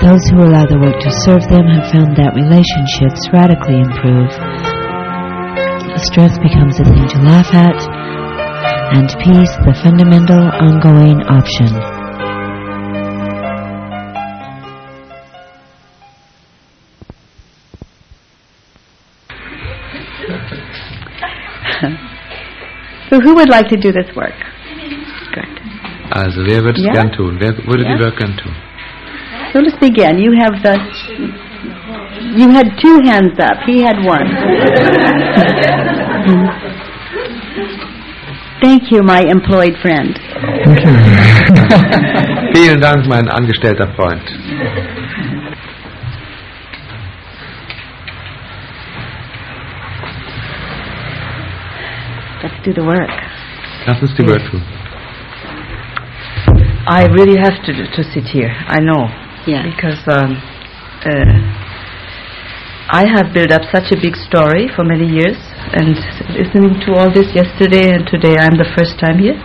Those who allow the work to serve them have found that relationships radically improve. Stress becomes a thing to laugh at, and peace the fundamental ongoing option. so who would like to do this work? Good. Also, wer würde es Ja? gern tun? Wer würde Ja? die Work gern tun? So let's begin. You have the. You had two hands up. He had one. Thank you, my employed friend. Thank you. Vielen Dank, mein angestellter Freund. Let's do the work. Lass uns die Work tun. I really have to to sit here. I know Yeah. because um, uh, I have built up such a big story for many years, and listening to all this yesterday and today, I'm the first time here.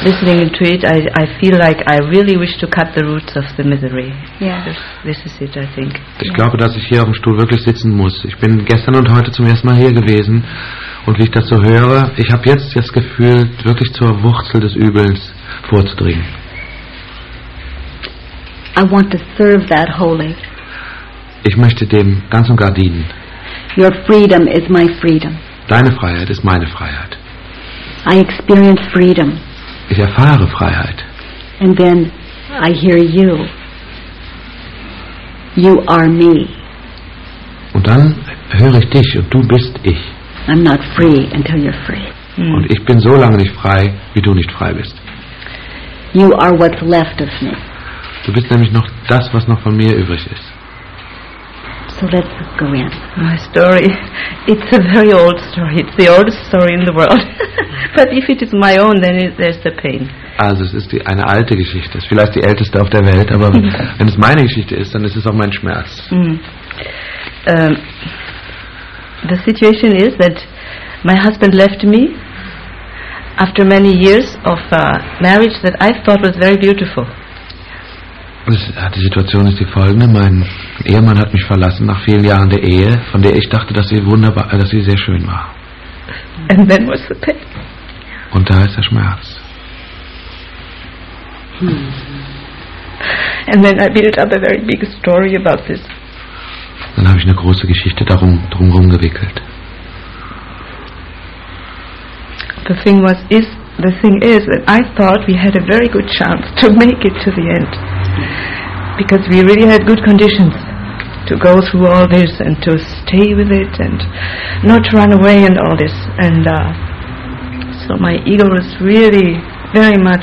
Listening to it, I, I feel like I really wish to cut the roots of the misery. Yeah. This, this is it, I think. Ich glaube, dass ich hier auf dem Stuhl wirklich sitzen muss. Ich bin gestern und heute zum ersten Mal hier gewesen und wie ich das so höre, ich habe jetzt das Gefühl, wirklich zur Wurzel des Übels vorzudringen. I want to serve that wholly. Ich möchte dem ganz und gar dienen. Your freedom is my freedom. Deine Freiheit ist meine Freiheit. I experience freedom, Ich erfahre Freiheit. and then I hear you. You are me. Und dann höre ich dich und du bist ich. I'm not free until you're free. Mm. Und ich bin so lange nicht frei, wie du nicht frei bist. You are what's left of me. Du bist nämlich noch das, was noch von mir übrig ist. So let's go in. My story, it's a very old story. It's the oldest story in the world. but if it is my own, then it, there's the pain. Also es ist die, eine alte Geschichte. Es ist vielleicht die älteste auf der Welt, aber wenn es meine Geschichte ist, dann ist es auch mein Schmerz. Mm. Um, the situation is that my husband left me after many years of uh, marriage that I thought was very beautiful. Die Situation ist die folgende. Mein Ehemann hat mich verlassen nach vielen Jahren der Ehe, von der ich dachte, dass sie wunderbar, dass sie sehr schön war. And then was the pain. Und da ist der Schmerz. And then I built up a very big story about this. Dann habe ich eine große Geschichte darum drumherum gewickelt. The thing was, is the thing is that I thought we had a very good chance to make it to the end, because we really had good conditions to go through all this and to stay with it and not run away and all this. And uh, so my ego was really very much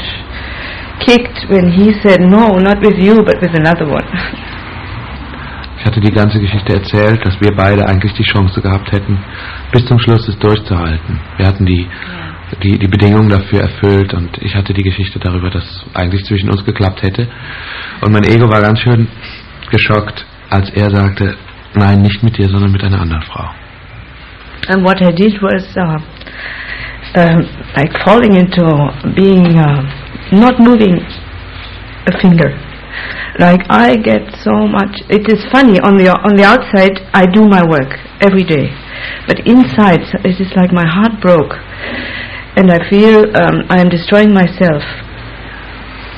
kicked when he said, "No, not with you, but with another one." Ich hatte die ganze Geschichte erzählt, dass wir beide eigentlich die Chance gehabt hätten, bis zum Schluss es durchzuhalten. Wir hatten die, die, die Bedingungen dafür erfüllt und ich hatte die Geschichte darüber, dass eigentlich zwischen uns geklappt hätte. Und mein Ego war ganz schön geschockt, als er sagte, nein, nicht mit dir, sondern mit einer anderen Frau. And what I did was uh, um like falling into being uh, not moving a finger. Like I get so much. It is funny on the on the outside I do my work every day, but inside it is like my heart broke, and I feel um, I am destroying myself.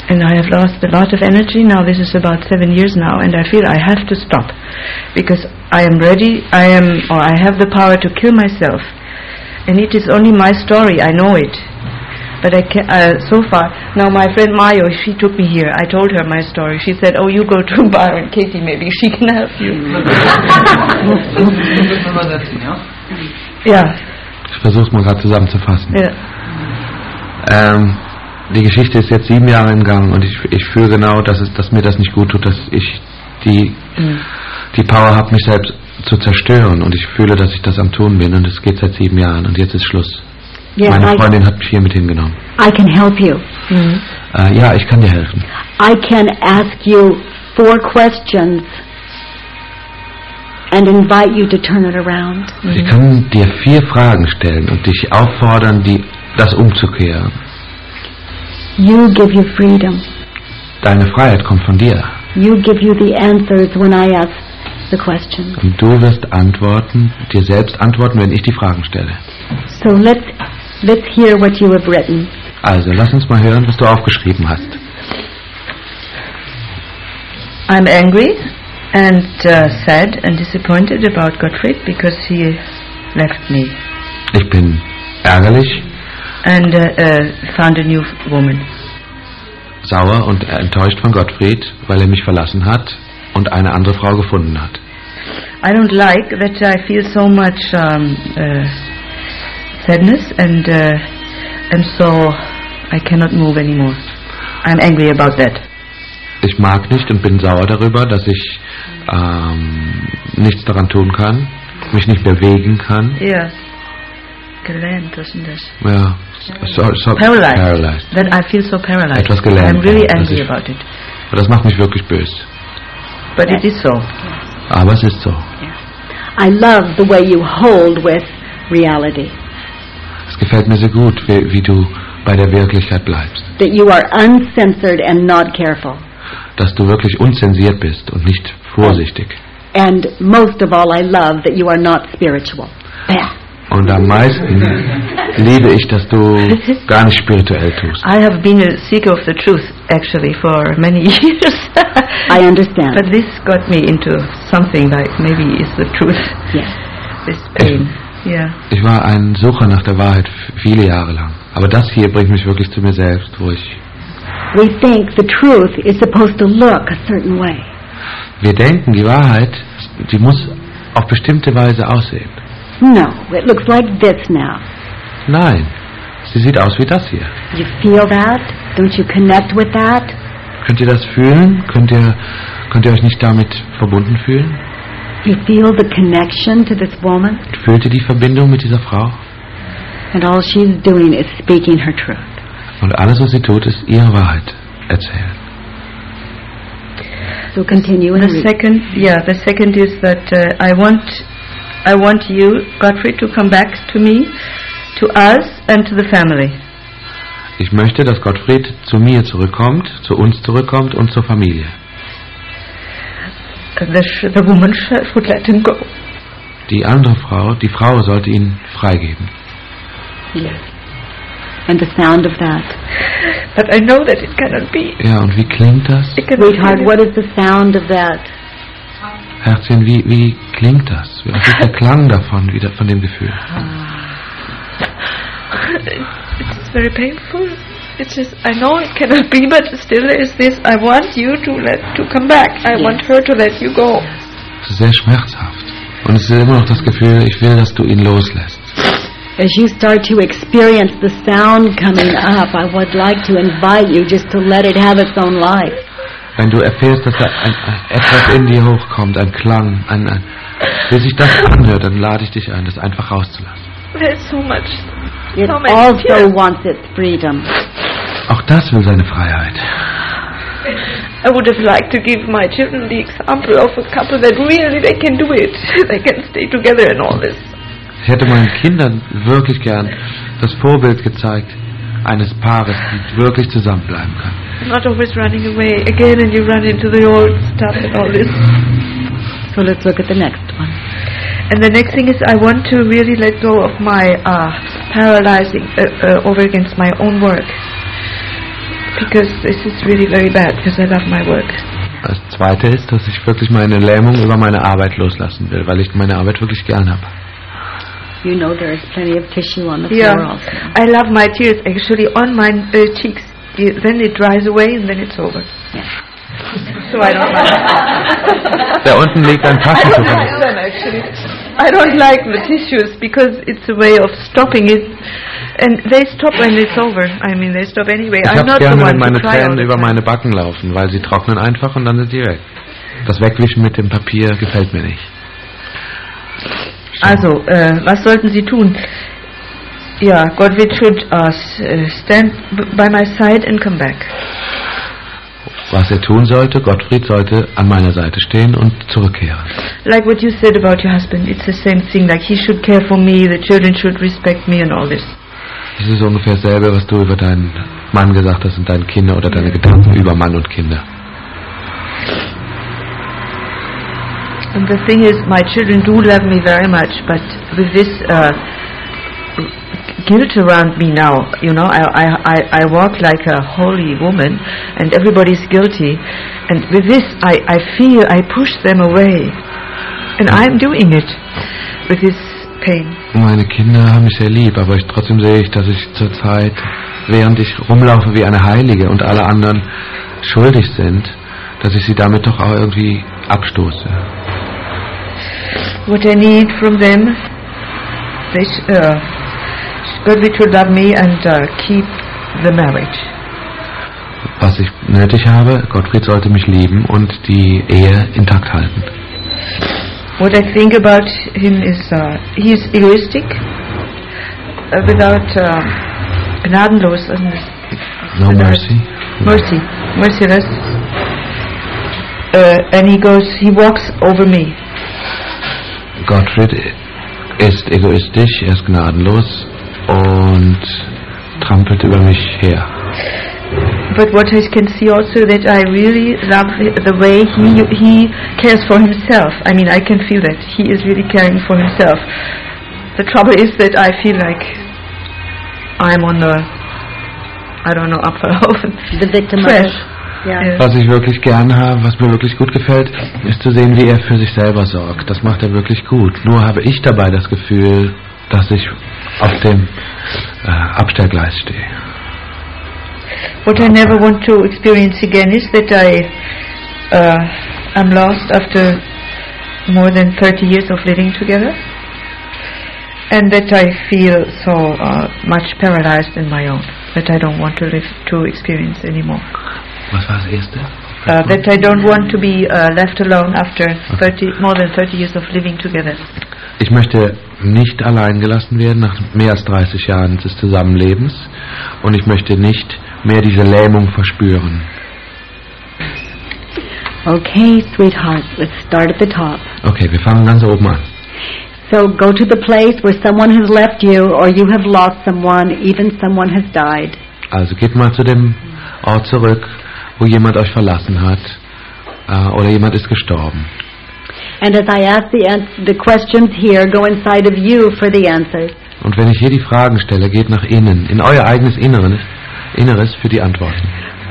And I have lost a lot of energy now. This is about seven years now, and I feel I have to stop because I am ready. I am, or I have the power to kill myself, and it is only my story. I know it, but I can, uh, so far now. My friend Mayo, she took me here. I told her my story. She said, "Oh, you go to Byron, Katie. Maybe she can help you." yeah, Ich versuche es mal gerade zusammenzufassen. yeah. Ähm, die Geschichte ist jetzt sieben Jahre im Gang und ich, ich fühle genau, dass, es, dass mir das nicht gut tut, dass ich die Mm. die Power habe, mich selbst zu zerstören und ich fühle, dass ich das am tun bin und es geht seit sieben Jahren und jetzt ist Schluss. Yes, Meine I, Freundin hat mich hier mit hingenommen. I can help you. Äh, ja, ich kann dir helfen. I can ask you four questions and invite you to turn it around. Ich kann dir vier Fragen stellen und dich auffordern, die, das umzukehren. You give you freedom. Deine Freiheit kommt von dir. You give you the answers when I ask the questions. Und du wirst antworten, dir selbst antworten, wenn ich die Fragen stelle. So let's let's hear what you have written. Also, lass uns mal hören, was du aufgeschrieben hast. I'm angry and uh, sad and disappointed about Gottfried because he left me Ich bin ärgerlich, and uh, uh, found a new woman. sauer und enttäuscht von Gottfried, weil er mich verlassen hat und eine andere Frau gefunden hat. I don't like that I feel so much um, uh, sadness and uh, and so I cannot move anymore. I'm angry about that. Ich mag nicht und bin sauer darüber, dass ich ähm, nichts daran tun kann, mich nicht bewegen kann. Yeah. Gelähmt, was denn das? Ja, so, so Paralyzed. paralyzed. That I feel so paralyzed. Etwas gelähmt, I'm really ja, das angry ist- about it. Das macht mich wirklich böse. But it is so. Aber es ist so. I love the way you hold with reality. Es gefällt mir sehr gut, wie, wie du bei der Wirklichkeit bleibst. That you are uncensored and not careful. Dass du wirklich unzensiert bist und nicht vorsichtig. Oh. And most of all, I love that you are not spiritual. Und am meisten liebe ich, dass du gar nicht spirituell tust. I have been a seeker of the truth actually for many years. I understand. But this got me into something like maybe is the truth. Yes. This pain. Yeah. Ich war ein Sucher nach der Wahrheit viele Jahre lang. Aber das hier bringt mich wirklich zu mir selbst, wo ich... We think the truth is supposed to look a certain way. Wir denken, die Wahrheit, die muss auf bestimmte Weise aussehen. No, it looks like this now. Nein, sie sieht aus wie das hier. You feel that? Don't you connect with that? Könnt ihr das fühlen? Könnt ihr, könnt ihr euch nicht damit verbunden fühlen? You feel the connection to this woman? Fühlt ihr die Verbindung mit dieser Frau? And all she's doing is speaking her truth. Und alles, was sie tut, ist ihre Wahrheit erzählen. So continue The second, yeah, the second is that uh, I want, I want you, Godfrey, to come back to me, to us, and to the family. Ich möchte, dass Gottfried zu mir zurückkommt, zu uns zurückkommt und zur Familie. The, sh- the woman sh- would let him go. Die andere Frau, die Frau sollte ihn freigeben. Yes. And the sound of that. But I know that it cannot be. Ja, und wie klingt das? Sweetheart, what is the sound of that? Herzchen, wie, wie klingt das? Was ist der Klang davon, wieder von dem Gefühl? It's very painful. It's just I know it cannot be, but still there is this. I want you to let to come back. I Yes. want her to let you go. Es ist sehr schmerzhaft. Und es ist immer noch das Gefühl, ich will, dass du ihn loslässt. As you start to experience the sound coming up, I would like to invite you just to let it have its own life. Wenn du erfährst, dass da ein, ein, etwas in dir hochkommt, ein Klang, ein, ein, wie sich das anhört, dann lade ich dich ein, das einfach rauszulassen. There's so much. It So many also wants its freedom. Auch das will seine Freiheit. I would have liked to give my children the example of a couple that really they can do it. they can stay together and all this. Ich hätte meinen Kindern wirklich gern das Vorbild gezeigt eines Paares, die wirklich zusammenbleiben kann. Not always running away again and you run into the old stuff and all this. So let's look at the next one. And the next thing is I want to really let go of my uh, paralyzing uh, uh, over against my own work. Because this is really very bad because I love my work. Das Zweite ist, dass ich wirklich meine Lähmung über meine Arbeit loslassen will, weil ich meine Arbeit wirklich gern habe. You know there is plenty of tissue on the Yeah, floor also. I love my tears actually on my uh, cheeks. Y- Then it dries away and then it's over. Yeah. So I don't like. Da unten liegt ein I don't Taschentuch. like them actually. I don't like the tissues because it's a way of stopping it, and they stop when it's over. I mean, they stop anyway. Ich I'm hab's not the gerne, one wenn meine to cry all Tränen the über time. meine Backen laufen, weil sie trocknen einfach und dann sind die weg. Das Wegwischen mit dem Papier gefällt mir nicht. Also, äh, was sollten Sie tun? Ja, Godwit should uh, s- uh, stand b- by my side and come back. Was er tun sollte, Gottfried sollte an meiner Seite stehen und zurückkehren. Like what you said about your husband, it's the same thing. Like he should care for me, the children should respect me, and all this. Das ist ungefähr dasselbe, was du über deinen Mann gesagt hast und deine Kinder oder deine Gedanken über Mann und Kinder. And the thing is, my children do love me very much, but with this uh, guilt around me now, you know, I, I, I, walk like a holy woman, and everybody's guilty, and with this, I, I feel I push them away, and I'm doing it with this pain. Meine Kinder haben mich sehr lieb, aber ich, trotzdem sehe ich, dass ich zurzeit, während ich rumlaufe wie eine Heilige und alle anderen schuldig sind, dass ich sie damit doch auch irgendwie abstoße. What I need from them, they sh- uh, God will love me and uh, keep the marriage. Was ich nötig habe, Gottfried sollte mich lieben und die Ehe intakt halten. What I think about him is uh, he is egoistic, uh, without uh, gnadenlos, and No without mercy. mercy, merciless, uh, and he goes, he walks over me. Gottfried ist egoistisch, er ist gnadenlos und trampelt über mich her. But what I can see also that I really love the way he he cares for himself. I mean, I can feel that he is really caring for himself. The trouble is that I feel like I'm on the I don't know upper The victim Yeah. Was ich wirklich gerne habe, was mir wirklich gut gefällt, ist zu sehen, wie er für sich selber sorgt. Das macht er wirklich gut. Nur habe ich dabei das Gefühl, dass ich auf dem äh, Abstellgleis stehe. What I never want to experience again is that I uh, am lost after more than 30 years of living together, and that I feel so uh, much paralyzed in my own that I don't want to live to experience anymore. Was war das erste? Uh, that I don't want to be uh, left alone after 30, more than 30 years of living together. Ich möchte nicht allein gelassen werden nach mehr als 30 Jahren des Zusammenlebens und ich möchte nicht mehr diese Lähmung verspüren. Okay, sweetheart, let's start at the top. Okay, wir fangen ganz oben an. So go to the place where someone has left you or you have lost someone, even someone has died. Also geht mal zu dem Ort zurück, wo jemand euch verlassen hat äh, oder jemand ist gestorben. And as I ask the, ans- the questions here, go inside of you for the answers. Und wenn ich hier die Fragen stelle, geht nach innen, in euer eigenes Inneres, Inneres für die Antworten.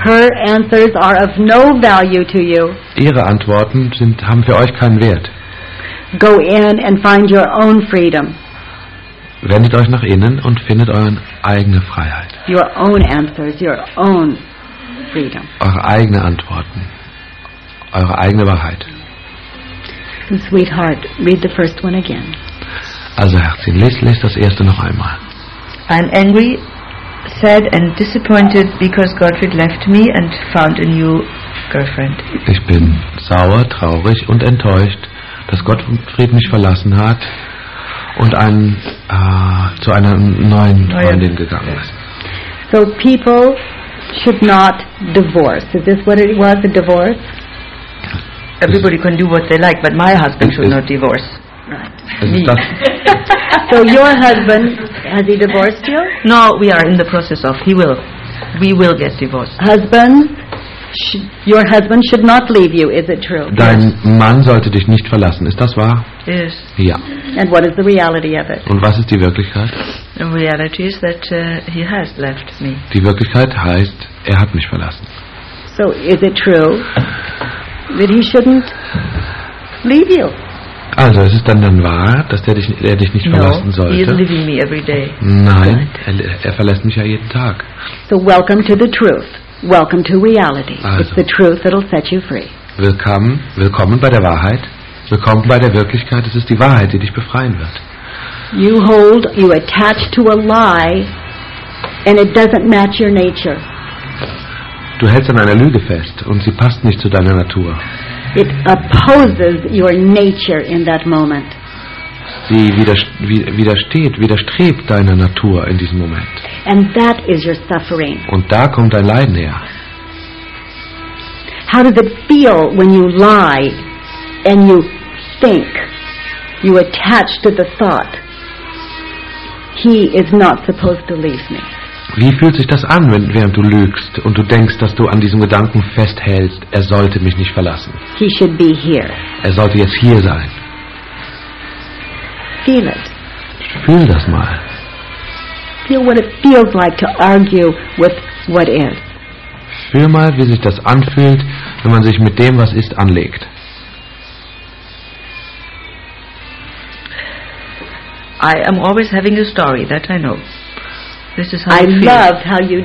Her answers are of no value to you. Ihre Antworten sind, haben für euch keinen Wert. Go in and find your own freedom, Wendet euch nach innen und findet eure eigene Freiheit, your own answers, your own freedom. eure eigene Antworten, eure eigene Wahrheit. And sweetheart, read the first one again. Also Herzchen, lest, lest das erste noch einmal. I'm angry, sad, and disappointed because Gottfried left me and found a new girlfriend. Ich bin sauer, traurig und enttäuscht, dass Gottfried mich verlassen hat und ein, äh, zu einer neuen Neue- Freundin gegangen ist. So people should not divorce. Is this what it was, a divorce? Everybody can do what they like, but my husband should not divorce. Right. Es So your husband, has he divorced you? No, we are in the process of. He will. We will get divorced. Husband, sh- your husband should not leave you, is it true? dein Mann sollte dich nicht verlassen, ist das wahr? Yes. Ja. And what is the reality of it? Und was ist die Wirklichkeit? The reality is that uh, he has left me. Die Wirklichkeit heißt, er hat mich verlassen. So is it true that he shouldn't leave you? Also, es ist dann dann wahr, dass der dich, er dich nicht verlassen No, he is sollte? leaving me every day. Nein, er, er verlässt mich ja jeden Tag. So welcome to the truth. Welcome to reality. It's the truth that'll set you free. Willkommen, willkommen bei der Wahrheit. Willkommen bei der Wirklichkeit. Es ist die Wahrheit, die dich befreien wird. You hold, you attach to a lie, and it doesn't match your nature. Du hältst an einer Lüge fest und sie passt nicht zu deiner Natur. It opposes your nature in that moment. Sie widers- wi- widersteht, widerstrebt deiner Natur in diesem Moment. And that is your suffering. Und da kommt dein Leiden her. How does it feel when you lie and you think, you attach to the thought, he is not supposed to leave me? Wie fühlt sich das an, wenn, während du lügst und du denkst, dass du an diesem Gedanken festhältst, er sollte mich nicht verlassen. He should be here. Er sollte jetzt hier sein. Feel it. Fühl das mal. Feel what it feels like to argue with what is. Fühl mal, wie sich das anfühlt, wenn man sich mit dem, was ist, anlegt. I am always having a story, that I know. This is how I love how you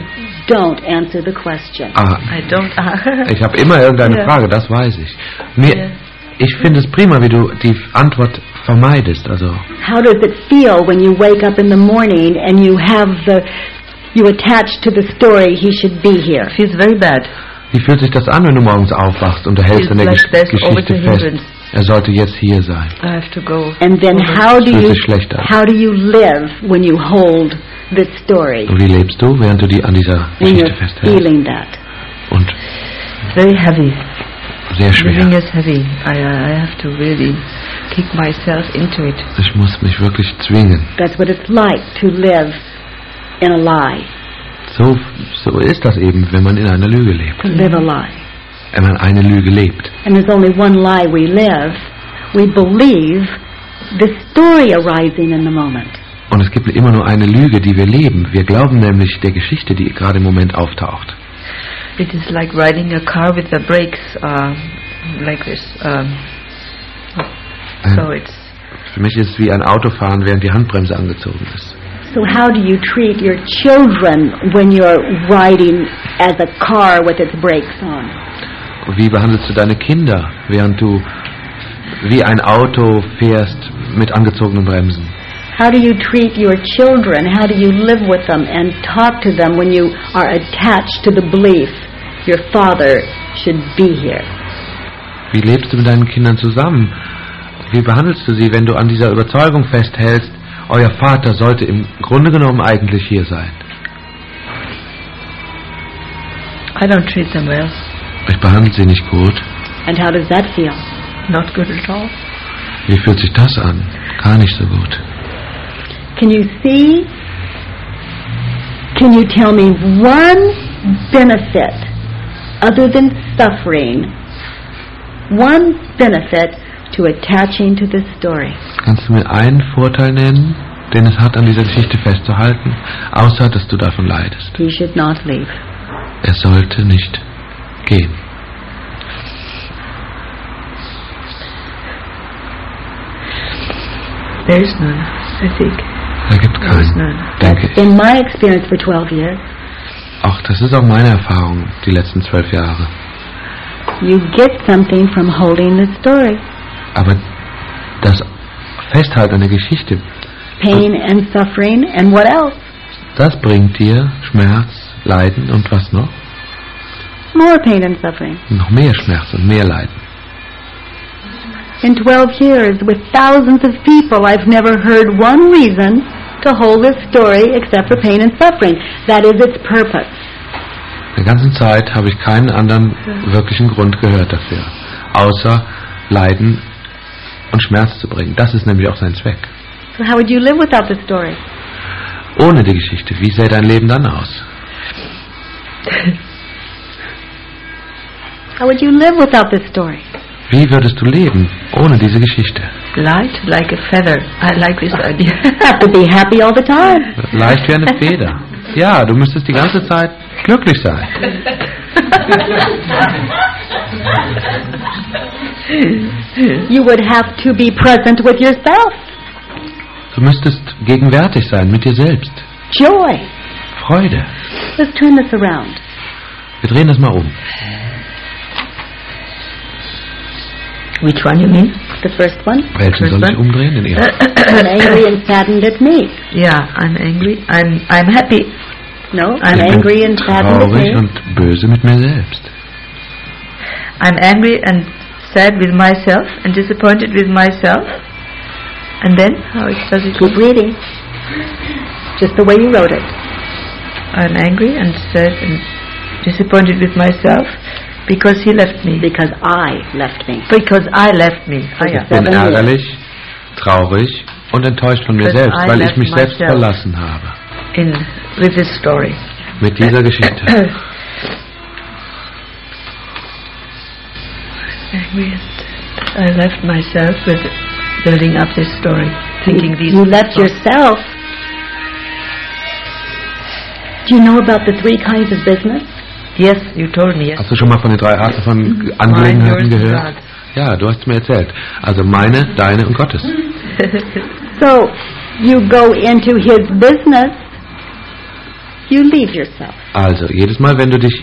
don't answer the question. Ah, I don't. ich habe immer irgendeine Ja. Frage, das weiß ich. Mir, Ja. Ich finde es prima, wie du die Antwort vermeidest. Also, How does it feel when you wake up in the morning and you have the, you attach to the story, he should be here? feels very bad. wie fühlt sich das an, wenn du morgens aufwachst und du hältst Feels an der like Gesch Geschichte fest? hindrance. Er sollte jetzt hier sein. I have to go. And then how do you, sich schlecht an. how do you live when you hold this story? Und wie lebst du, während du die an dieser When Geschichte festhältst? feeling that? Und Very heavy. sehr Living schwer. is heavy. I, I have to really kick myself into it. Ich muss mich wirklich zwingen. That's what it's like to live in a lie, So, so ist das eben, wenn man in einer Lüge lebt. to live a lie. Wenn man eine Lüge lebt. And there's only one lie we live. We believe the story arising in the moment. Und es gibt immer nur eine Lüge, die wir leben. Wir glauben nämlich der Geschichte, die gerade im Moment auftaucht. It is like riding a car with the brakes uh, like this. Um, Äh, so it's Für mich ist es wie ein Autofahren, während die Handbremse angezogen ist. So how do you treat your children when you're riding as a car with its brakes on? Wie behandelst du deine Kinder, während du wie ein Auto fährst mit angezogenen Bremsen? How do you treat your children? How do you live with them and talk to them when you are attached to the belief your father should be here? Wie lebst du mit deinen Kindern zusammen? Wie behandelst du sie, wenn du an dieser Überzeugung festhältst, euer Vater sollte im Grunde genommen eigentlich hier sein? I don't treat them well. Ich behandle sie nicht gut. And how does that feel? Not good at all. Wie fühlt sich das an? Gar nicht so gut. Can you see? Can you tell me one benefit other than suffering? One benefit to attaching to this story. Kannst du mir einen Vorteil nennen, den es hat, an dieser Geschichte festzuhalten, außer dass du davon leidest? He should not leave. Er sollte nicht gehen. There is none, I think. Da gibt keinen, denke ich. been my experience for 12 years. Auch das ist auch meine Erfahrung die letzten zwölf Jahre. You get something from holding the story. Aber das Festhalten an der Geschichte, Pain and suffering and what else? das bringt dir Schmerz, Leiden und was noch? More pain and suffering. Noch mehr Schmerz und mehr Leiden. In 12 years, with thousands of people, I've never heard one reason to hold this story except for pain and suffering. That is its purpose. In der ganzen Zeit habe ich keinen anderen wirklichen Grund gehört dafür, außer Leiden und Schmerz zu bringen. Das ist nämlich auch sein Zweck. So how would you live without the story? Ohne die Geschichte, wie sähe dein Leben dann aus? How would you live without this story? Wie würdest du leben ohne diese Geschichte? Light like a feather. I like this idea. Have to be happy all the time. Leicht wie eine Feder. Ja, du müsstest die ganze Zeit glücklich sein. You would have to be present with yourself. Du müsstest gegenwärtig sein mit dir selbst. Joy. Freude. Let's turn this around. Wir drehen das mal um. Which one you mean? The first one. Welchen soll ich First umdrehen? Den ersten. I'm angry and saddened at me. Yeah, I'm angry. I'm I'm happy. No, I'm I'm Ich angry and saddened at traurig me. und böse mit mir selbst. I'm angry and sad with myself and disappointed with myself. And then, how it, does it go? Keep reading. Just the way you wrote it. I'm angry and sad and disappointed with myself because he left me. Because I left me. Because I left me. Ah, ja. Ich bin Seven years. ärgerlich, traurig und enttäuscht von mir Because selbst, I weil ich left mich selbst myself. verlassen habe. In with this story. Mit dieser Geschichte. I left myself with building up this story, thinking these. You left thoughts. yourself. Do you know about the three kinds of business? Yes, you told me. Yes. Hast du schon mal von den drei Arten von Mine, Angelegenheiten gehört? Ja, du hast mir erzählt. Also meine, deine und Gottes. So, you go into his business, you leave yourself. Also, jedes Mal, wenn du dich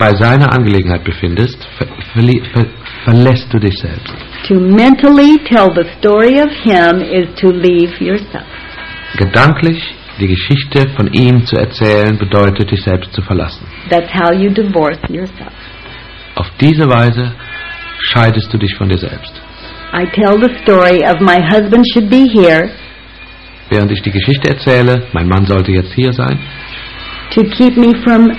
bei seiner Angelegenheit befindest, ver verli- ver verlässt du dich selbst. To mentally tell the story of him is to leave yourself. Gedanklich die Geschichte von ihm zu erzählen, bedeutet, dich selbst zu verlassen. That's how you divorce yourself. Auf diese Weise scheidest du dich von dir selbst. I tell the story of my husband should be here Während ich die Geschichte erzähle, mein Mann sollte jetzt hier sein, to keep me from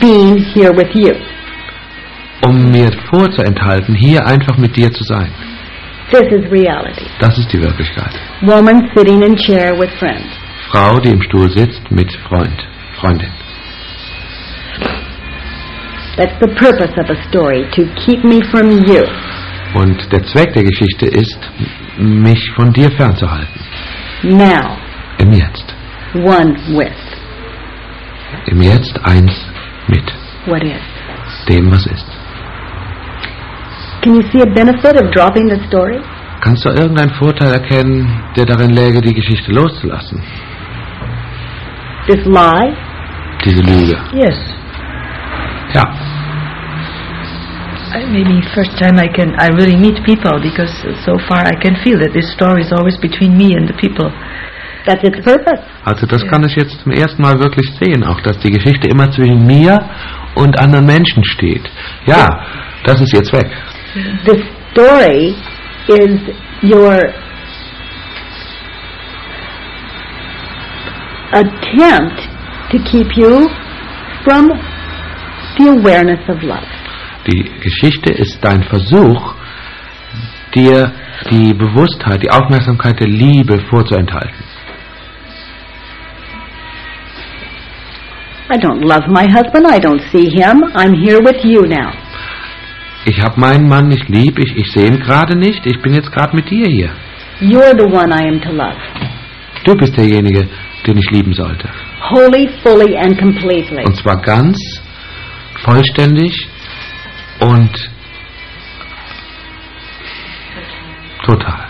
being here with you. Um mir vorzuenthalten, hier einfach mit dir zu sein. This is reality. Das ist die Wirklichkeit. Woman sitting in chair with friends. Frau, die im Stuhl sitzt mit Freund, Freundin. That's the purpose of a story, to keep me from you. Und der Zweck der Geschichte ist, mich von dir fernzuhalten. Now, Im Jetzt. one with Im Jetzt eins mit what is. dem, was ist. Can you see a benefit of dropping the story? Kannst du irgendeinen Vorteil erkennen, der darin läge, die Geschichte loszulassen? This lie? Diese Lüge. Yes. Ja. I, maybe first time I can I really meet people because so far I can feel that this story is always between me and the people. That's its purpose. Also das Ja. kann ich jetzt zum ersten Mal wirklich sehen, auch dass die Geschichte immer zwischen mir und anderen Menschen steht. Ja, das ist ihr Zweck. The story is your attempt to keep you from the awareness of love. Die Geschichte ist dein Versuch, dir die Bewusstheit, die Aufmerksamkeit der Liebe vorzuenthalten. I don't love my husband. I don't see him. I'm here with you now. Ich habe meinen Mann nicht lieb, ich, ich sehe ihn gerade nicht, ich bin jetzt gerade mit dir hier. You're the one I am to love. Du bist derjenige, den ich lieben sollte. Wholly, fully, and completely. Und zwar ganz, vollständig und total.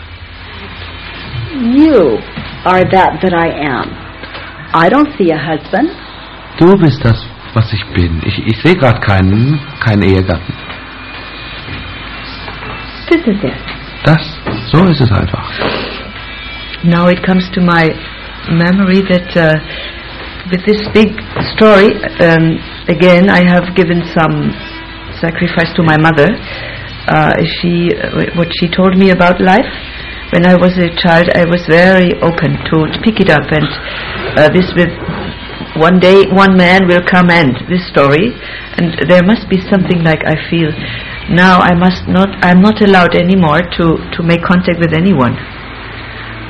You are that that I am. I don't see a husband. Du bist das, was ich bin. Ich, ich sehe gerade keinen, keinen Ehegatten. This is it. Das, so ist es einfach. Now it comes to my memory that uh, with this big story, um, again I have given some sacrifice to my mother. Uh, she, uh, what she told me about life. When I was a child, I was very open to, to pick it up, and uh, this with one day one man will come and this story, and there must be something like I feel. Now I must not. I'm not allowed anymore to to make contact with anyone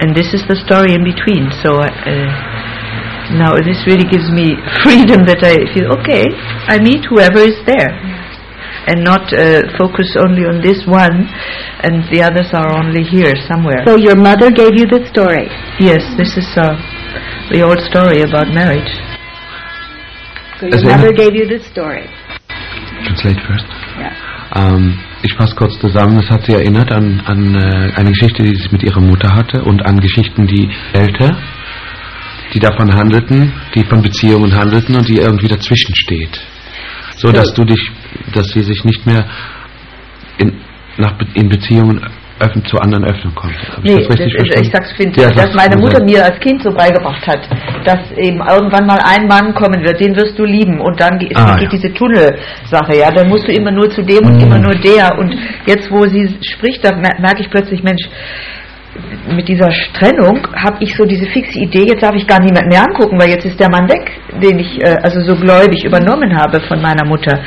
and this is the story in between. So uh, now this really gives me freedom that I feel okay. I meet whoever is there, and not uh, focus only on this one, and the others are only here somewhere. So your mother gave you the story. yes, this is uh, the old story about marriage. So your As in- mother gave you this story. Translate first. Yeah. Ähm, ich fasse kurz zusammen, es hat sie erinnert an, an äh, eine Geschichte, die sie mit ihrer Mutter hatte und an Geschichten, die älter, die davon handelten, die von Beziehungen handelten und die irgendwie dazwischen steht. So dass du dich, dass sie sich nicht mehr in, nach, in Beziehungen öffn zu anderen öffnen konnte. Hab Nee, ich das das ist, ich sag's finde, Ja, dass meine Mutter mir als Kind so beigebracht hat, dass eben irgendwann mal ein Mann kommen wird, den wirst du lieben und dann geht, Ah, geht ja. diese Tunnelsache, ja, dann musst du immer nur zu dem und Mhm. immer nur der und jetzt, wo sie spricht, da mer- merke ich plötzlich, Mensch, mit dieser Trennung habe ich so diese fixe Idee, jetzt darf ich gar niemand mehr angucken, weil jetzt ist der Mann weg, den ich äh, also so gläubig übernommen habe von meiner Mutter,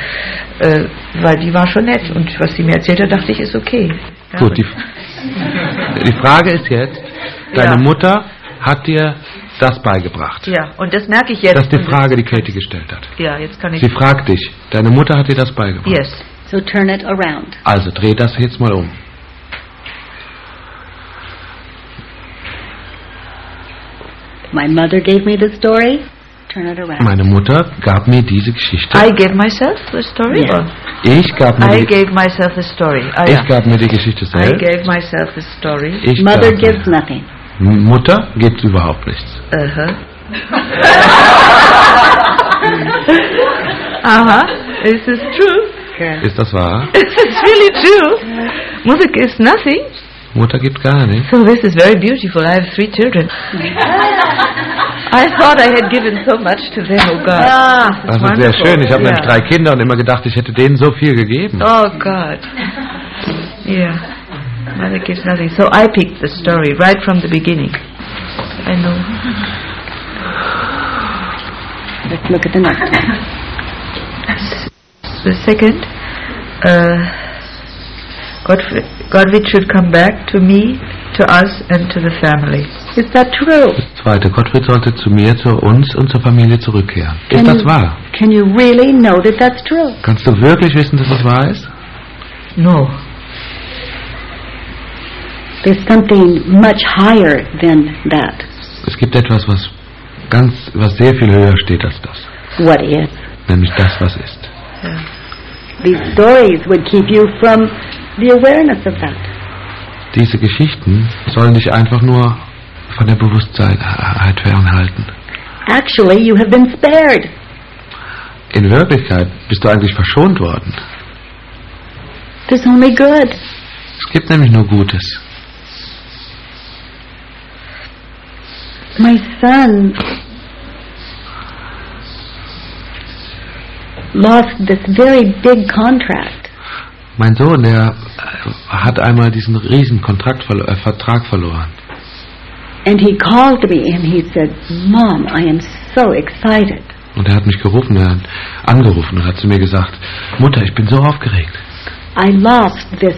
äh, weil die war schon nett und was sie mir erzählt hat, dachte ich, ist okay. Ja, Gut, die, die Frage ist jetzt, deine Ja. Mutter hat dir das beigebracht. Ja, und das merke ich jetzt. Das ist die Frage, die Katie gestellt hat. Ja, jetzt kann ich. Sie fragt dich, deine Mutter hat dir das beigebracht. Yes. So turn it around. Also dreh das jetzt mal um. My mother gave me the story. Turn it around. Meine Mutter gab mir diese Geschichte. I gave myself a story. Yeah. Ich gab mir, I die, gave myself a story. Ah, ich ja. gab mir die Geschichte I selbst. gave myself a story. Ich Mother gives mir. nothing. Mutter gibt überhaupt nichts. Uh-huh. uh-huh. This is true. Ist das wahr? This is really true. Music is nothing. Mutter gibt gar nichts. So this is very beautiful. I have three children. I thought I had given so much to them. Oh God. Ah, This Das ist sehr schön. Ich habe Yeah. nämlich drei Kinder und immer gedacht, ich hätte denen so viel gegeben. Oh God. Yeah. Mother gives nothing. So I picked the story right from the beginning. I know. Let's look at the next one. The second, uh, Godfrey, Godwin should come back to me, to us, and to the family. Is that true? Zweite, Gottfried sollte zu mir, zu uns und zur Familie zurückkehren. Ist Can das you- wahr? Can you really know that that's true? Kannst du wirklich wissen, dass das wahr ist? No. There's something much higher than that. Es gibt etwas, was ganz, was sehr viel höher steht als das. What is? Nämlich das, was ist. These stories would keep you from the awareness of that. Diese Geschichten sollen dich einfach nur von der Bewusstseinheit fernhalten. Actually, you have been spared. In Wirklichkeit bist du eigentlich verschont worden. There's only good. Es gibt nämlich nur Gutes. My son lost this very big contract. Mein Sohn, der äh, hat einmal diesen riesen Kontrakt, äh, Vertrag verloren. And he called me and he said, Mom, I am so excited. Und er hat mich gerufen, er hat angerufen und hat zu mir gesagt, Mutter, ich bin so aufgeregt. I lost this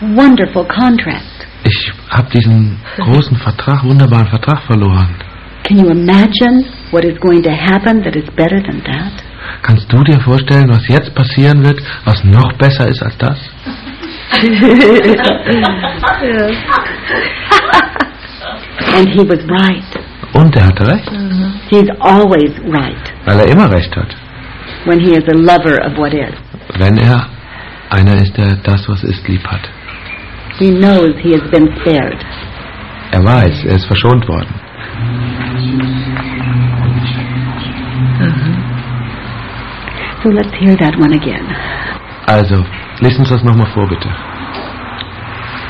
wonderful contract. Ich habe diesen großen Vertrag, wunderbaren Vertrag verloren. Can you imagine what is going to happen that is better than that? Kannst du dir vorstellen, was jetzt passieren wird, was noch besser ist als das? And he was right. Und er hatte recht, He's always right weil er immer recht hat. when he is a lover of what is. Wenn er einer ist, der das, was ist, lieb hat. He knows he has been spared. Er weiß, er ist verschont worden. So let's hear that one again. Also, lies uns das nochmal vor, bitte.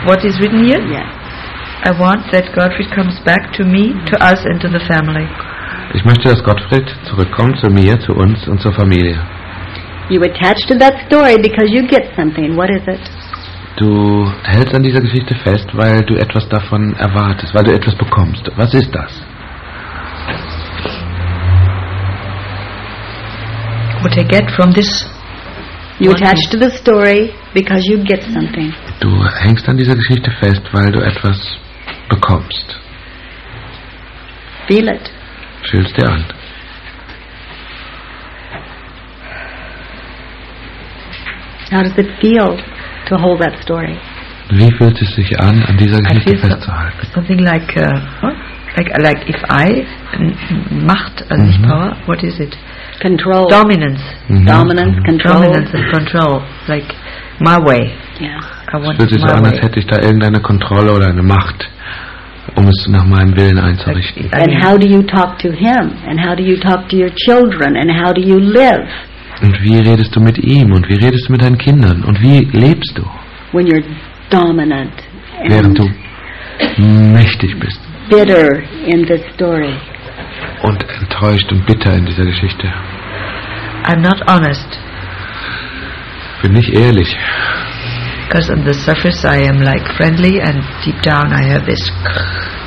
What is written here? Yes. I want that Godfrey comes back to me, to us, and to the family. Ich möchte, dass Gottfried zurückkommt zu mir, zu uns und zur Familie. You attach to that story because you get something. What is it? Du hältst an dieser Geschichte fest, weil du etwas davon erwartest, weil du etwas bekommst. Was ist das? What I get from this. You attach to the story because you get something. Du hängst an dieser Geschichte fest, weil du etwas bekommst. Feel it. Fühlst dir an. How does it feel to hold that story? Wie fühlt es sich an, an dieser Geschichte feel some- festzuhalten? something like, uh, like, like if I Macht, also nicht Mhm. Power, what is it? Control. Dominance. Mhm. Dominance, control. Dominance and control. Like my way. Yeah. I Es want fühlt sich so my an, als way. hätte ich da irgendeine Kontrolle oder eine Macht, um es nach meinem Willen einzurichten. Like, And how do you talk to him? And how do you talk to your children? And how do you live Und wie redest du mit ihm? Und wie redest du mit deinen Kindern? Und wie lebst du? when you're dominant während and du mächtig bist bitter in the story. Und enttäuscht und bitter in dieser Geschichte. I'm not honest Bin nicht ehrlich. because on the surface I am like friendly and deep down I have this.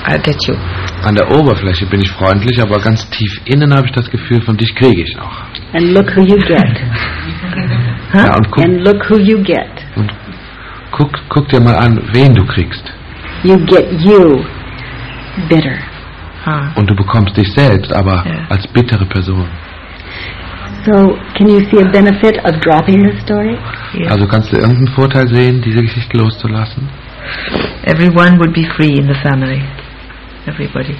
I get you. An der Oberfläche bin ich freundlich, aber ganz tief innen habe ich das Gefühl, von dich kriege ich noch. And look who you get. Ja, und guck, And look who you get. und guck, guck dir mal an, wen du kriegst. You get you bitter. Huh. Und du bekommst dich selbst, aber Ja. als bittere Person. So, can you see a benefit of dropping this story? Yeah. Also kannst du irgendeinen Vorteil sehen, diese Geschichte loszulassen? Everyone would be free in the family. Everybody.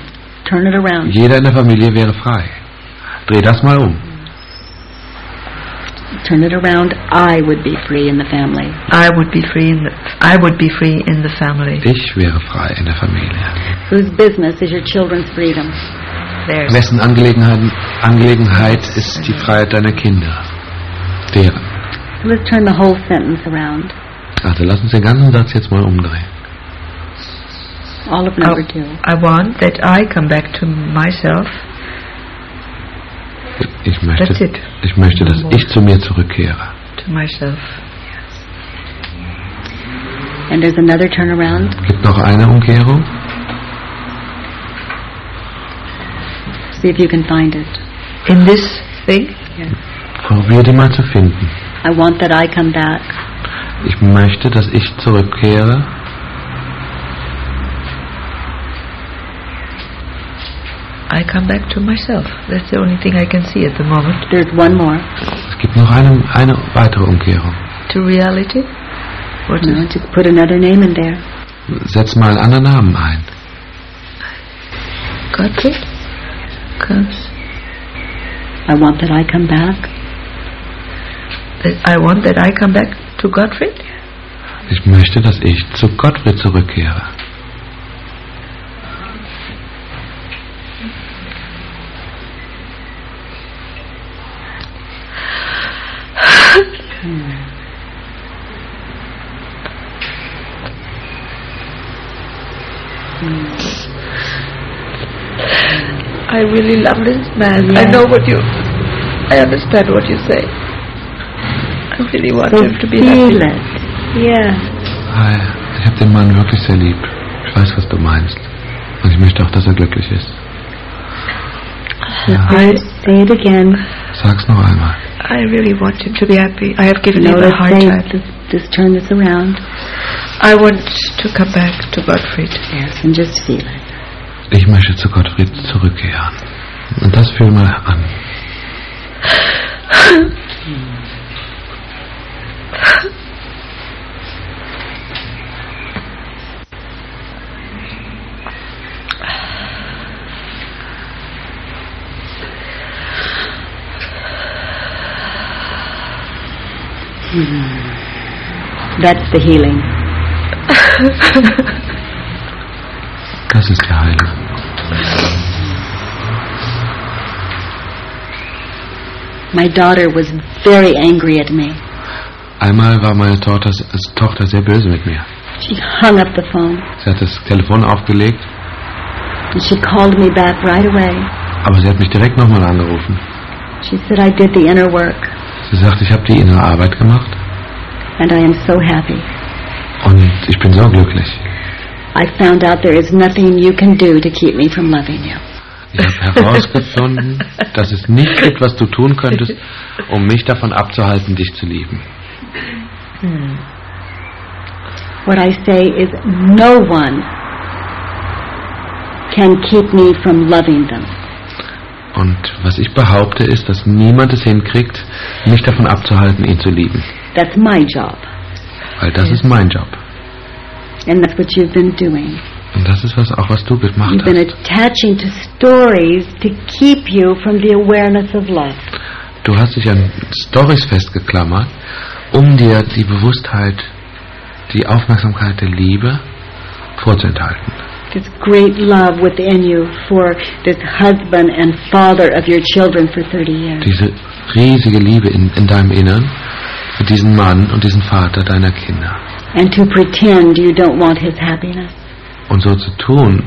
Turn it around. Jeder in der Familie wäre frei. Dreh das mal um. Turn it around. I would be free in the family. I would be free in the. I would be free in the family. Ich wäre frei in der Familie. Whose business is your children's freedom? There's. Wessen Angelegenheit, Angelegenheit ist die Freiheit deiner Kinder? Deren. Let's turn the whole sentence around. Also lass uns den ganzen Satz jetzt mal umdrehen. All of Oh, number two. I want that I come back to myself. Ich möchte, That's it. ich möchte, dass ich zu mir zurückkehre. To myself. And there's another turnaround. Gibt noch eine Umkehrung? See if you can find it. In this thing, Probier die mal zu finden. I want that I come back. Ich möchte, dass ich zurückkehre. I come back to myself. That's the only thing I can see at the moment. There's one more. Es gibt noch eine, eine weitere Umkehrung. To reality. What No, is just put another name in there. Setz mal einen anderen Namen ein. Gottfried? Comes. I want that I come back. That I want that I come back to Gottfried. Ich möchte, dass ich zu Gottfried zurückkehre. I really love this man. I know what you. I understand what you say. I really want So him to be feel happy. it. Yeah. Hi, ich habe den Mann wirklich sehr lieb. Ich weiß, was du meinst. Und ich möchte auch, dass er glücklich ist. Ja, Say it, say it again. Sag's noch einmal. I really want him to be happy. I have given No, him a let's hard say time. just, just turn this around. I want to come back to Gottfried. Yes, and just feel it. Ich möchte zu Gottfried zurückkehren. Und das fühl mal an. Hmm. That's the healing. Das ist die Heilung. My daughter was very angry at me. Einmal war meine Tochter, Tochter sehr böse mit mir. She hung up the phone Sie hat das Telefon aufgelegt, and she called me back right away. aber sie hat mich direkt nochmal angerufen. She said I did the inner work Sie sagt, ich habe die innere Arbeit gemacht and I am so happy. und ich bin so glücklich. I found out there is nothing you can do to keep me from loving you. Ich habe herausgefunden, dass es nichts gibt, was du tun könntest, um mich davon abzuhalten, dich zu lieben. What I say is no one can keep me from loving them. Und was ich behaupte, ist, dass niemand es hinkriegt, mich davon abzuhalten, ihn zu lieben. That's my job. Weil das ist mein Job. And that's what you've been doing. Und das ist was auch, was du gemacht You've been hast. attaching to stories to keep you from the awareness of love. Du hast dich an Stories festgeklammert, um dir die Bewusstheit, die Aufmerksamkeit der Liebe vorzuenthalten. This great love within you for this husband and father of your children for 30 years. Diese riesige Liebe in, in deinem Innern für diesen Mann und diesen Vater deiner Kinder. and to pretend you don't want his happiness. und so zu tun,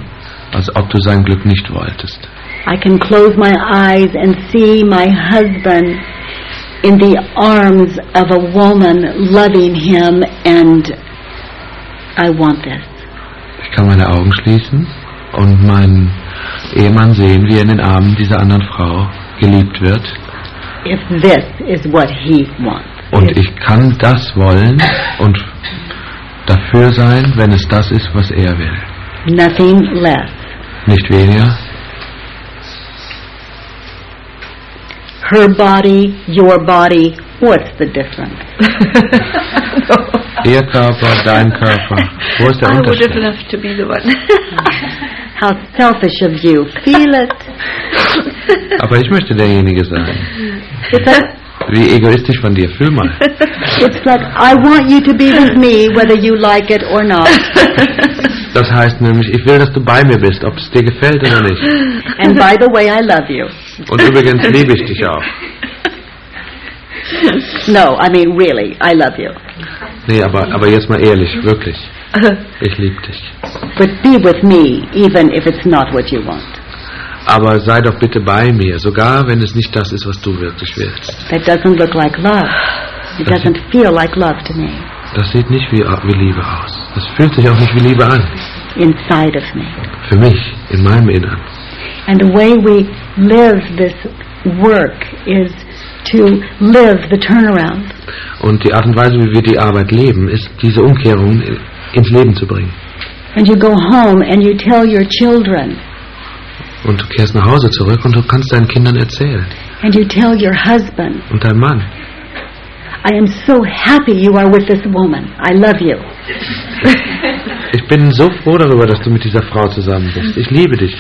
als ob du sein Glück nicht wolltest. I can close my eyes and see my husband in the arms of a woman loving him and I want this. Ich kann meine Augen schließen und meinen Ehemann sehen, wie er in den Armen dieser anderen Frau geliebt wird. If this is what he wants. Und ich kann das wollen und dafür sein, wenn es das ist, was er will. Nothing less. Nicht weniger. Her body, your body, what's the difference? Ihr Körper, dein Körper. Wo ist der I would have Unterschied? loved to be the one. How selfish of you. Feel it. Aber ich möchte derjenige sein. Wie egoistisch von dir. Fühl mal. it's like I want you to be with me whether you like it or not. Das heißt nämlich, ich will, dass du bei mir bist, ob es dir gefällt oder nicht. And by the way, I love you. Und übrigens liebe ich dich auch. No, I mean really, I love you. Nee, aber, aber jetzt mal ehrlich, wirklich. Uh-huh. Ich liebe dich. But be with me even if it's not what you want. Aber sei doch bitte bei mir, sogar wenn es nicht das ist, was du wirklich willst. That doesn't look like love. It doesn't feel like love to me. Das sieht nicht wie, wie Liebe aus. Das fühlt sich auch nicht wie Liebe an. Inside of me. Für mich, in meinem Innern. And the way we live this work is to live the turnaround. Und die Art und Weise, wie wir die Arbeit leben, ist, diese Umkehrung in- ins Leben zu bringen. And you go home and you tell your children Und du kehrst nach Hause zurück und du kannst deinen Kindern erzählen. and you tell your husband, Und dein Mann. I am so happy you are with this woman. I love you. Ich bin so froh darüber, dass du mit dieser Frau zusammen bist. Ich liebe dich.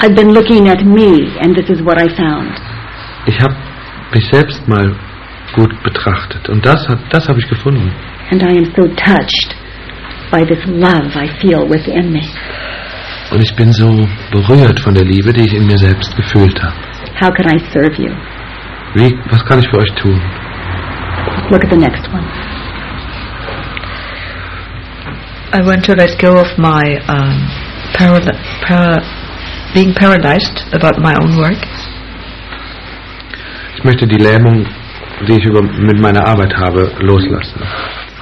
I've been looking at me and this is what I found. Ich habe mich selbst mal gut betrachtet. Und das, hat- das habe ich gefunden. And I am so touched by this love I feel within me. Und ich bin so berührt von der Liebe, die ich in mir selbst gefühlt habe. How can I serve you? Wie, was kann ich für euch tun? Look at the next one. I want to let go of my um, parad- para- being paralyzed about my own work. Ich möchte die Lähmung, die ich über, mit meiner Arbeit habe, loslassen.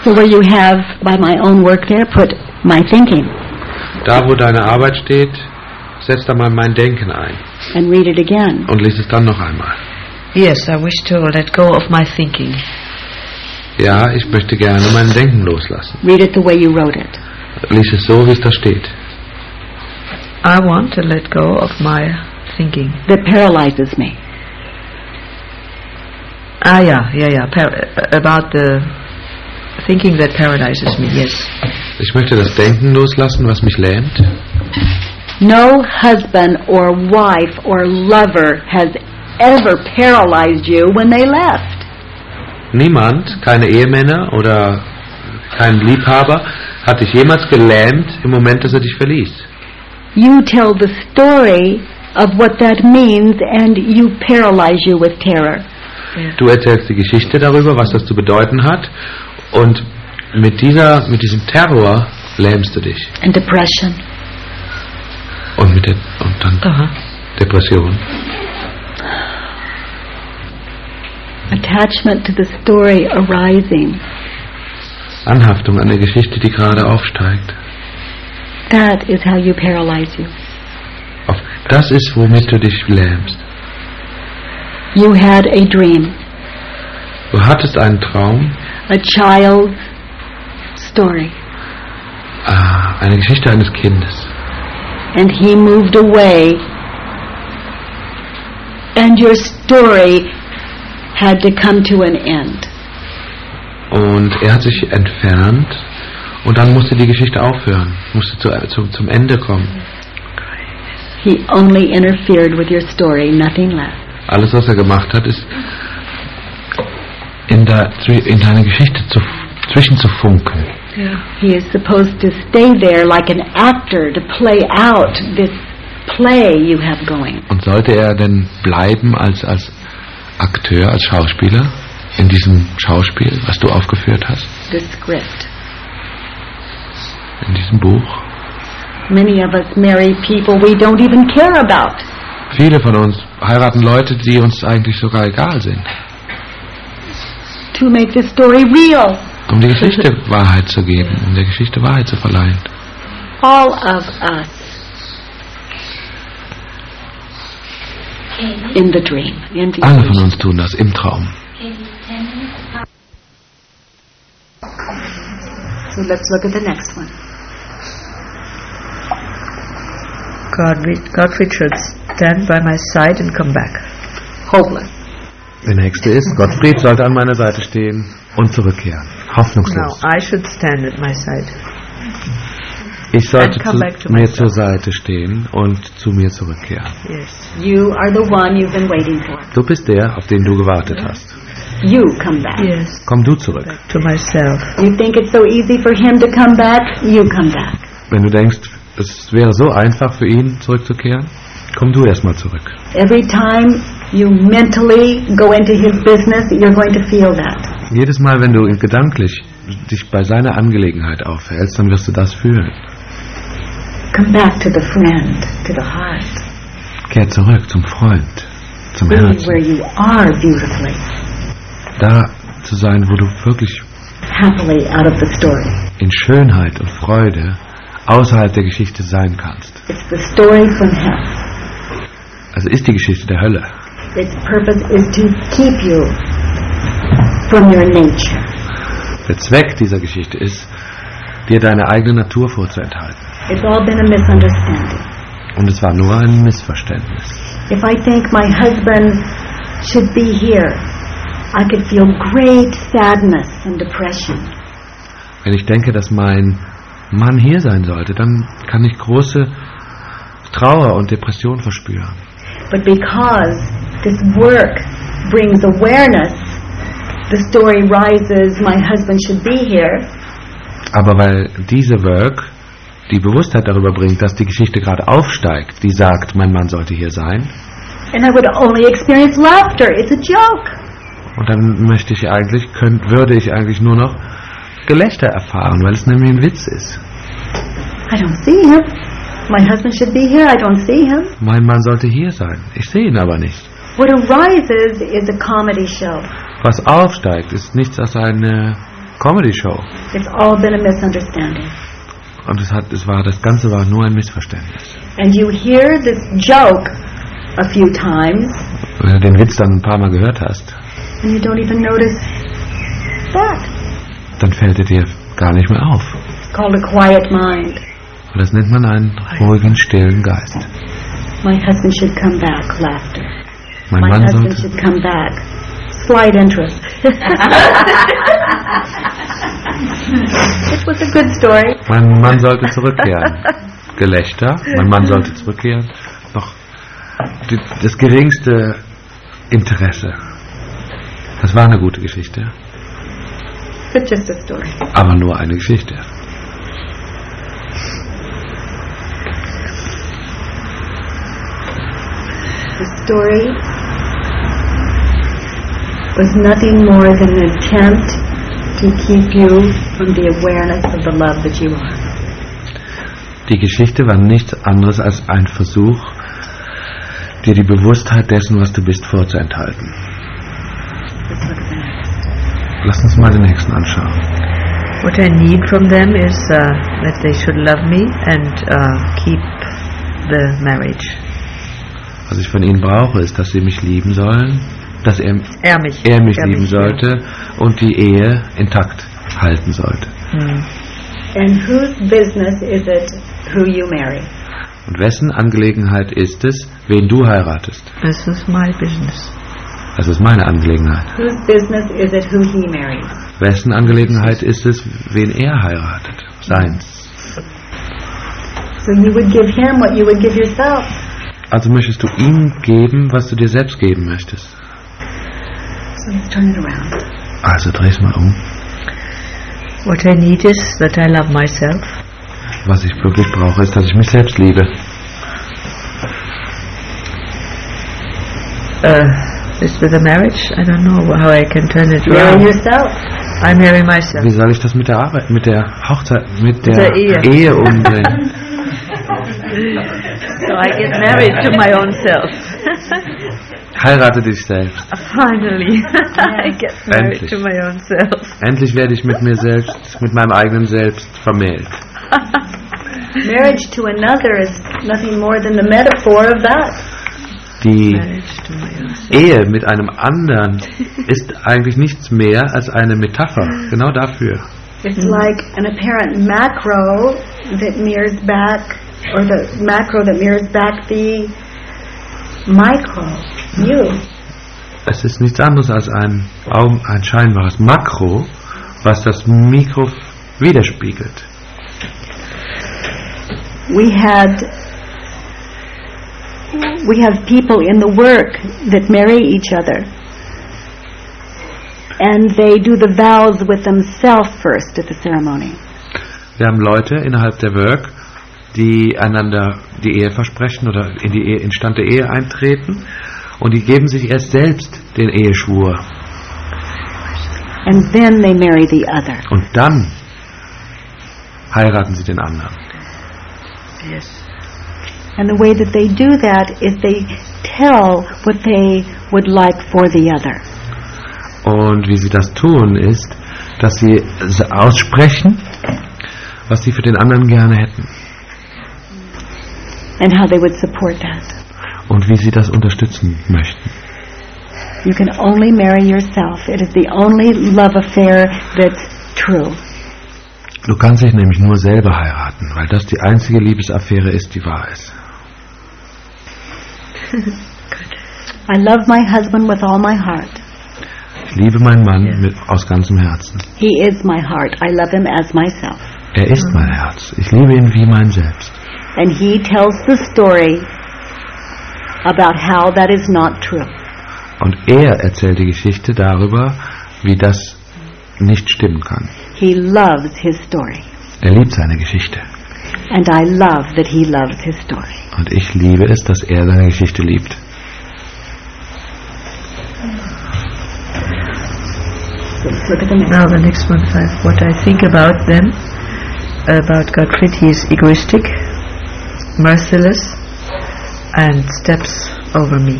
So where you have by my own work there, put my thinking Da, wo deine Arbeit steht, setz da mal mein Denken ein and read it again. und lies es dann noch einmal. Yes, I wish to let go of my thinking. Ja, ich möchte gerne mein Denken loslassen. Read it the way you wrote it. Lies es so, wie es da steht. I want to let go of my thinking. That paralyzes me. Ah, yeah, yeah, yeah. Par- about the thinking that paralyzes me. Yes. Ich möchte das Denken loslassen, was mich lähmt. No husband or wife or lover has ever paralyzed you when they left. Niemand, keine Ehemänner oder kein Liebhaber, hat dich jemals gelähmt im Moment, dass er dich verließ. You tell the story of what that means and you paralyze you with terror. Du erzählst die Geschichte darüber, was das zu bedeuten hat, und mit dieser, mit diesem Terror lähmst du dich. And depression. Und mit der, und dann Uh-huh. Depression. Attachment to the story arising. Anhaftung an der Geschichte, die gerade aufsteigt. That is how you paralyze you. Das ist, womit du dich lähmst. You had a dream, Du hattest einen Traum, a child's story, ah, eine Geschichte eines Kindes. and he moved away, and your story had to come to an end. Und er hat sich entfernt und dann musste die Geschichte aufhören, musste zu, zu, zum Ende kommen. He only interfered with your story, nothing less. Alles, was er gemacht hat, ist in, der, in deine Geschichte zu, zwischenzufunken. Yeah. He is supposed to stay there like an actor to play out this play you have going. Und sollte er denn bleiben als, als Akteur, als Schauspieler in diesem Schauspiel, was du aufgeführt hast? The script. in diesem Buch. Many of us marry people we don't even care about. Viele von uns heiraten Leute, die uns eigentlich sogar egal sind. To make the story real. Um die Geschichte Wahrheit zu geben, um der Geschichte Wahrheit zu verleihen. All of us. In the dream. In the Alle von uns tun das im Traum. So let's look at the next one. Godfrey, Godfrey should stand by my side and come back. Hopeless. Der nächste ist, Gottfried sollte an meiner Seite stehen und zurückkehren. No, Hoffnungslos. I should stand at my side. Ich sollte And come back zu, to mir myself. zur Seite stehen und zu mir zurückkehren. Yes. You are the one you've been waiting for. Du bist der, auf den du gewartet hast. You come back. Yes. Komm du zurück. To myself. You think it's so easy for him to come back? You come back. Wenn du denkst, es wäre so einfach für ihn zurückzukehren, komm du erstmal zurück. Every time you mentally go into his business, you're going to feel that. Jedes Mal, wenn du gedanklich dich bei seiner Angelegenheit aufhältst, dann wirst du das fühlen. Come back to the friend, to the heart. Kehr zurück zum Freund, zum Be where Herzen. you are beautifully, Da zu sein, wo du wirklich happily out of the story. in Schönheit und Freude außerhalb der Geschichte sein kannst. It's the story from hell. Also ist die Geschichte der Hölle. Its purpose is to keep you from your nature. Der Zweck dieser Geschichte ist, dir deine eigene Natur vorzuenthalten. It's all been a misunderstanding. Und es war nur ein Missverständnis. If I think my husband should be here, I could feel great sadness and depression. Wenn ich denke, dass mein Mann hier sein sollte, dann kann ich große Trauer und Depression verspüren. But because this work brings awareness, the story rises, my husband should be here, Aber weil diese Work die Bewusstheit darüber bringt, dass die Geschichte gerade aufsteigt, die sagt, mein Mann sollte hier sein, and I would only experience laughter. It's a joke. und dann möchte ich eigentlich, könnt, würde ich eigentlich nur noch Gelächter erfahren, weil es nämlich ein Witz ist. I don't see him. My husband should be here. I don't see him. Mein Mann sollte hier sein. Ich sehe ihn aber nicht. What arises is a comedy show. Was aufsteigt, ist nichts als eine Comedy-Show. It's all been a misunderstanding. Und es, hat, es war, das Ganze war nur ein Missverständnis. And you hear this joke a few times, Wenn du den Witz dann ein paar Mal gehört hast, and you don't even notice that. dann fällt er dir gar nicht mehr auf. It's called a quiet mind. Und das nennt man einen ruhigen, stillen Geist. My husband should come back. Laughter. Mein My Mann husband sollte, should come back. Slight interest. it was a good story. mein Mann sollte zurückkehren. Gelächter, mein Mann sollte zurückkehren. Noch das geringste Interesse. Das war eine gute Geschichte, But just a story. aber nur eine Geschichte. The story was nothing more than an attempt to keep you from the awareness of the love that you are. Die Geschichte war nichts anderes als ein Versuch, dir die Bewusstheit dessen, was du bist, vorzuenthalten. Lass uns mal den nächsten anschauen. What I need from them is uh, that they should love me and uh, keep the marriage. Was ich von ihnen brauche, ist, dass sie mich lieben sollen, dass er, Er mich. er mich Er lieben mich, sollte und die Ehe intakt halten sollte. ja. Hm. And whose business is it who you marry? Und wessen Angelegenheit ist es, wen du heiratest? This is my business. Das ist meine Angelegenheit. Whose business is it who he marries? Wessen Angelegenheit ist es, wen er heiratet? Seins. So you would give him what you would give yourself. Also möchtest du ihm geben, was du dir selbst geben möchtest. Let's turn it around. Also dreh's mal um. What I need is that I love myself Was ich wirklich brauche, ist, dass ich mich selbst liebe. uh, this with the marriage. I don't know how I can turn it Marry around. yourself. I marry myself. Wie soll ich das mit der Arbeit, mit der Hochzeit, mit der, der Ehe. Ehe umbringen? So I get married to my own self. Heirate dich selbst. Finally, I get married Endlich. to my own self. Endlich werde ich mit mir selbst, mit meinem eigenen Selbst vermählt. Marriage to another is nothing more than the metaphor of that. Die Marriage to my own self. Ehe mit einem anderen ist eigentlich nichts mehr als eine Metapher, genau dafür. It's like an apparent macro that mirrors back, or the macro that mirrors back the micro, you. Es ist nichts anderes als ein, Augen, ein scheinbares Makro, was das Mikro widerspiegelt. We had, we have people in the work that marry each other. And they do the vows with themselves first at the ceremony. Wir haben Leute innerhalb der Work, die einander die Ehe versprechen oder in die Ehe, in Stand der Ehe eintreten und die geben sich erst selbst den Eheschwur And then they marry the other. und dann heiraten sie den anderen. Yes. And the way that they do that is they tell what they would like for the other. Und wie sie das tun, ist, dass sie aussprechen, was sie für den anderen gerne hätten and how they would support that. und wie sie das unterstützen möchten. You can only marry yourself. It is the only love affair that's true. Du kannst dich nämlich nur selber heiraten, weil das die einzige Liebesaffäre ist, die wahr ist. I love my husband with all my heart. Ich liebe meinen Mann mit, aus ganzem Herzen. He is my heart. I love him as myself. Er ist mein Herz. Ich liebe ihn wie mein Selbst. And he tells the story about how that is not true. Und er erzählt die Geschichte darüber, wie das nicht stimmen kann. He loves his story. Er liebt seine Geschichte. And I love that he loves his story. Und ich liebe es, dass er seine Geschichte liebt. Look at the next. Now the next one, five. What I think about them, about Gottfried, he is egoistic, merciless, and steps over me.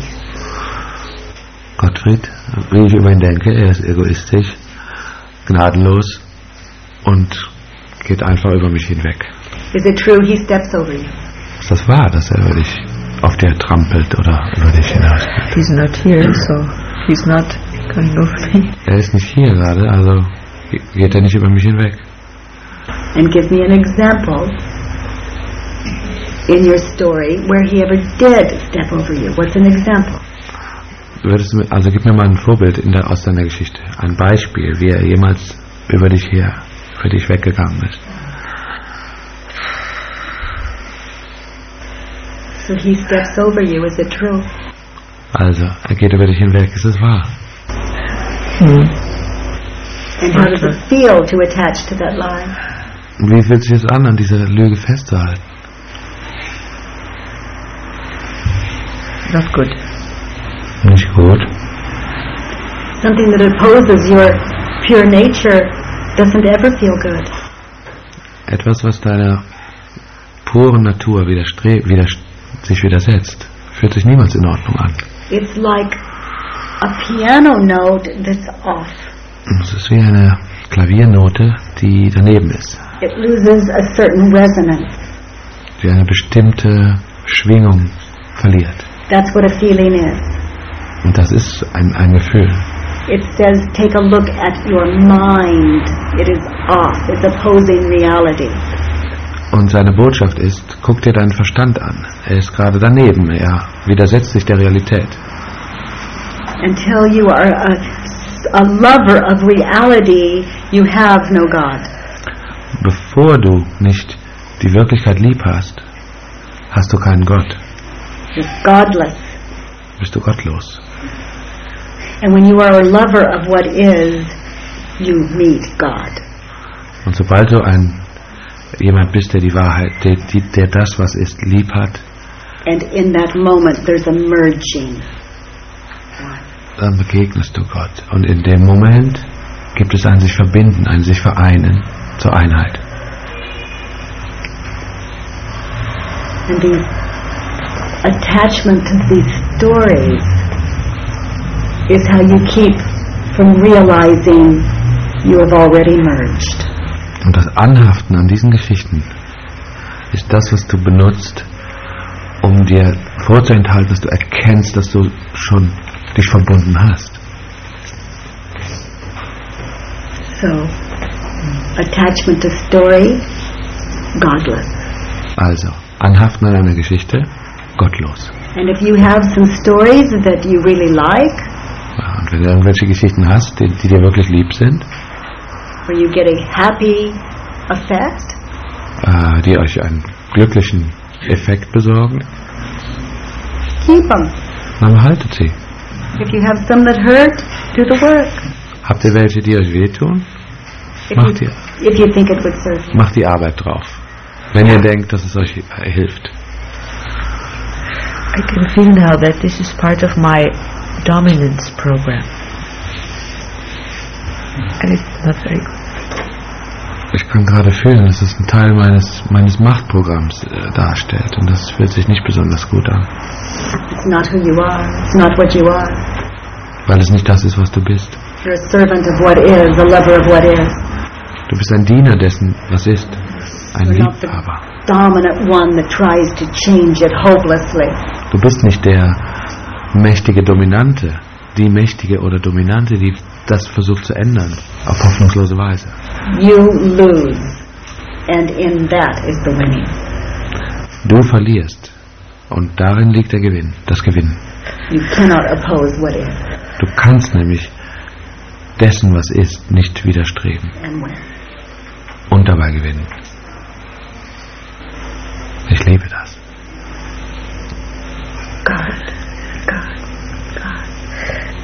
Gottfried, wie ich über ihn denke, er ist egoistisch, gnadenlos und geht einfach über mich hinweg. Is it true he steps over you? Ist das wahr, dass er über dich auf dir trampelt oder über dich hinausgeht? He's not here, so he's not going over me. Er ist nicht hier gerade, also ge- geht er nicht über mich hinweg. And give me an example in your story where he ever did step over you. What's an example? Würdest du, mir- also gib mir mal ein Vorbild in der, aus deiner Geschichte, ein Beispiel, wie er jemals über dich her, für dich weggegangen ist. So he steps over you. Is it true? Also, er geht über dich hinweg, ist es wahr? And how does it feel to attach to that lie? Und wie fühlt sich es an, an dieser Lüge festzuhalten? Not good. Nicht gut. Something that opposes your pure nature doesn't ever feel good. Etwas, was deiner puren Natur widerstre widers sich widersetzt, fühlt sich niemals in Ordnung an. It's like a piano note that's off. Es ist wie eine Klaviernote, die daneben ist, It loses a certain resonance. die eine bestimmte Schwingung verliert. That's what a feeling is. Und das ist ein, ein Gefühl. It says, take a look at your mind. It is off. It's opposing reality. Und seine Botschaft ist, guck dir deinen Verstand an. Er ist gerade daneben, er widersetzt sich der Realität. Until you are a, a lover of reality, you have no God. Bevor du nicht die Wirklichkeit lieb hast, hast du keinen Gott, godless. bist du gottlos. And when you are a lover of what is, you meet God. Und sobald du ein jemand bist, der die Wahrheit, der, der das, was ist, lieb hat, And in that moment, there's a merging. dann begegnest du Gott. Und in dem Moment gibt es ein sich verbinden, ein sich vereinen zur Einheit. And the attachment to these stories is how you keep from realizing you have already merged. Und das Anhaften an diesen Geschichten ist das, was du benutzt, um dir vorzuenthalten, dass du erkennst, dass du schon dich verbunden hast. So, attachment to story, godless. Also, Anhaften an einer Geschichte, gottlos. And if you have some stories that you really like, Ja, Und wenn du irgendwelche Geschichten hast, die, die dir wirklich lieb sind, where you get a happy effect, äh, die euch einen glücklichen Effekt besorgen, keep them. dann behaltet sie. If you have some that hurt, do the work. Habt ihr welche, die euch wehtun? If Macht you, ihr. if you think it would serve you. Macht die Arbeit drauf. Wenn ihr denkt, dass es euch hilft. I can feel now that this is part of my dominance program. And it's not very good. Ich kann gerade fühlen, dass es ein Teil meines, meines Machtprogramms äh, darstellt. Und das fühlt sich nicht besonders gut an. It's not who you are. It's not what you are. Weil es nicht das ist, was du bist. You're a servant of what is, a lover of what is. Du bist ein Diener dessen, was ist. Ein Liebhaber. Dominant one that tries to change it hopelessly. Du bist nicht der mächtige Dominante, die mächtige oder Dominante, die das versucht zu ändern, auf hoffnungslose Weise. You lose. And in that is the winning. Du verlierst. Und darin liegt der Gewinn, das Gewinnen. You cannot oppose what is Du kannst nämlich dessen, was ist, nicht widerstreben und dabei gewinnen. Ich liebe das. God, God, God.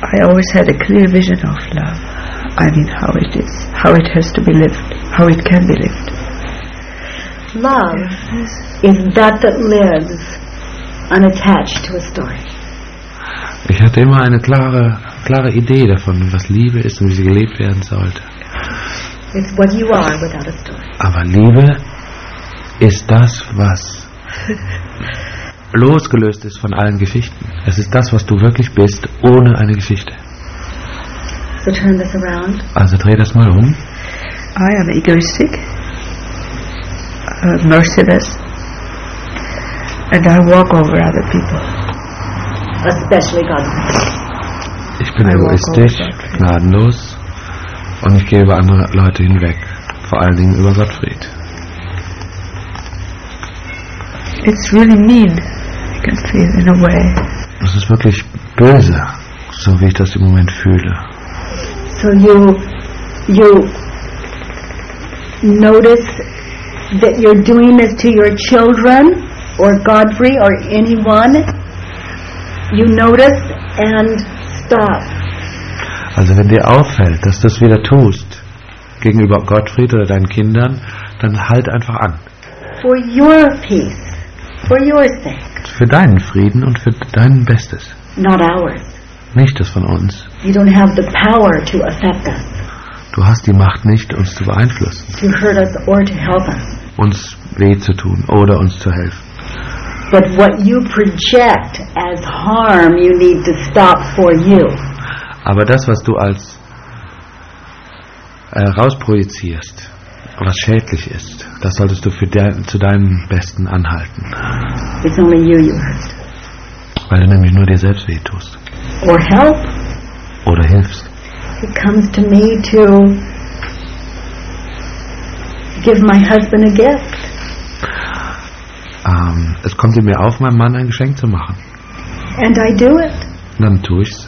I always had a clear vision of love. I mean, how it is, how it has to be lived, how it can be lived. Love is that that lives unattached to a story. Ich hatte immer eine klare, klare Idee davon, was Liebe ist und wie sie gelebt werden sollte. It's what you are without a story. Aber Liebe ist das, was losgelöst ist von allen Geschichten. Es ist das, was du wirklich bist, ohne eine Geschichte. So turn this around. Also dreh das mal um. I am egoistic, uh, merciless, and I walk over other people. Especially God. Ich bin I egoistisch, gnadenlos und ich gehe über andere Leute hinweg. Vor allen Dingen über Gottfried. It's really mean, I can feel in a way. Das ist wirklich böse, so wie ich das im Moment fühle. So you you notice that you're doing this to your children or Godfrey or anyone. You notice and stop. Also wenn dir auffällt, dass du es wieder tust, gegenüber Gottfried oder deinen Kindern, dann halt einfach an. For your peace. For your sake. Für deinen Frieden und für dein Bestes. Not ours. Nicht das von uns. You don't have the power to affect us, Du hast die Macht nicht, uns zu beeinflussen, to hurt us or to help us. uns weh zu tun oder uns zu helfen. But what you project as harm, you need to stop for you. Aber das, was du als äh, rausprojizierst, was schädlich ist, das solltest du für de zu deinem Besten anhalten, It's only you you hurt. weil du nämlich nur dir selbst weh tust Or help. oder hilfst. It comes to me to give my husband a gift. Ähm, es kommt in mir auf, meinem Mann ein Geschenk zu machen. And I do it. Dann tue ich's.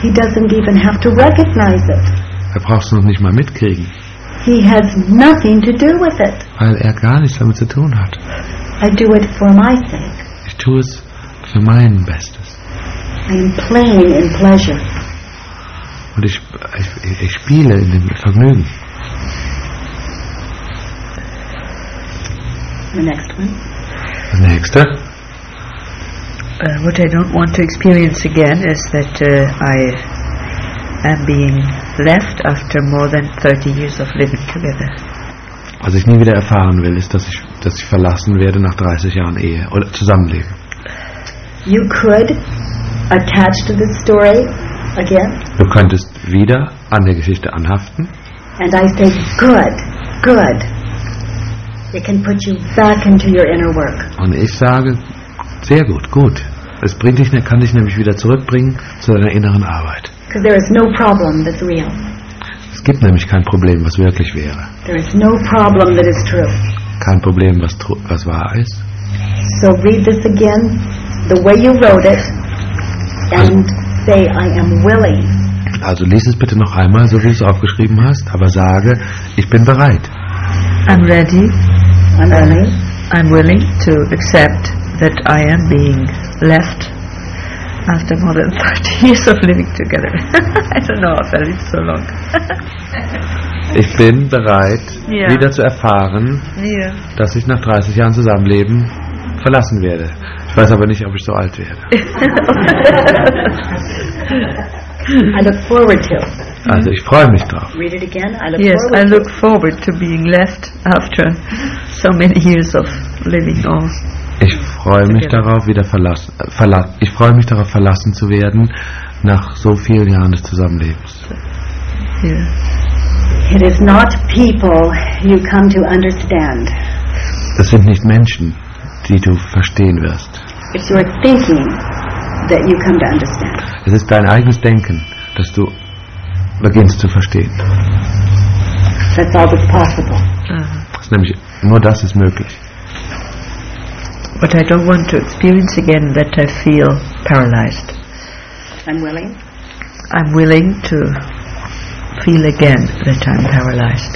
He doesn't even have to recognize it. Er braucht es noch nicht mal mitkriegen, He has nothing to do with it. weil er gar nichts damit zu tun hat. I do it for my sake. Ich tue es für mein Bestes. I am playing in pleasure. Und ich, ich, ich spiele in dem Vergnügen. The next one. Das nächste. Uh, what I don't want to experience again is that uh, I am being left after more than 30 years of living together. Was ich nie wieder erfahren will, ist, dass ich, dass ich verlassen werde nach 30 Jahren Ehe oder Zusammenleben. You could attach to this story again, Du könntest wieder an der Geschichte anhaften and I say, good, good. It can put you back into your inner work. und ich sage, sehr gut, gut. Es bringt dich, kann dich nämlich wieder zurückbringen zu deiner inneren Arbeit. Because there is no problem that's real. Es gibt nämlich kein Problem, was wirklich wäre. There is no problem that is true. Kein Problem, was, tru- was wahr ist. So read this again the way you wrote it and say, I am willing. Also lies es bitte noch einmal, so wie du es aufgeschrieben hast, aber sage, ich bin bereit. I'm ready, I'm willing. I'm willing to accept that I am being left after more than 30 years of living together. I don't know if I live so long. Ich bin bereit, Ja. wieder zu erfahren, yeah. dass ich nach 30 Jahren Zusammenleben verlassen werde. Ich weiß aber nicht, ob ich so alt werde. I look forward to. Also ich freue mich drauf. Read it again. I look Yes, I forward look forward to being left after so many years of living on. Ich freue mich darauf, wieder verlassen. Äh, verla ich freue mich darauf, verlassen zu werden nach so vielen Jahren des Zusammenlebens. It is not people you come to understand. Das sind nicht Menschen, die du verstehen wirst. It's your thinking that you come to understand. Es ist dein eigenes Denken, das du beginnst zu verstehen. That's all that's possible. Das ist nämlich nur das ist möglich. But I don't want to experience again that I feel paralyzed. I'm willing. I'm willing to feel again that I'm paralyzed.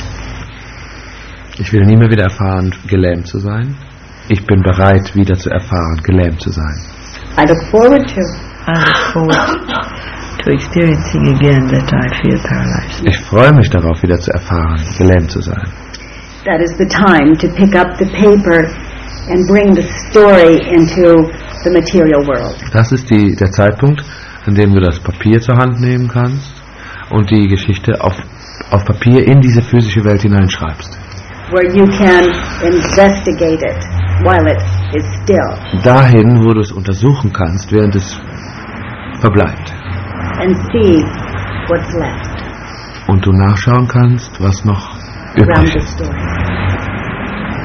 Ich will nie mehr wieder erfahren, gelähmt zu sein. Ich bin bereit, wieder zu erfahren, gelähmt zu sein. I look forward to. I look forward to experiencing again that I feel paralyzed. Ich freue mich darauf, wieder zu erfahren, gelähmt zu sein. That is the time to pick up the paper and bring the story into the material world. Das ist die, der Zeitpunkt, an dem du das Papier zur Hand nehmen kannst und die Geschichte auf, auf Papier in diese physische Welt hineinschreibst. Where you can investigate it while it is still Dahin, wo du es untersuchen kannst, während es verbleibt. and see what's left Und du nachschauen kannst, was noch übrig ist,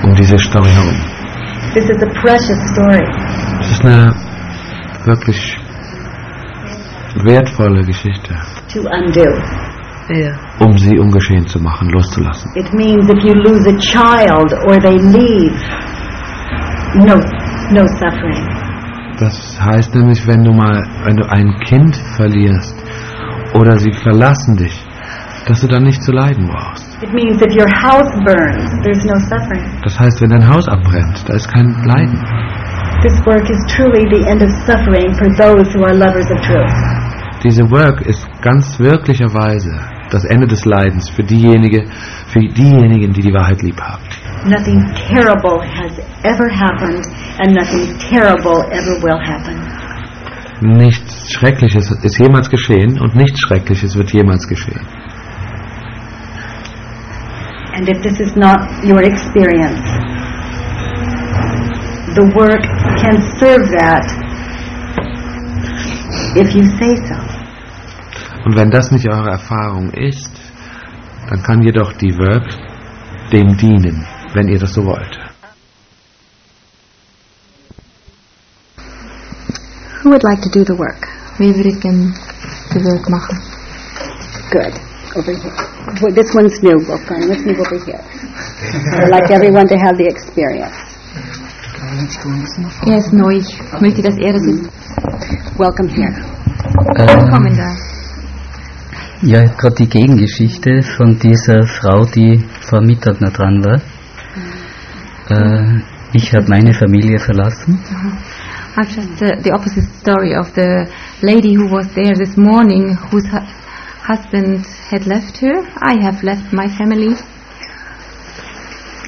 um diese Story herum. This is a precious story. Es ist eine wirklich wertvolle Geschichte, to undo. Yeah. um sie ungeschehen zu machen, loszulassen. It means if you lose a child or they leave, no, no suffering. Das heißt nämlich, wenn du mal, wenn du ein Kind verlierst oder sie verlassen dich, dass du dann nicht zu leiden brauchst. It means if your house burns, there's no suffering. Das heißt, wenn dein Haus abbrennt, da ist kein Leiden. This work is truly the end of suffering for those who are lovers of truth. Diese Work ist ganz wirklicherweise das Ende des Leidens für diejenige, für diejenigen, die die Wahrheit lieb haben. Nothing terrible has ever happened, and nothing terrible ever will happen. Nichts Schreckliches ist jemals geschehen und nichts Schreckliches wird jemals geschehen. And if this is not your experience, the work can serve that if you say so. Und wenn das nicht eure Erfahrung ist, dann kann jedoch die Work dem dienen, wenn ihr das so wollt. Who would like to do the work? Wie würde gern die Work machen? Good. Over here. Well, this one's new, Wolfgang. Let's move over here. I'd like everyone to have the experience. Er ist neu. Ich möchte, dass er das ist. Welcome here. Willkommen da. Ja, gerade die Gegengeschichte von dieser Frau, die vor Mittag noch dran war. Äh, ich habe meine Familie verlassen. I've just uh, the opposite story of the lady who was there this morning, whose husband had left her. I have left my family.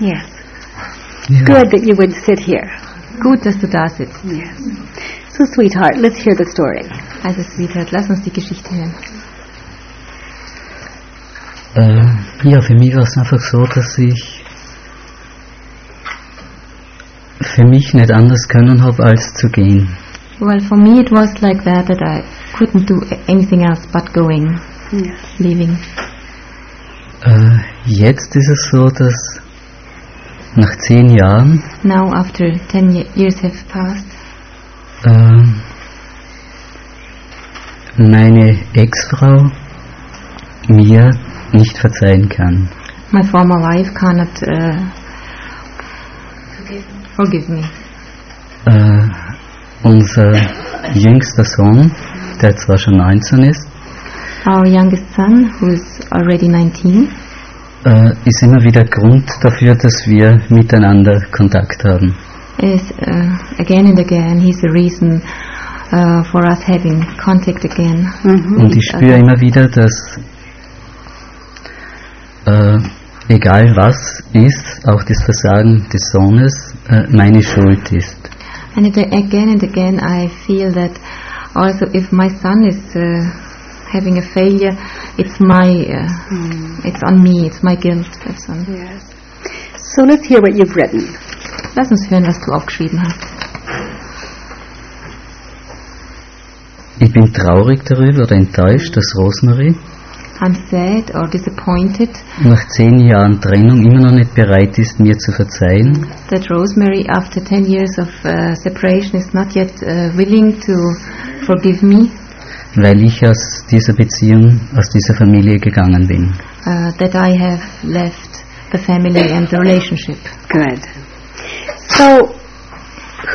Yes. Ja. Good that you would sit here. Gut, dass du da sitzt. Yes. So, sweetheart, let's hear the story. Also, Sweetheart, lass uns die Geschichte hören. Äh, ja, für mich war es einfach so, dass ich für mich nicht anders können habe, als zu gehen. Well, for me it was like that, that I couldn't do anything else but going, Yes. leaving. Äh, jetzt ist es so, dass nach zehn Jahren Now, after 10 ye- years have passed, äh, meine Ex-Frau mir nicht verzeihen kann. my former wife cannot uh, forgive me. Äh, unser jüngster Sohn, der zwar schon 19 ist, Our youngest son, who is already 19, äh, ist immer wieder Grund dafür, dass wir miteinander Kontakt haben. is uh, again and again, he's the reason uh, for us having contact again. Und ich spüre immer wieder, dass äh, egal was ist, auch das Versagen des Sohnes äh, meine Schuld ist. And it, again and again, I feel that also if my son is uh, having a failure, it's my, uh, it's on me, it's my guilt. That's on. Yes. So let's hear what you've written. Lass uns hören, was du aufgeschrieben hast. Ich bin traurig darüber oder enttäuscht, dass Rosemary I'm sad or disappointed nach zehn Jahren Trennung immer noch nicht bereit ist, mir zu verzeihen that Rosemary, after 10 years of uh, separation, is not yet uh, willing to forgive me, weil ich aus dieser Beziehung, aus dieser Familie gegangen bin. uh, that I have left the family and the relationship. Good. So,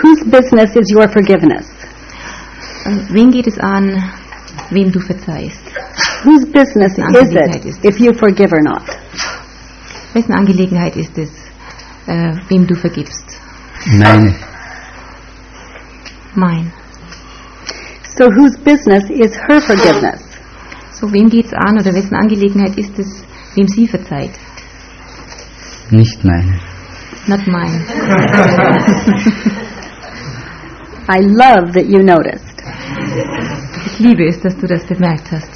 whose business is your forgiveness? Uh, wen geht es an, wem du verzeihst? Whose business is Angelegenheit ist it if you forgive or not? Wessen Angelegenheit ist es, äh, wem du vergibst? Meine, Mein. So, whose business is her forgiveness? So, wem geht's an oder wessen Angelegenheit ist es, wem sie verzeiht? nicht meine. Not mine. I love that you noticed. Ich liebe es, dass du das bemerkt hast.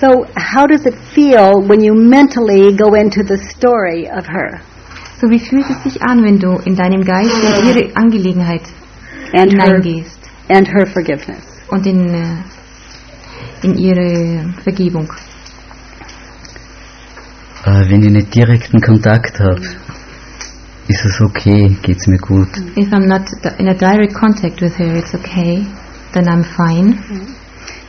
So, how does it feel when you mentally go into the story of her So, wie fühlt es sich an, wenn du in deinem Geist in ihre Angelegenheit and her hineingehst and her forgiveness? und in, äh, in ihre Vergebung? Äh, wenn ich nicht direkten Kontakt habe, ist es okay, geht's mir gut. If I'm not in a direct contact with her, it's okay. Then I'm fine.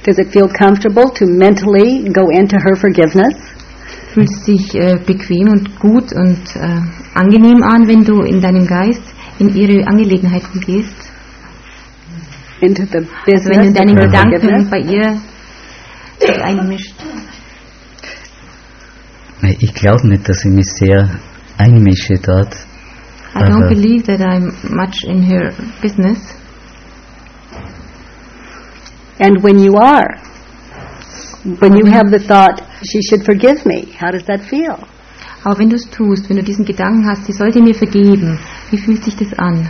Does it feel comfortable to mentally go into her forgiveness? Fühlt es sich äh, bequem und gut und äh, angenehm an, wenn du in deinem Geist in ihre Angelegenheiten gehst? Into the Also wenn business du her Gedanken bei ihr einmischt. Ich glaube nicht, dass ich mich sehr einmische dort. I don't believe that I'm much in her business. And when you are, when you have the thought, she should forgive me, how does that feel? Aber wenn du es tust, wenn du diesen Gedanken hast, sie sollte mir vergeben, wie fühlt sich das an?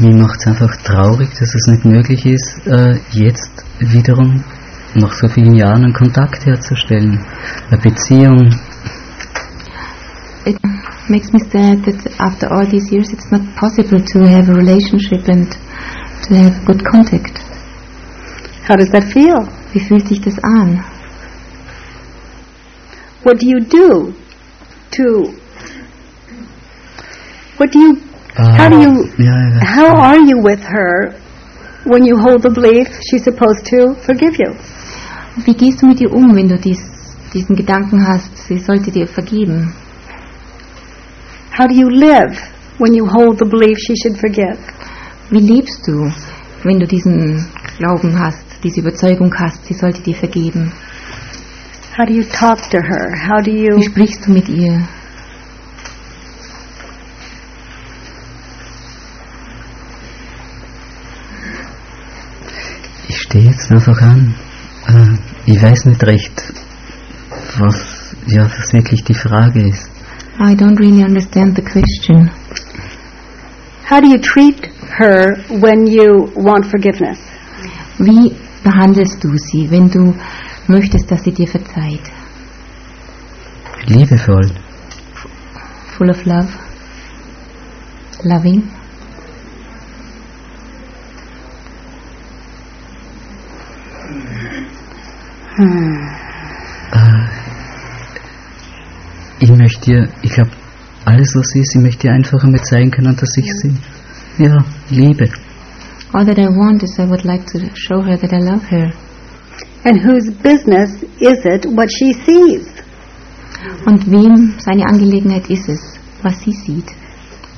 Mir macht es einfach traurig, dass es nicht möglich ist, äh, jetzt wiederum nach so vielen Jahren einen Kontakt herzustellen. Eine Beziehung, It makes me sad that after all these years it's not possible to have a relationship and to have good contact. How does that feel? Wie fühlt sich das an? What do you do to, what do you, how do you, ja, ja, how are you with her when you hold the belief she's supposed to forgive you? Wie gehst du mit ihr um, wenn du dies, diesen Gedanken hast, sie sollte dir vergeben? How do you live when you hold the belief she should forgive? Wie lebst du, wenn du diesen Glauben hast, diese Überzeugung hast, sie sollte dir vergeben? How do you talk to her? How do you, Wie sprichst du mit ihr? Stehe jetzt einfach an. Äh, ich weiß nicht recht, was, ja, was wirklich die Frage ist. I don't really understand the question. How do you treat her when you want forgiveness? Wie behandelst du sie, wenn du möchtest, dass sie dir verzeiht? Liebevoll. Full of love? Loving? Äh, ich möchte dir, ich glaube, alles was sie ist, ich möchte dir einfach einmal zeigen können, dass ich sie, ja, liebe. All that I want is I would like to show her that I love her. And whose business is it what she sees? Und wem seine Angelegenheit ist es, was sie sieht?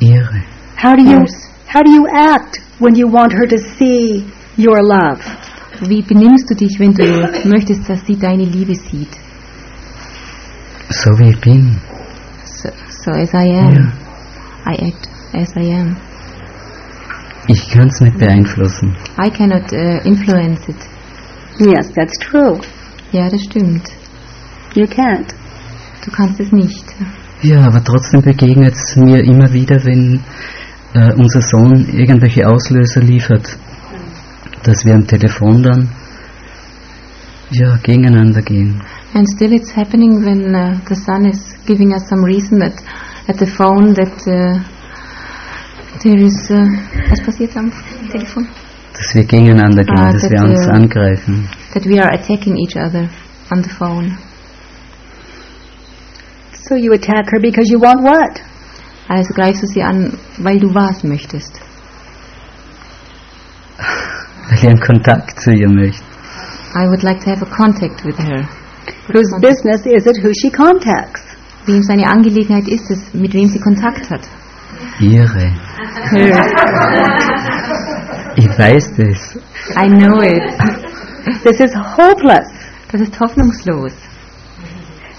Ihre. How do you how do you act when you want her to see your love? Wie benimmst du dich, wenn du möchtest, dass sie deine Liebe sieht? So wie ich bin. So, so as I am. Ja. I act as I am. Ich kann es nicht beeinflussen. I cannot uh, influence it. Yes, that's true. Ja, das stimmt. You can't. Du kannst es nicht. Ja, aber trotzdem begegnet es mir immer wieder, wenn äh, unser Sohn irgendwelche Auslöser liefert, dass wir am Telefon dann ja, gegeneinander gehen. And still it's happening when uh, the son is giving us some reason that at the phone that uh, there is... Uh, was passiert am Telefon? Dass wir gegeneinander gehen, Ah, dass that wir uns wir- angreifen. That we are attacking each other on the phone. So you attack her because you want what? Also greifst du sie an, weil du was möchtest. Weil ich einen Kontakt zu ihr möchte. I would like to have a contact with her. Whose business is it who she contacts? Wem seine Angelegenheit ist es, mit wem sie Kontakt hat. Ihre. Hers. Ich weiß das. I know it. This is hopeless. Das ist hoffnungslos.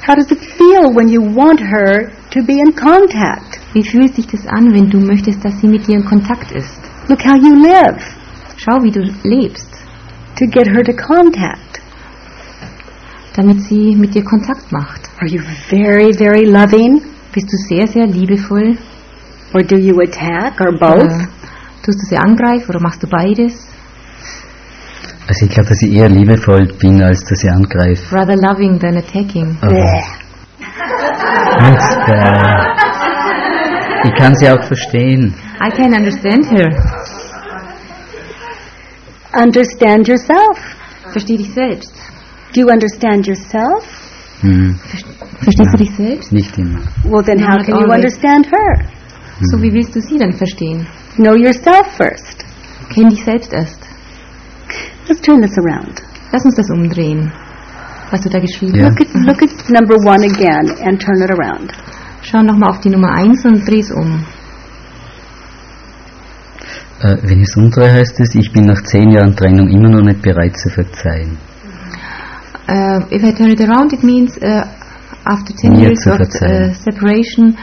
How does it feel when you want her to be in contact? Wie fühlt sich das an, wenn du möchtest, dass sie mit dir in Kontakt ist? Look how you live Schau, wie du lebst, to get her to contact. damit sie mit dir Kontakt macht. Are you very, very loving? Bist du sehr, sehr liebevoll? Or do you attack or both? Oder tust du sie angreifen oder machst du beides? Also ich glaube, dass ich eher liebevoll bin, als dass ich angreife. Rather loving than attacking. Äh, ich kann sie auch verstehen. I can understand her. Understand yourself. Versteh dich selbst. Do you understand yourself? Hm, Verstehst du dich selbst? nicht immer. Well, then No, how not can you understand her? So wie willst du sie dann verstehen? Know yourself first. Kenn dich selbst erst. Let's turn this around. Lass uns das umdrehen. Was du da geschrieben Ja. Look at look at number one again and turn it around. Schau nochmal auf die Nummer 1 und dreh's um. Äh, wenn ich es umdrehe, heißt es, ich bin nach zehn Jahren Trennung immer noch nicht bereit zu verzeihen. Uh, if I turn it around, it means uh, after 10 Mir years of uh, separation,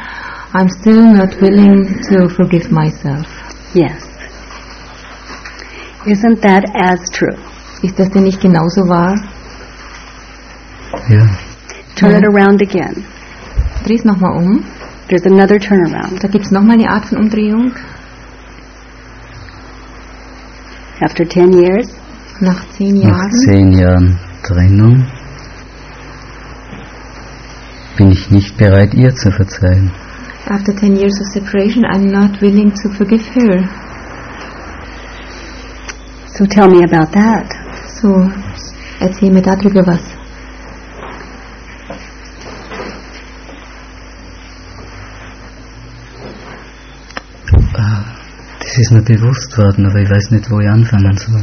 I'm still not willing to forgive myself. Yes. Isn't that as true? Ist das denn nicht genauso wahr? Ja. Turn Ja. it around again. Dreh's nochmal um. There's another turnaround. Da gibt's nochmal eine Art von Umdrehung. After 10 years, Nach 10 Nach zehn Jahren Trennung bin ich nicht bereit, ihr zu verzeihen. After 10 years of separation, I'm not willing to forgive her. so tell me about that. So, erzähl mir darüber was. Das ist mir bewusst worden, aber ich weiß nicht, wo ich anfangen soll.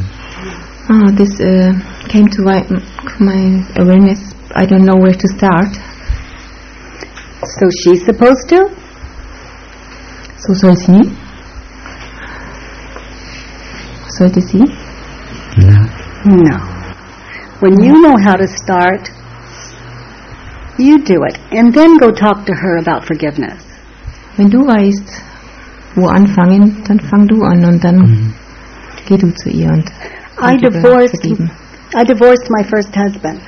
Ah, this uh, came to my, my awareness. I don't know where to start. So she's supposed to? So soll sie? Sollte sie? Na, No. When you know how to start, you do it. And then go talk to her about forgiveness. Wenn du weißt, wo anfangen, dann fang du an und dann mhm. geh du zu ihr und I divorced vergeben. I divorced my first husband.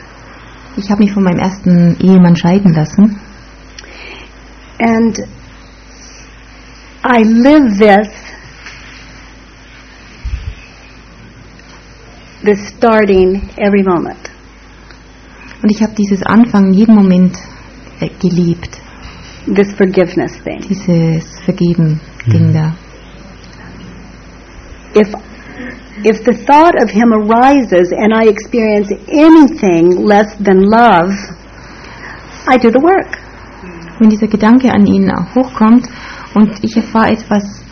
Ich habe mich von meinem ersten Ehemann scheiden lassen And I live this, this starting every moment. Und ich habe dieses Anfangen jeden Moment äh, geliebt, This forgiveness thing. dieses Vergeben-Ding da. If if the thought of him arises and I experience anything less than love, I do the work. Wenn dieser Gedanke an ihn hochkommt und ich erfahre etwas,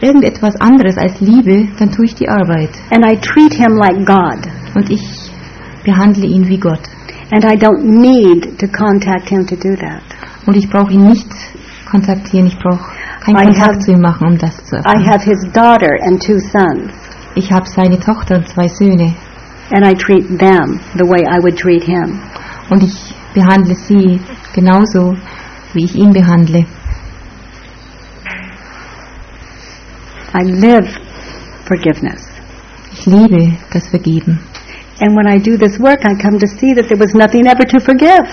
irgendetwas anderes als Liebe, dann tue ich die Arbeit. And I treat him like God. Und ich behandle ihn wie Gott. And I don't need to contact him to do that. Und ich brauche ihn nicht kontaktieren, ich brauche keinen I Kontakt have- zu ihm machen, um das zu I have his daughter and two sons, Ich habe seine Tochter und zwei Söhne and I treat them the way I would treat him. und ich behandle sie genauso, wie ich ihn behandle. I live forgiveness. Ich liebe das Vergeben. And when I do this work, I come to see that there was nothing ever to forgive.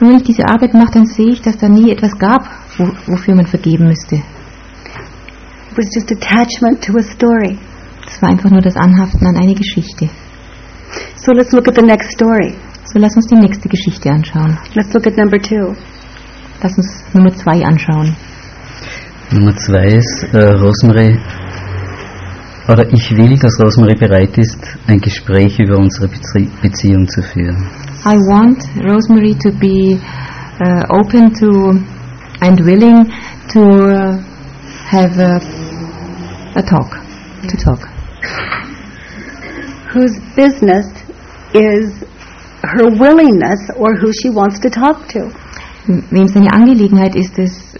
Und wenn ich diese Arbeit mache, dann sehe ich, dass da nie etwas gab, wo, wofür man vergeben müsste. It was just attachment to a story. Es war einfach nur das Anhaften an eine Geschichte. So let's look at the next story. So lass uns die nächste Geschichte anschauen. Let's look at number two. Lass uns Nummer zwei anschauen. Nummer zwei ist, äh, Rosemarie, oder ich will, dass Rosemarie bereit ist, ein Gespräch über unsere Bezie Beziehung zu führen. I want Rosemary to be uh, open to and willing to uh, have a, a talk, to talk. Whose business is her willingness or who she wants to talk to. Wem seine Angelegenheit ist es,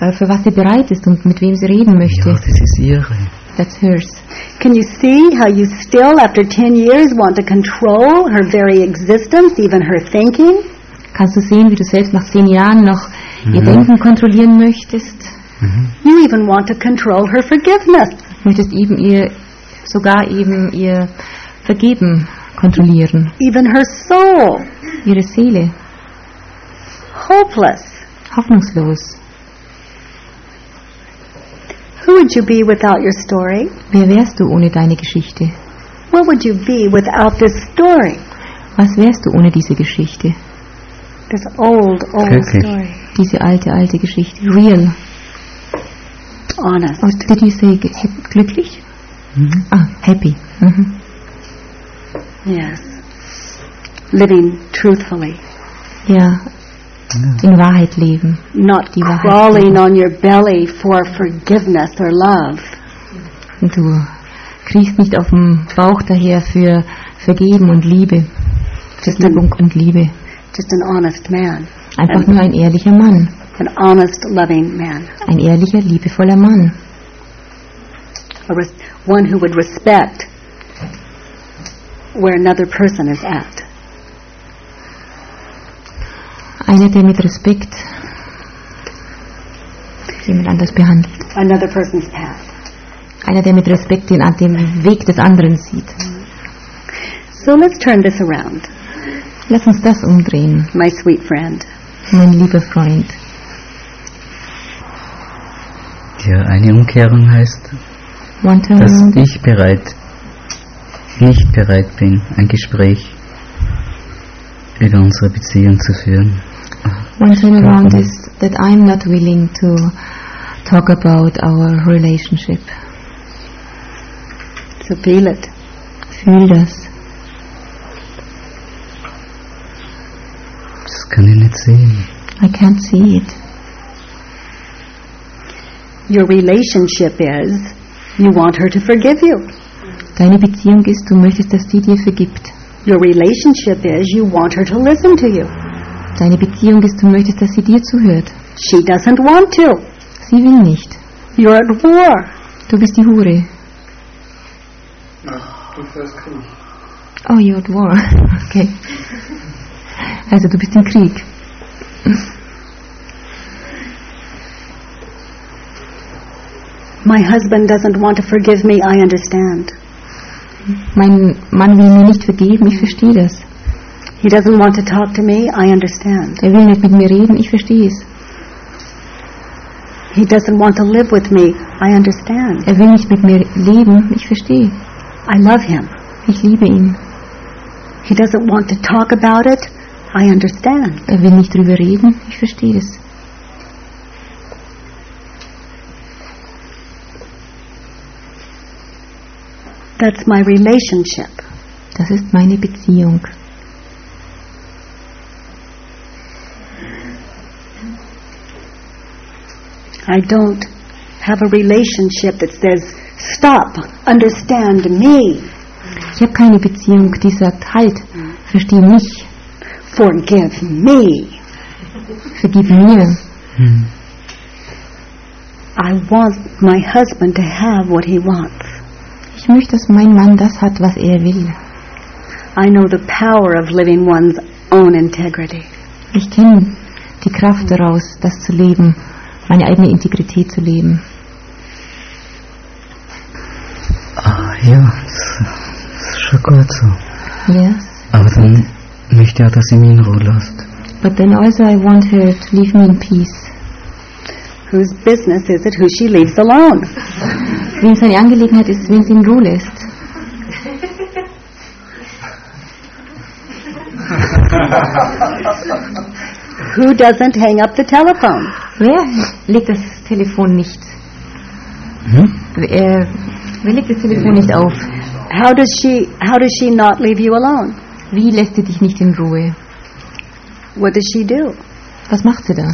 äh, für was sie bereit ist und mit wem sie reden Ja, möchte. das ist ihre. That's hers. Can you see how you still, after 10 years, want to control her very existence, even her thinking? Kannst du sehen, wie du selbst nach zehn Jahren noch ihr Mhm. Denken kontrollieren möchtest? You even want to control her forgiveness. Möchtest eben ihr, sogar eben ihr Vergeben kontrollieren. even her soul, Ihre Seele. hopeless. Hoffnungslos. Who would you be without your story? Wer wärst du ohne deine Geschichte? What would you be without this story? Was wärst du ohne diese Geschichte? This old, old Glücklich. story. Diese alte, alte Geschichte. Real. Honest. Oh, did you say ge- hap- glücklich? Ah, happy. Mhm. Yes. Living truthfully. Ja, in Wahrheit leben. Not Die Wahrheit crawling leben. on your belly for forgiveness or love. Du kriegst nicht auf dem Bauch daher für Vergeben und Liebe. Vergebung und Liebe. Just an honest man. Einfach nur ein ehrlicher Mann. an honest, loving man. Ein ehrlicher, liebevoller Mann. A one who would respect where another person is at. Einer, der mit Respekt jemand anders behandelt. Another person's path. Einer, der mit Respekt den, den Weg des anderen sieht. So let's turn this around, Lass uns das umdrehen, my sweet friend. mein lieber Freund. Ja, eine Umkehrung heißt, dass ich bereit, nicht bereit bin, ein Gespräch über unsere Beziehung zu führen. One turn around Mhm. is that I'm not willing to talk about our relationship. So feel it. Fühl das. Das kann ich nicht sehen. I can't see it. Your relationship is you want her to forgive you. Deine Beziehung ist, du möchtest, dass sie dir vergibt. Your relationship is you want her to listen to you. Deine Beziehung ist, du möchtest, dass sie dir zuhört. She doesn't want to. Sie will nicht. You're at war. Du bist die Hure. Oh, you're at war. Okay. Also du bist im Krieg. My husband doesn't want to forgive me, I understand. Mein Mann will mir nicht vergeben, ich verstehe das. He doesn't want to talk to me, I understand. Er will nicht mit mir reden, ich verstehe es. He doesn't want to live with me. I understand. Er will nicht mit mir leben. Ich verstehe. I love him. Ich liebe ihn. He doesn't want to talk about it. I understand. Er will nicht drüber reden. Ich verstehe es. That's my relationship. Das ist meine Beziehung. I don't have a relationship that says, stop, understand me, Ich habe keine Beziehung, die sagt, halt, versteh mich, forgive me. vergib mir. I want my husband to have what he wants. Ich möchte, dass mein Mann das hat, was er will. I know the power of living one's own integrity. Ich kenne die Kraft daraus, das zu leben, meine eigene Integrität zu leben. Ah, ja, das, das ist schon gut so. Yes. Aber dann möchte ich auch, dass sie mich in Ruhe lässt. But then also I want her to leave me in peace. Whose business is it who she leaves alone? Wem seine Angelegenheit ist, wen sie in Ruhe lässt. Who doesn't hang up the telephone? Wer legt das Telefon nicht? Hm? Wer, äh, wer legt das Telefon nicht auf? How does she how does she not leave you alone? Wie lässt sie dich nicht in Ruhe? What does she do? Was macht sie da?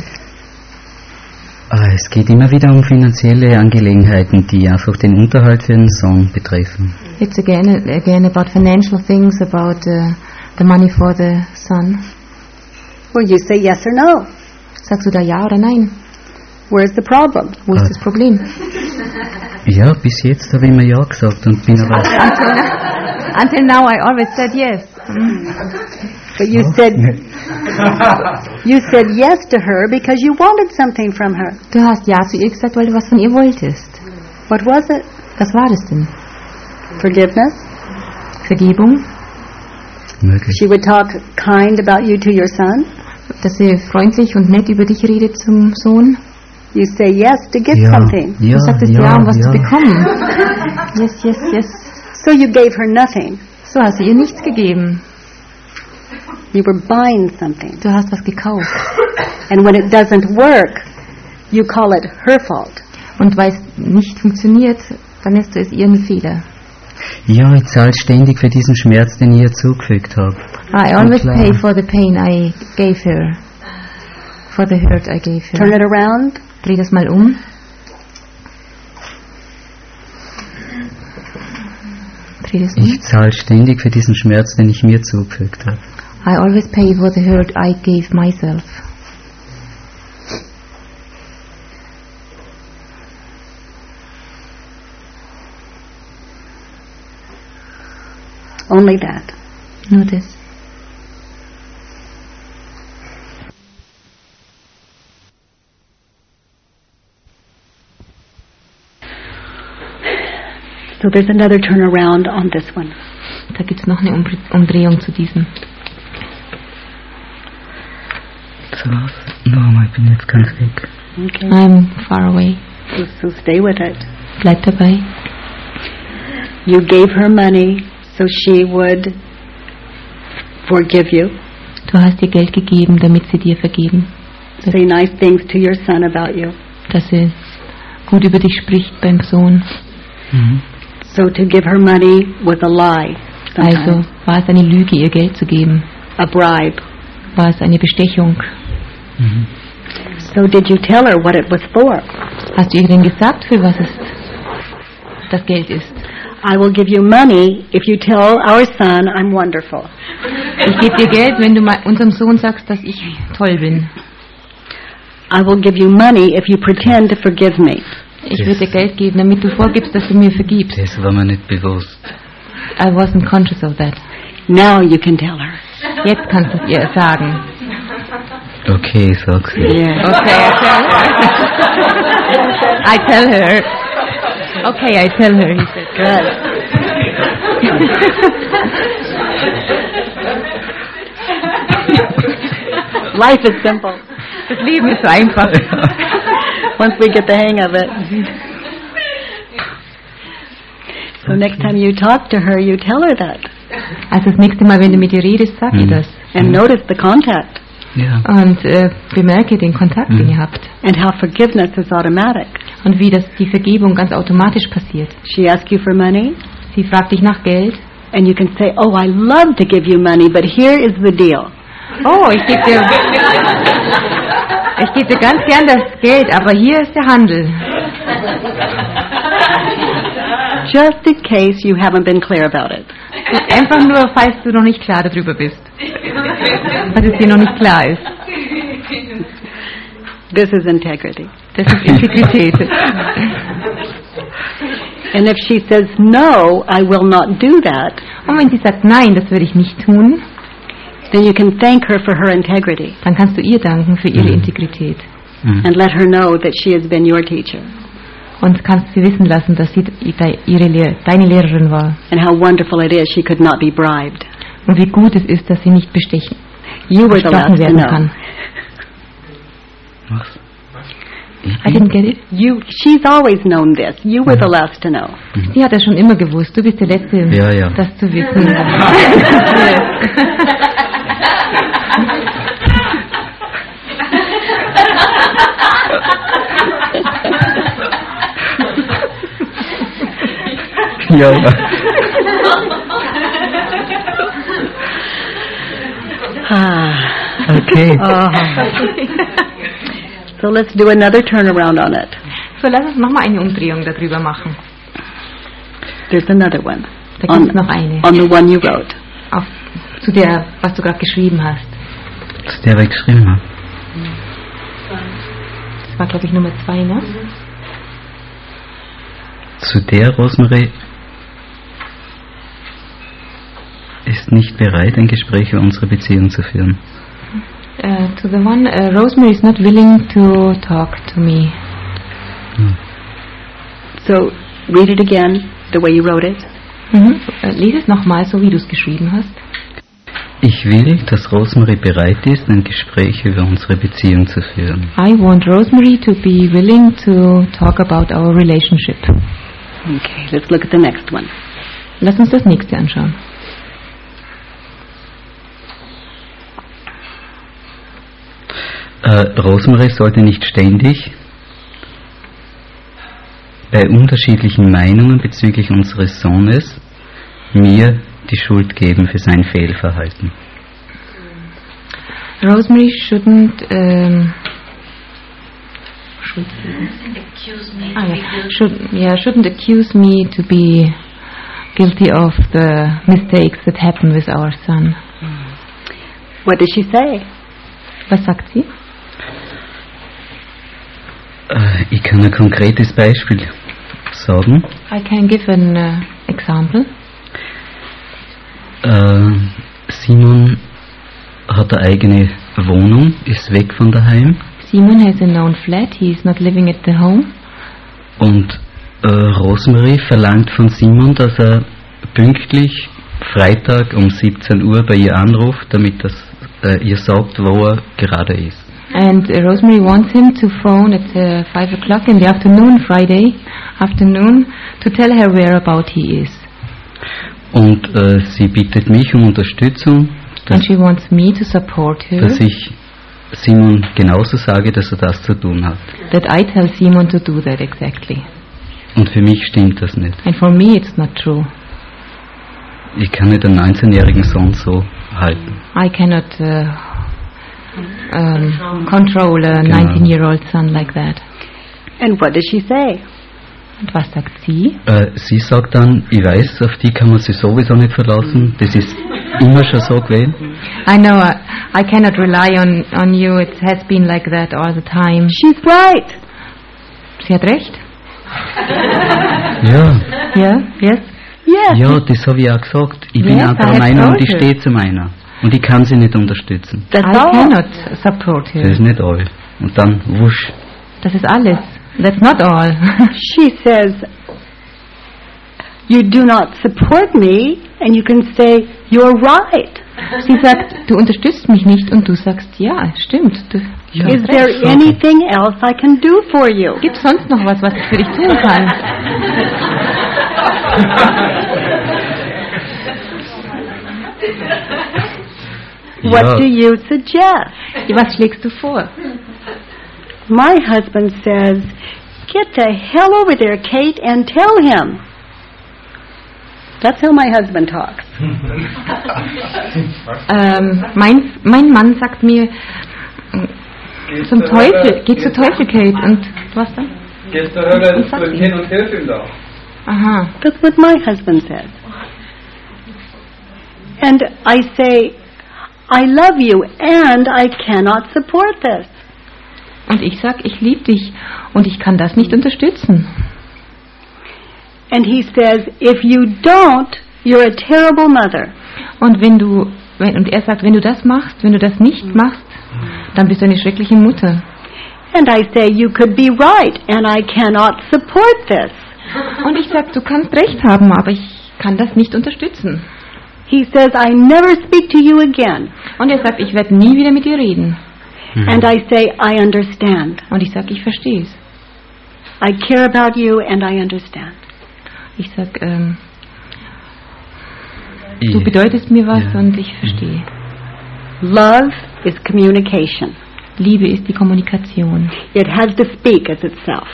Ah, es geht immer wieder um finanzielle Angelegenheiten, die einfach den Unterhalt für den Sohn betreffen. It's again, again about financial things, about uh, the money for the son. Well, you say yes or no. Sagst du da ja oder nein? Where's the problem? Wo ist das Problem? Ja, bis jetzt habe ich immer Ja gesagt und bin aber... Until now I always said yes. But you said you said yes to her because you wanted something from her. Du hast ja zu ihr gesagt, weil du was von ihr wolltest. What was it? Was war das denn? Forgiveness? Vergebung? Möglich. She would talk kind about you to your son. Dass sie freundlich und nett über dich redet zum Sohn? You say yes to get Ja, something. ja, du sagtest ja, ja, um was ja. zu bekommen. Yes, yes, yes. So you gave her nothing. So hast du ihr nichts gegeben. You were buying something. Du hast was gekauft. And when it doesn't work, you call it her fault. Und weil es nicht funktioniert, dann ist es ihren Fehler. Ja, ich zahle ständig für diesen Schmerz, den ich ihr zugefügt habe. I always pay for the pain I gave her. For the hurt I gave her. Turn it around. Dreh das mal um. Das um. Ich zahle ständig für diesen Schmerz, den ich mir zugefügt habe. I always pay for the hurt I gave myself. Only that. Nur das. So there's another turnaround on this one. Da gibt es noch eine Umdrehung zu diesem. So was? Nochmal, ich bin jetzt ganz weg. Okay. I'm far away. So, so stay with it. Bleib dabei. You gave her money so she would forgive you. Du hast ihr Geld gegeben, damit sie dir vergeben. Say nice things to your son about you. Dass sie gut über dich spricht beim Sohn. Mhm. So to give her money was a lie. Also sometimes. war es eine Lüge, ihr Geld zu geben. a bribe. War es eine Bestechung. Mhm. So did you tell her what it was for? Hast du ihr denn gesagt, für was es das Geld ist? I will give you money if you tell our son I'm wonderful. Ich gebe dir Geld, wenn du unserem Sohn sagst, dass ich toll bin. I will give you money if you pretend to forgive me. Ich würde dir Geld geben, damit du vorgibst, dass du mir vergibst. Das war mir nicht bewusst. I wasn't conscious of that. Now you can tell her. Jetzt kannst du es ihr sagen. Okay, sag's ihr. Yeah. Okay, I tell her. I tell her. Okay, I tell her, he said. Good. Life is simple. Das Leben ist so einfach. once we get the hang of it. So next time you talk to her, you tell her that. Also das nächste Mal, wenn du mit ihr redest, sag ihr Mhm. das. And notice the contact Ja. Und äh, bemerke den Kontakt, den ihr habt. and how forgiveness is automatic. Und wie das die Vergebung ganz automatisch passiert. She asks you for money, Sie fragt dich nach Geld. and you can say, Oh, I love to give you money, but here is the deal. Oh, ich gebe dir, ich gebe dir ganz gern das Geld, aber hier ist der Handel. Just in case you haven't been clear about it. Einfach nur, falls du noch nicht klar darüber bist. Falls es dir noch nicht klar ist. This is integrity. Das ist Integrität. And if she says, No, I will not do that, Und wenn sie sagt, nein, das würde ich nicht tun, then you can thank her for her integrity dann kannst du ihr danken für ihre Mhm. Integrität. Mhm. and let her know that she has been your teacher Und kannst sie wissen lassen, dass sie de- ihre Lehr deine Lehrerin war. and how wonderful it is she could not be bribed. Und wie gut es ist, dass sie nicht bestechen, You were the bestochen last to werden know. kann. Was? I didn't get it. You, she's always known this. You were the last to know. Sie hat das schon immer gewusst. Du bist der Letzte, Ja, ja. das zu wissen. Ja, ja. Ah. Okay. so let's do another turnaround on it. so, lass uns nochmal eine Umdrehung darüber machen. There's another one. Da On, gibt es noch eine. on the one you wrote. Auf, zu der, was du gerade geschrieben hast. Das ist der, was ich geschrieben habe. Das war, glaube ich, Nummer zwei, ne? Zu der Rosemarie ist nicht bereit, ein Gespräch über unsere Beziehung zu führen. Uh, to the one, uh, Rosemary is not willing to talk to me. So read it again the way you wrote it. Mhm. Äh, Lies es nochmal, so wie du es geschrieben hast. Ich will, dass Rosemarie bereit ist, ein Gespräch über unsere Beziehung zu führen. I want Rosemary to be willing to talk about our relationship. Okay, let's look at the next one. Lass uns das nächste anschauen. Äh, Rosemarie sollte nicht ständig bei unterschiedlichen Meinungen bezüglich unseres Sohnes mir die Schuld geben für sein Fehlverhalten. Rosemary shouldn't um, ah, yeah. Should, yeah, shouldn't accuse me to be guilty of the mistakes that happen with our son. What does she say? Was sagt sie? Äh, ich kann ein konkretes Beispiel sagen. I can give an uh, example. Äh, Simon hat eine eigene Wohnung, ist weg von daheim Simon has a known flat. He is not living at the home. und äh, Rosemarie verlangt von Simon, dass er pünktlich Freitag um 17 Uhr bei ihr anruft, damit das, ihr sagt, wo er gerade ist. And uh, Rosemary wants him to phone at uh, 5 o'clock in the afternoon, Friday afternoon, to tell her whereabout he is. Und äh, sie bittet mich um Unterstützung, And she wants me to support her, dass ich Simon genauso sage, dass er das zu tun hat. that I tell Simon to do that exactly. Und für mich stimmt das nicht. And for me, it's not true. Ich kann nicht einen 19-jährigen Sohn so halten. I cannot uh, um, control a Genau. 19-year-old son like that. And what does she say? Und was sagt sie? Äh, sie sagt dann, ich weiß, auf die kann man sich sowieso nicht verlassen. Das ist immer schon so gewesen. I know uh, I cannot rely on, on you. It has been like that all the time. She's right. Sie hat recht. Ja, Ja, yes. Yes. ja, das habe ich auch gesagt. Ich bin Yes, I anderer have Meinung und ich stehe zu meiner. Und ich kann sie nicht unterstützen. That's I all. cannot support Das her. ist nicht all. Und dann wusch. Das ist alles. That's not all. She says, You do not support me, and you can say, You're right. Sie sagt, du unterstützt mich nicht und du sagst, ja, stimmt. Du, Ja, Is there Sorge. anything else I can do for you? Gibt's sonst noch was, was ich für dich tun kann? What Ja. do you suggest? Was schlägst du vor? My husband says, Get the hell over there, Kate, and tell him. That's how my husband talks. Ähm, mein, mein Mann sagt mir, äh, zum Teufel, geh zu Teufel, Kate. Und was dann? Gehst du höher Ich sag hin und hilf ihm doch. Aha. That's what my husband says. And I say, I love you and I cannot support this. Und ich sag, ich liebe dich und ich kann das nicht unterstützen. And he says, if you don't, you're a terrible mother. Und wenn du, wenn, und er sagt, wenn du das machst, wenn du das nicht machst, dann bist du eine schreckliche Mutter. And I say, you could be right and I cannot support this. Und ich sag, du kannst recht haben, aber ich kann das nicht unterstützen. He says, I never speak to you again. Und er sagt, ich werde nie wieder mit dir reden. And I say, I understand. Und ich sag, ich verstehe es. I care about you and I understand. Ich sag, ähm, du bedeutest mir was Ja. und ich verstehe. Love is communication. Liebe ist die Kommunikation. It has to speak as itself.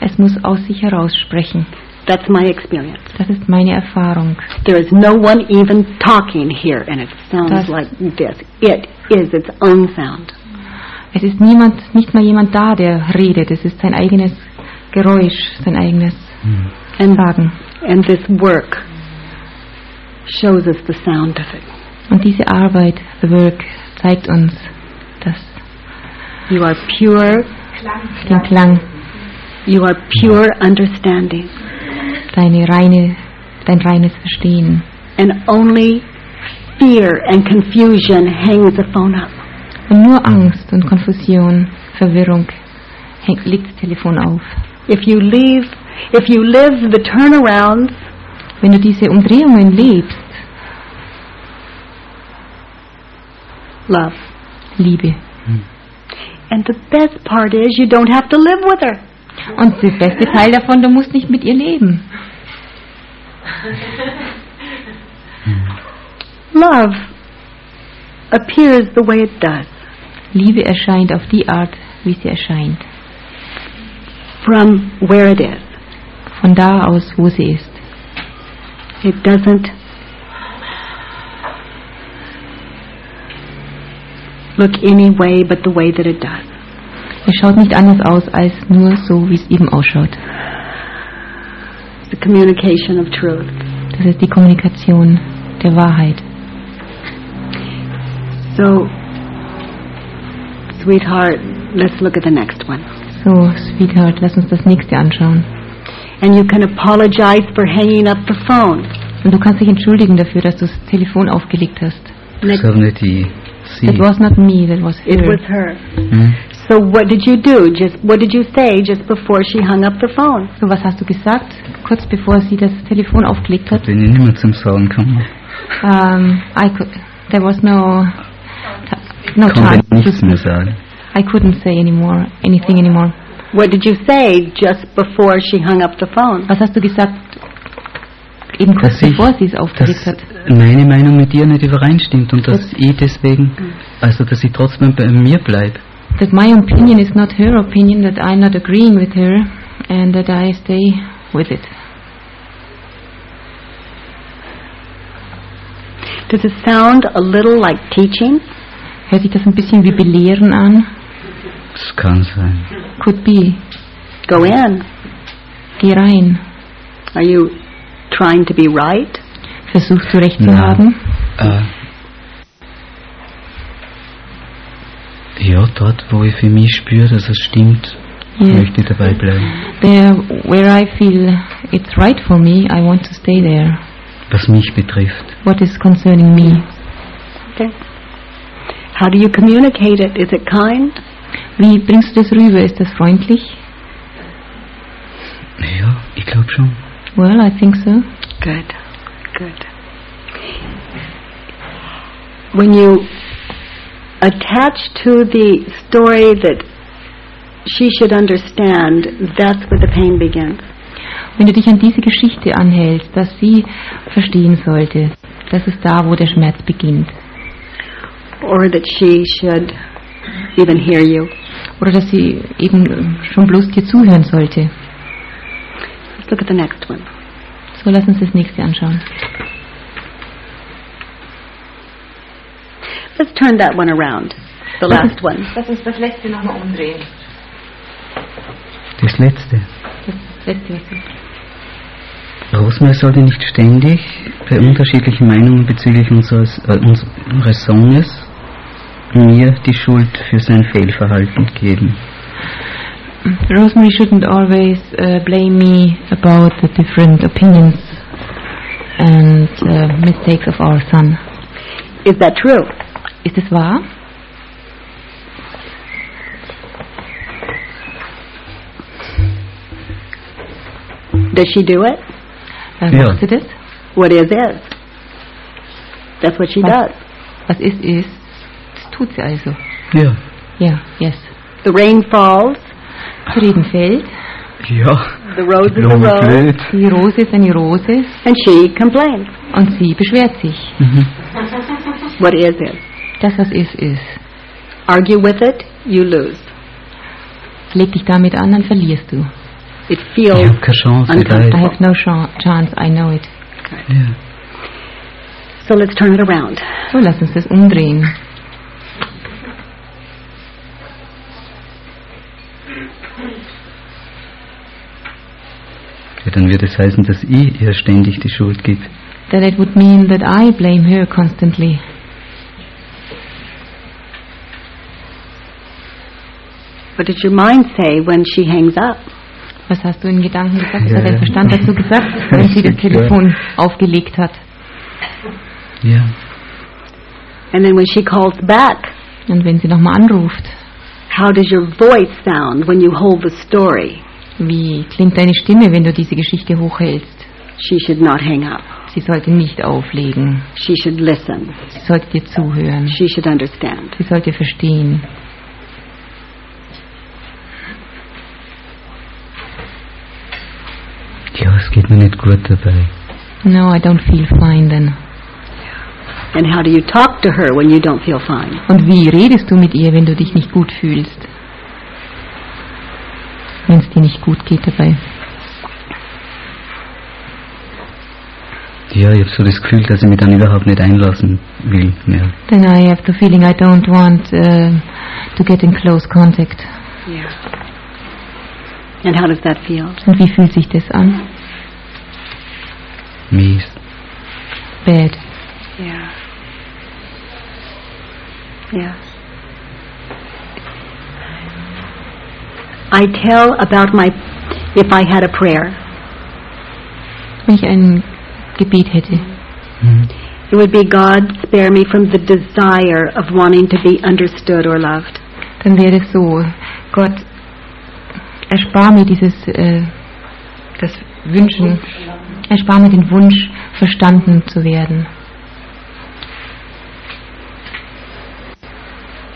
Es muss aus sich heraus sprechen. That's my experience. Das ist meine Erfahrung. There is no one even talking here and it sounds Das- like this. It is its own sound. Es ist niemand, nicht mal jemand da, der redet. Es ist sein eigenes Geräusch, sein eigenes And, Sagen. and this work shows us the sound of it. Und diese Arbeit, the work, zeigt uns das, You are pure, den Klang, you are pure understanding. Deine reine, dein reines Verstehen. And only fear and confusion hangs the phone up. Und nur Angst und Konfusion, Verwirrung hängt, legt das Telefon auf. If you leave, if you live the turnarounds, Wenn du diese Umdrehungen lebst, love. Liebe. Hm. And the best part is you don't have to live with her. Und der beste Teil davon, du musst nicht mit ihr leben. Love appears the way it does Liebe erscheint auf die Art, wie sie erscheint. from where it is. Von da aus, wo sie ist. It doesn't look any way but the way that it does. Es schaut nicht anders aus als nur so, wie es eben ausschaut. It's the communication of truth. Das ist die Kommunikation der Wahrheit. So, sweetheart, let's look at the next one. So, Sweetheart, lass uns das nächste anschauen. And you can apologize for hanging up the phone. Und du kannst dich entschuldigen dafür, dass du das Telefon aufgelegt hast. Das Next, war nicht die Sie. That was not me, that was it her. was her. Hm? So what did you do? Just what did you say just before she hung up the phone? So, was hast du gesagt, kurz bevor sie das Telefon aufgelegt hat? Bin ich nicht mehr zum Sagen gekommen. Um, I could, there was no, no Konnte chance. nichts mehr sagen. I couldn't say anymore, anything anymore. What did you say just before she hung up the phone? Was hast du gesagt, eben kurz Dass bevor sie es aufgelegt hat? meine Meinung mit dir nicht übereinstimmt und dass ich deswegen, also dass ich trotzdem bei mir bleibe. That my opinion is not her opinion, that I'm not agreeing with her, and that I stay with it. Does it sound a little like teaching? Hört sich das ein bisschen wie Belehren an? Das kann sein. Could be. Go in. Geh rein. Are you trying to be right? Versuchst du recht zu haben? Äh, ja, dort, wo ich für mich spüre, dass es stimmt, Yeah. möchte ich dabei bleiben. There, where I feel it's right for me, I want to stay there. Was mich betrifft. What is concerning me? Okay. How do you communicate it? Is it kind? Wie bringst du das rüber? Ist das freundlich? Ja, ich glaube schon. Well, I think so. Good. Good. When you attached to the story that she should understand, that's where the pain begins. Wenn du dich an diese Geschichte anhältst, dass sie verstehen sollte, das ist da, wo der Schmerz beginnt. Or that she should even hear you. Oder dass sie eben schon bloß dir zuhören sollte. Let's look at the next one. So, lass uns das nächste anschauen. Let's turn that one around. The last one. Lass uns das letzte nochmal umdrehen. Das letzte. Das letzte, Rosemary sollte nicht ständig bei unterschiedlichen Meinungen bezüglich unseres, äh, unseres Sohnes mir die Schuld für sein Fehlverhalten geben. Rosemary shouldn't always uh, blame me about the different opinions and uh, mistakes of our son. Is that true? Ist es wahr? Does she do it? Äh, Ja. Macht sie das? What it? is. That's what she Was? does. Was ist, ist. Das tut sie also. Ja. Ja, yes. The rain falls, Der Regen fällt, Ja. the rose is a Blume rose, blöd. die Rose ist eine Rose and she complains. und sie beschwert sich. Mhm. What is is. Das, was ist, ist. Argue with it, you lose. Leg dich damit an, dann verlierst du. It Ich feels habe keine Chance. I have no chance, I know it. Ja. So let's turn it around. So, lass uns das umdrehen. ja. Dann wird es heißen, dass ich ihr ständig die Schuld gebe. That it would mean that I blame her constantly. What did your mind say when she hangs up? Was hast du in Gedanken gesagt? Was hat dein. Verstand dazu gesagt, wenn sie das. Telefon aufgelegt hat? Ja. And then when she calls back, Und wenn sie nochmal anruft, how does your voice sound when you hold the story? wie klingt deine Stimme, wenn du diese Geschichte hochhältst? She should not hang up. Sie sollte nicht auflegen. She should listen. Sie sollte dir zuhören. She should understand. Sie sollte verstehen. Ja, es geht mir nicht gut dabei. No, I don't feel fine then. And how do you talk to her when you don't feel fine? Und wie redest du mit ihr, wenn du dich nicht gut fühlst? Wenn es dir nicht gut geht dabei. Ja, ich habe so das Gefühl, dass ich mich dann überhaupt nicht einlassen will mehr. Then I have the feeling I don't want uh, to get in close contact. Yeah. And how does that feel? Und wie fühlt sich das an? Mies. Bad. Yeah. Yeah. I tell about my, if I had a prayer, Wenn ich ein Gebet hätte, Mhm. it would be God spare me from the desire of wanting to be understood or loved. dann wäre es so, Gott, erspar mir dieses, äh, das Wünschen, erspar mir den Wunsch, verstanden zu werden.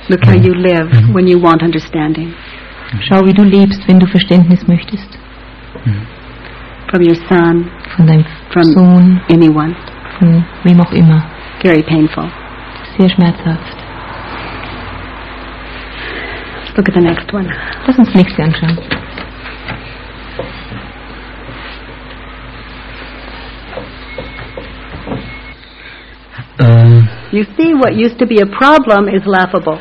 Look how you live when you want understanding Schau, wie du lebst, wenn du Verständnis möchtest. from your son, Von deinem Von- Sohn, anyone. von wem auch immer. Very painful. Sehr schmerzhaft. Look at the next one. Lass uns das nächste anschauen. Äh, You see, what used to be a problem is laughable.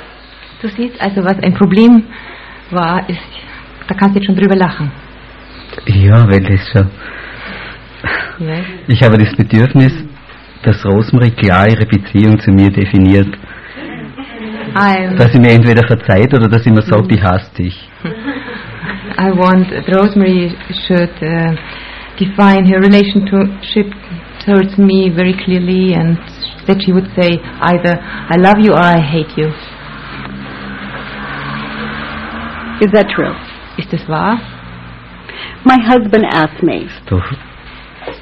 Du siehst also, was ein Problem war, ist, da kannst du jetzt schon drüber lachen. ja, weil das schon. Ja. Ich habe das Bedürfnis, dass Rosemary klar ihre Beziehung zu mir definiert. I'm, Dass sie mir entweder verzeiht oder dass sie mir sagt, ich hasse dich. I want that Rosemary should uh, define her relationship towards me very clearly and that she would say either I love you or I hate you. Is that true? Ist das wahr? My husband asked me, Doch,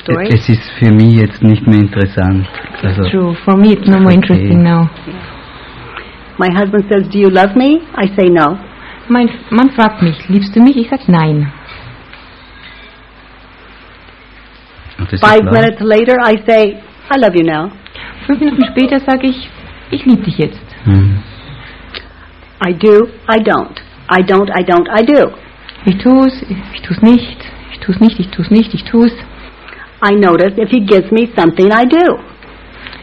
Story? es ist für mich jetzt nicht mehr interessant. Also, True. For me it's no more Okay. interesting now. My husband says, Do you love me? I say no. Mein Mann fragt mich, liebst du mich? Ich sag nein. Und das Five ist wahr. minutes later, I say, I love you now. Fünf Minuten später sage ich, ich liebe dich jetzt. Hm. I do, I don't. I don't, I don't, I do. Ich tu's, ich tu's nicht, ich tu's nicht, ich tu's nicht, ich tu's. I notice if he gives me something, I do.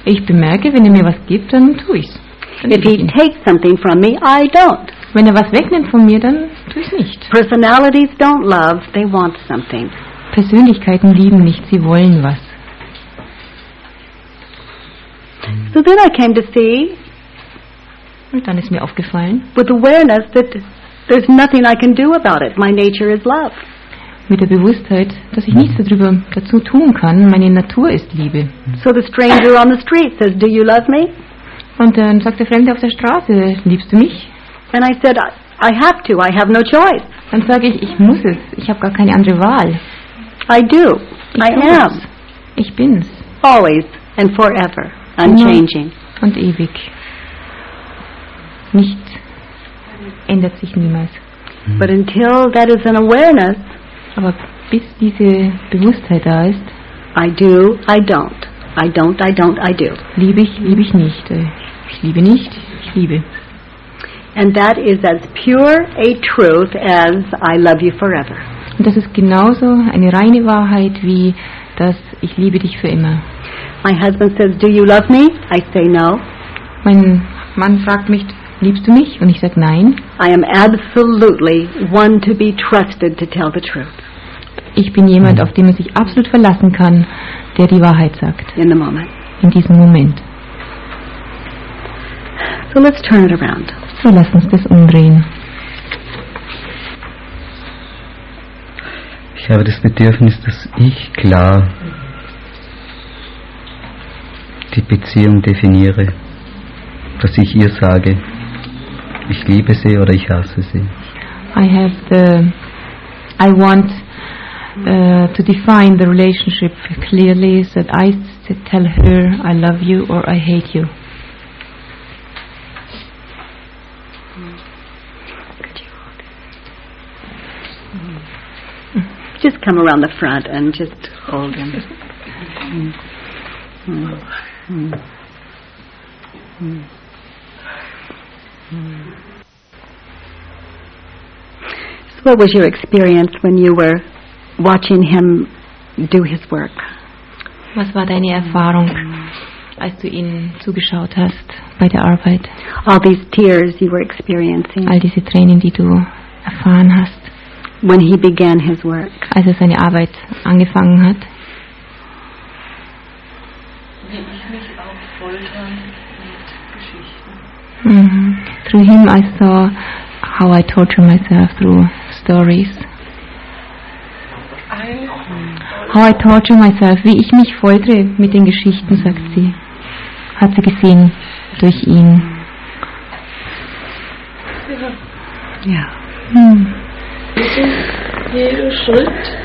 Ich bemerke, wenn er mir was gibt, dann tu ich's. Dann If ich he ihn. takes something from me, I don't. Wenn er was wegnimmt von mir, dann tu ich's nicht. Personalities don't love, they want something. Persönlichkeiten lieben nicht, sie wollen was. So then I came to see, Und dann ist mir aufgefallen, with awareness, that there's nothing I can do about it. My nature is love. mit der Bewusstheit, dass ich nichts darüber dazu tun kann, meine Natur ist Liebe. So the stranger on the street says, Do you love me? Und dann sagt der Fremde auf der Straße, eh, liebst du mich? And I said, I, have to. I have no choice. Dann sage ich, ich muss es, ich habe gar keine andere Wahl. I do. Ich I am. Ich bin's. Always and forever. Unchanging. Und ewig. Nichts ändert sich niemals. But until that is an awareness, Aber bis diese Bewusstheit da ist, I do, I don't. I don't, I don't, I do. liebe ich, liebe ich nicht. Äh, Ich liebe nicht, ich liebe. And that is as pure a truth as I love you forever. Und das ist genauso eine reine Wahrheit wie das Ich liebe dich für immer. My husband says, Do you love me? I say no. Mein Mann fragt mich, liebst du mich? Und ich sage nein. I am absolutely one to be trusted to tell the truth Ich bin jemand, auf den man sich absolut verlassen kann, der die Wahrheit sagt. in the moment. In diesem Moment. So let's turn it around. So lass uns das umdrehen. Ich habe das Bedürfnis, dass ich klar die Beziehung definiere. Dass ich ihr sage, ich liebe sie oder ich hasse sie. I have the, I want uh, to define the relationship clearly so that I tell her I love you or I hate you. Just come around the front and just hold him. Mm. Mm. Mm. Mm. Mm. So what was your experience when you were watching him do his work? Was war deine Erfahrung, als du ihm zugeschaut hast bei der Arbeit? All these tears you were experiencing All diese Tränen, die du erfahren hast, when he began his work. als er seine Arbeit angefangen hat? Mhm. Through him I saw how I torture myself through stories. How I torture myself, wie ich mich foltere mit den Geschichten, sagt sie. Hat sie gesehen durch ihn. Yeah. Hm. Jeder Schritt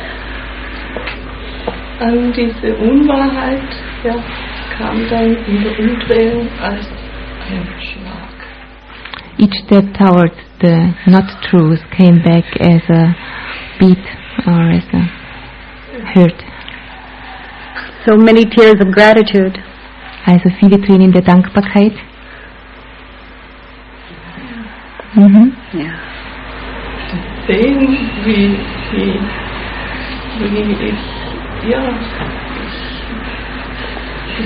an diese Unwahrheit ja, kam dann in der Umdrehung als ein Schlag. Each step towards the not truth came back as a beat or as a hurt. So many tears of gratitude. Also viele Tränen der Dankbarkeit. Mhm. Yeah. Sehen, wie, wie, wie ich, ja,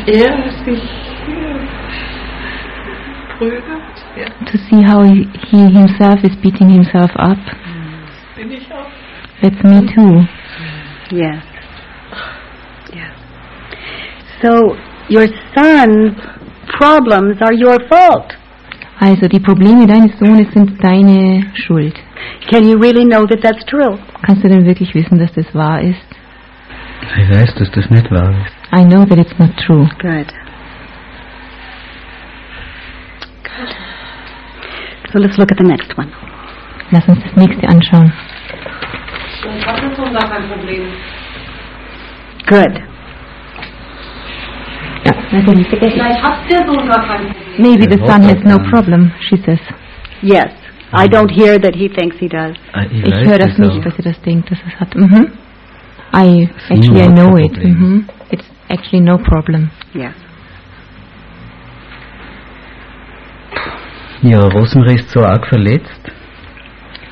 ich, er sich ja, prügelt, ja, To see how he, he himself is beating himself up. bin ich auch. That's me too. Yes. Yes. So your son's problems are your fault. Also die Probleme deines Sohnes sind deine Schuld. Can you really know that that's true? Kannst du denn wirklich wissen, dass das wahr ist? Ich weiß, dass das nicht wahr ist. I know that it's not true. Good. Good. So let's look at the next one. Lass uns das nächste anschauen. Good. Maybe the son has no problem, she says. Yes. I don't hear that he thinks he does. Ich höre das nicht, dass er das denkt, dass er es hat. -hmm. I actually I know it. -hmm. It's actually no problem. Yes. Ja, Rosemarie ist so arg verletzt,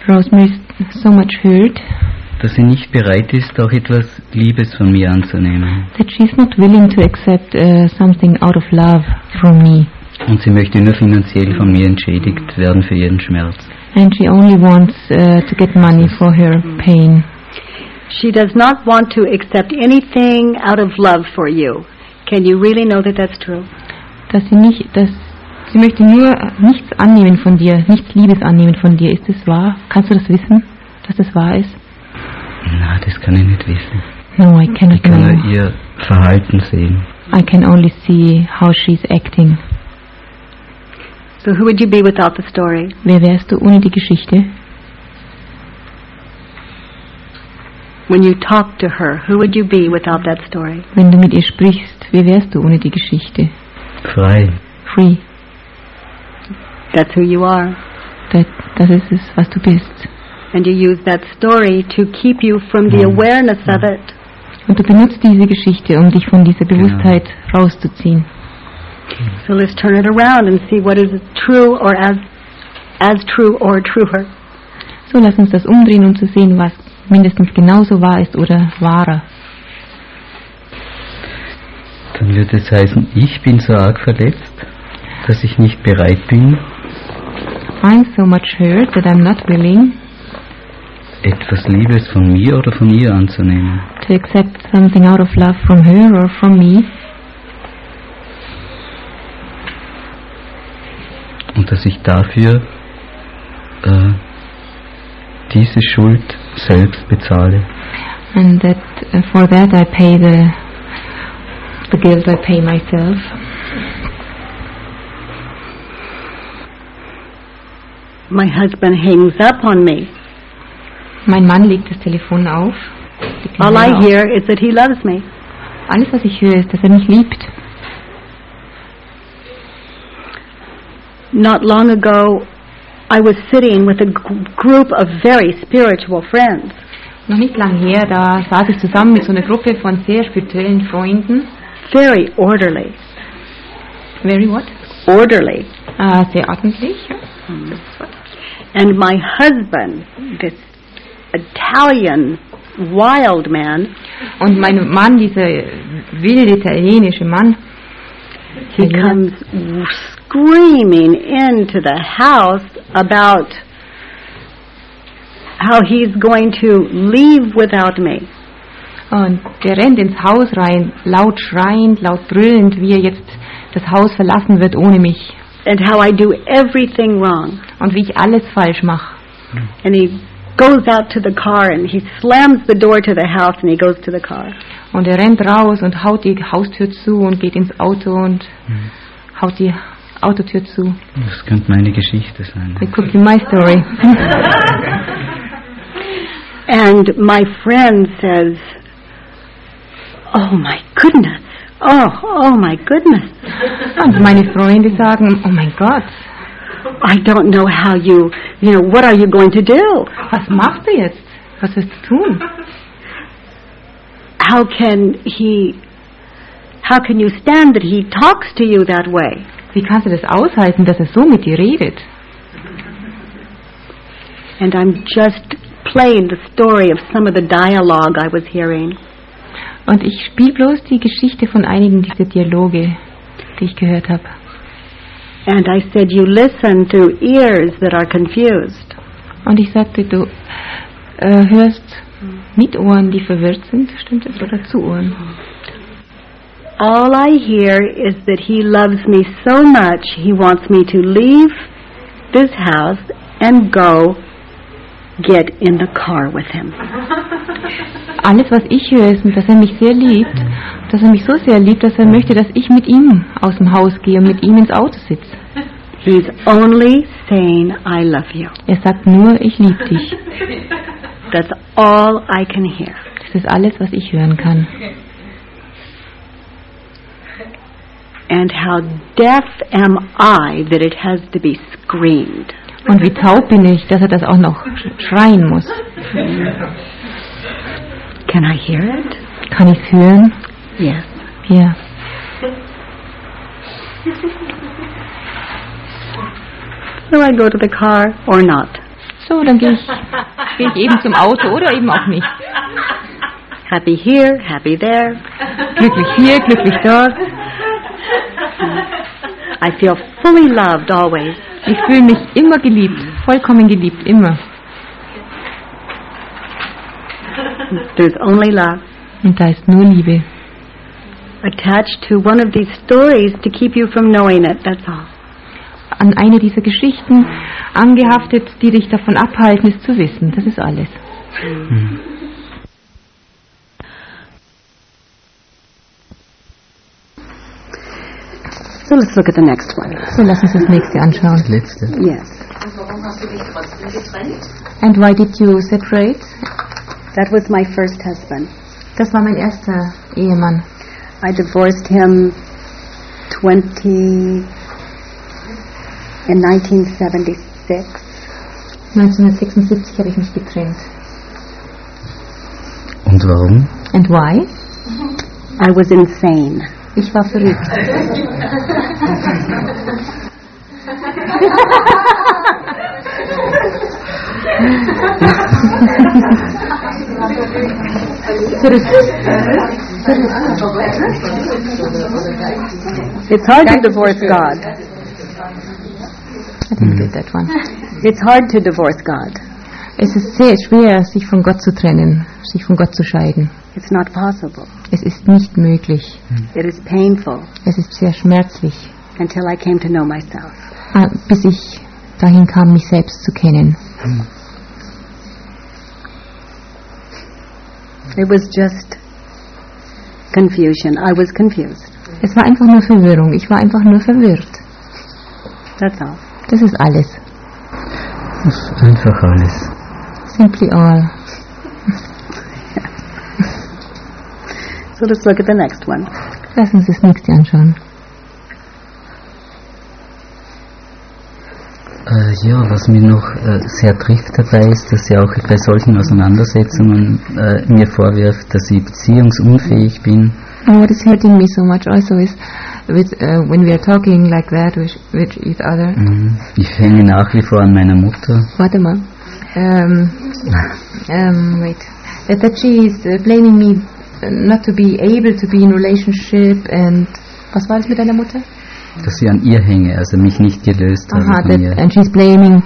Rosemary is so much hurt dass sie nicht bereit ist, auch etwas Liebes von mir anzunehmen. that she's not willing to accept uh, something out of love from me. Und sie möchte nur finanziell von mir entschädigt werden für ihren Schmerz. And she only wants uh, to get money for her pain. She does not want to accept anything out of love for you. Can you really know that that's true? Dass sie nicht, dass sie möchte nur nichts annehmen von dir, nichts Liebes annehmen von dir. Ist das wahr? Kannst du das wissen, dass das wahr ist? Na, das kann ich nicht wissen. No, I Ich cannot kann nur ihr Verhalten sehen. I can only see how she's acting. So who would you be without the story? Wer wärst du ohne die Geschichte? When you talk to her, who would you be without that story? Wenn du mit ihr sprichst, wer wärst du ohne die Geschichte? Frei. Free. That's who you are. Das, das ist es, was du bist. And you use that story to keep you from the Mhm. awareness of it. Und du benutzt diese Geschichte, um dich von dieser Bewusstheit rauszuziehen. So let's turn it around and see what is true or as as true or truer. So, lass uns das umdrehen, um zu sehen, was mindestens genauso wahr ist oder wahrer. Dann würde es heißen, ich bin so arg verletzt, dass ich nicht bereit bin, I'm so much hurt that I'm not willing etwas Liebes von mir oder von ihr anzunehmen. to accept something out of love from her or from me. Und dass ich dafür äh, diese Schuld selbst bezahle. And that uh, for that I pay the the guilt I pay myself. My husband hangs up on me. Mein Mann legt das Telefon auf. All I auf. hear is that he loves me. Alles, was ich höre, ist, dass er mich liebt. Not long ago, I was sitting with a group of very spiritual friends. Noch nicht lang her, da saß ich zusammen mit so einer Gruppe von sehr spirituellen Freunden. Very orderly. Very what? Orderly. Äh, sehr ordentlich. And my husband, this Italian wild man, Und mein Mann, dieser wilde italienische Mann, he comes screaming into the house about how he's going to leave without me. und der rennt ins Haus rein, laut schreiend, laut brüllend, wie er jetzt das Haus verlassen wird ohne mich. And how I do everything wrong. Und wie ich alles falsch mache. And he goes out to the car and he slams the door to the house and he goes to the car. Und er rennt raus und haut die Haustür zu und geht ins Auto und haut die Autotür zu. Das könnte meine Geschichte sein. It could be my story. And my friend says, Oh my goodness. Oh, oh my goodness. Und meine Freunde sagen, oh mein Gott, I don't know how you, you know, what are you going to do? was machst du jetzt? Was du tun? How can he, how can you stand that he talks to you that way? Wie kannst du das aushalten, dass er so mit dir redet? And I'm just playing the story of some of the dialogue I was hearing. Und ich spiele bloß die Geschichte von einigen dieser Dialoge, die ich gehört habe. And I said, You listen through ears that are confused. Und ich sagte, du äh, hörst mit Ohren, die verwirrt sind, stimmt das? Oder zu Ohren? All I hear is that he loves me so much, he wants me to leave this house and go get in the car with him. Alles, was ich höre, ist, dass er mich sehr liebt, dass er mich so sehr liebt, dass er möchte, dass ich mit ihm aus dem Haus gehe und mit ihm ins Auto sitze. He's only saying, I love you. Er sagt nur, ich liebe dich. That's all I can hear. Das ist alles, was ich hören kann. And how deaf am I that it has to be screamed? Und wie taub bin ich, dass er das auch noch schreien muss. Can I hear it? Kann ich hören? Yes. Ja. So I go to the car or not. So, dann gehe ich, gehe ich eben zum Auto oder eben auch nicht. Happy here, happy there. Glücklich hier, glücklich dort. I feel fully loved always. Ich fühle mich immer geliebt, vollkommen geliebt, immer. There's only love. Und da ist nur Liebe. Attached to one of these stories to keep you from knowing it, that's all. An eine dieser Geschichten angehaftet, die dich davon abhalten, es zu wissen. Das ist alles. So let's look at the next one. So, lass uns das nächste anschauen. Das letzte. Yes. And why did you separate? That was my first husband. Das war mein erster Ehemann. I divorced him 20 in 1976. 1976 habe ich mich getrennt. Und warum? And why? I was insane. Ich war verrückt. It's hard to divorce God. I didn't get that one. It's hard to divorce God. Es ist sehr schwer, sich von Gott zu trennen, sich von Gott zu scheiden. It's not possible. Es ist nicht möglich. It is painful Es ist sehr schmerzlich, until I came to know myself. ah, bis ich dahin kam, mich selbst zu kennen. It was just confusion. I was confused. Es war einfach nur Verwirrung. Ich war einfach nur verwirrt. That's all. Das ist alles. Das ist einfach alles. Simply all. So let's look at the next one. Lass uns das nächste anschauen. Äh, ja, was mir noch äh, sehr trifft dabei ist, dass sie auch bei solchen Auseinandersetzungen äh, mir vorwirft, dass ich beziehungsunfähig bin. And what is hurting me so much also is with uh, when we are talking like that with, with each other. Mhm. Ich hänge nach wie vor an meiner Mutter. Warte mal. Um, um, wait. That, that she is uh, blaming me not to be able to be in relationship and was war das mit deiner Mutter? Dass ich an ihr hänge, also mich nicht gelöst Aha, habe that, von ihr. and she's blaming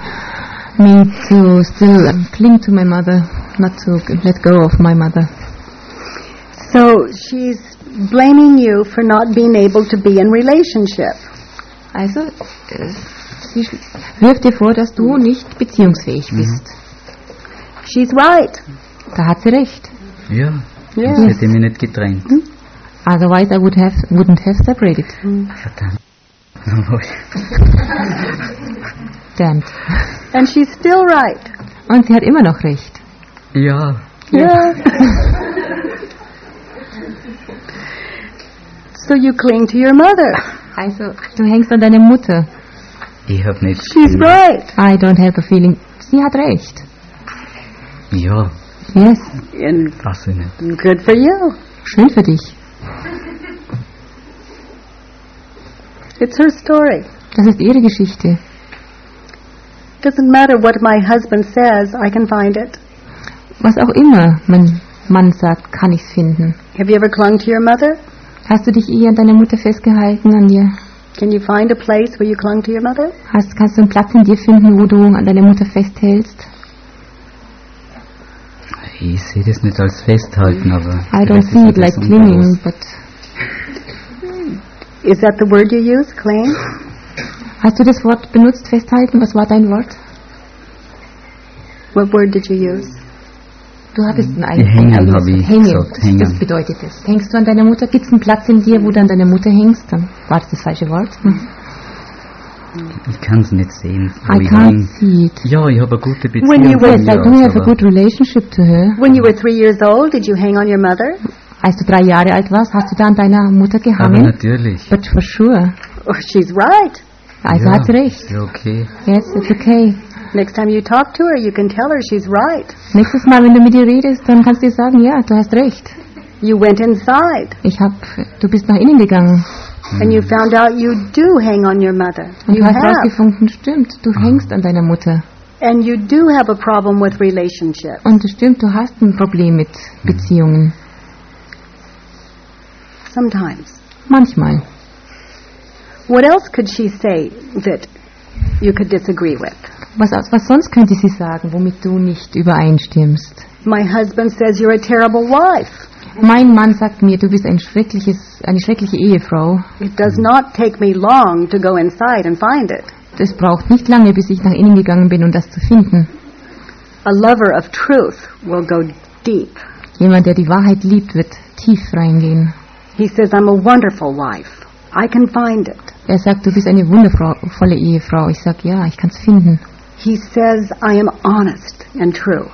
me to still um, cling to my mother, not to let go of my mother. So she's blaming you for not being able to be in relationship. Also, äh, sie wirft dir vor, dass du nicht beziehungsfähig bist. She's right. Da hat sie recht. Ja, Yes. sonst hätte ich mich nicht getrennt. Otherwise I would have, wouldn't have separated. Hmm. Verdammt. Damned. And she's still right. Und sie hat immer noch recht. Ja, Yeah. so you cling to your mother. Also, du hängst an deine Mutter. ich habe nicht She's right. I don't have a feeling. Sie hat recht. Ja, Yes. And nicht. good for you. Schön für dich. It's her story. Das ist ihre Geschichte. Doesn't matter what my husband says, I can find it. Was auch immer mein Mann sagt, kann ich's finden. Have you ever clung to your mother? Hast du dich eher an deiner Mutter festgehalten, an dir? Can you find a place where you clung to your mother? Hast, kannst du einen Platz in dir finden, wo du an deiner Mutter festhältst? Ich sehe das nicht als Festhalten, aber. I don't see it like das clinging, but Is that the word you use, cling? hast du das Wort benutzt, festhalten? Was war dein Wort? What word did you use? Du hattest ein Die eigenes hängen, eigenes- habe ich hängen. gesagt, hängen. das bedeutet es. Hängst du an deiner Mutter? Gibt es einen Platz in dir, wo du an deiner Mutter hängst? Dann war das das falsche Wort. Hm. Ich kann es nicht sehen, I can't see it. Ja, ich habe eine gute When you Beziehung were- Yes, I do have a aber good relationship to her. When you were three years old, did you hang on your mother? Als du drei Jahre alt warst, hast du da an deiner Mutter Aber gehangen? natürlich. But for sure. Oh, she's right. Also ja, hat sie recht. Ja, okay. Yes, it's okay. Next time you talk to her, you can tell her she's right. Nächstes Mal, wenn du mit ihr redest, dann kannst du ihr sagen, ja, du hast recht. You went inside Ich hab, du bist nach innen gegangen and you found out you do hang on your mother. und You du hast have. rausgefunden, stimmt, du hängst an deiner Mutter. And you do have a problem with relationships. Und stimmt, du hast ein Problem mit Beziehungen. Sometimes. Manchmal. What else could she say that you could disagree with? Was, was sonst könnte sie sagen, womit du nicht übereinstimmst? My husband says you're a terrible wife. Mein Mann sagt mir, du bist ein schreckliches, eine schreckliche Ehefrau. It does not take me long to go inside and find it. Es braucht nicht lange, bis ich nach innen gegangen bin, um das zu finden. A lover of truth will go deep. Jemand, der die Wahrheit liebt, wird tief reingehen. He says, I'm a wonderful wife. I can find it. Er sagt, du bist eine wundervolle Ehefrau. Ich sag, ja, ich kann es finden. He says, I am honest and true.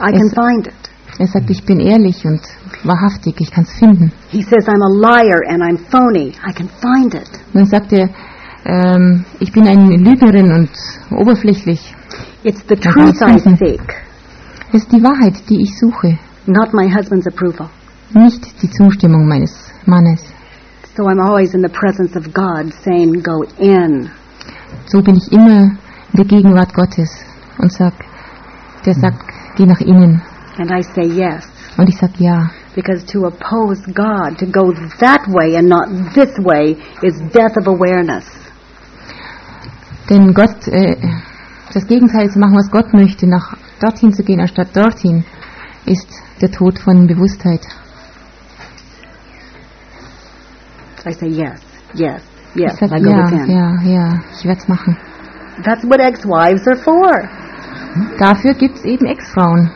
I can Yes. find it. Er sagt, ich bin ehrlich und wahrhaftig, ich kann es finden. He says, I'm a liar and I'm phony. I can find it. Dann sagt er, ähm, ich bin eine Lügnerin und oberflächlich. It's the truth I seek, Es ist die Wahrheit, die ich suche, not my husband's approval. nicht die Zustimmung meines Mannes. So I'm always in the presence of God saying, Go in. So bin ich immer in der Gegenwart Gottes und sag, der sagt, geh nach innen. And I say yes. Und ich sag ja. Because to oppose God, to go that way and not this way, is death of awareness. Denn Gott, äh, das Gegenteil zu machen, was Gott möchte, nach dorthin zu gehen, anstatt dorthin, ist der Tod von Bewusstheit. I say yes, yes, yes. ich sag I go ja, ja, ja, ich werde es machen. That's what ex-wives are for. Hm? Dafür gibt es eben Ex-Frauen.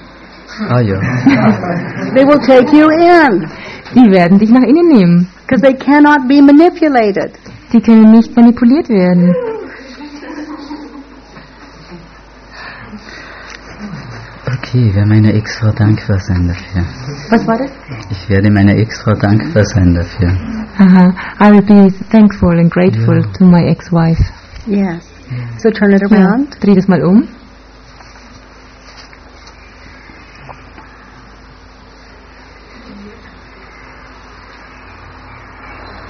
Ah ja. They will take you in Die werden dich nach innen nehmen. because they cannot be manipulated. Die können nicht manipuliert werden. Okay, ich werde meiner Ex-Frau dankbar sein dafür. Was war das? Ich werde meiner Ex-Frau dankbar sein dafür. Aha. I will be thankful and grateful Ja. to my ex-wife. Yes. So turn it Ja. around. Dreh das mal um.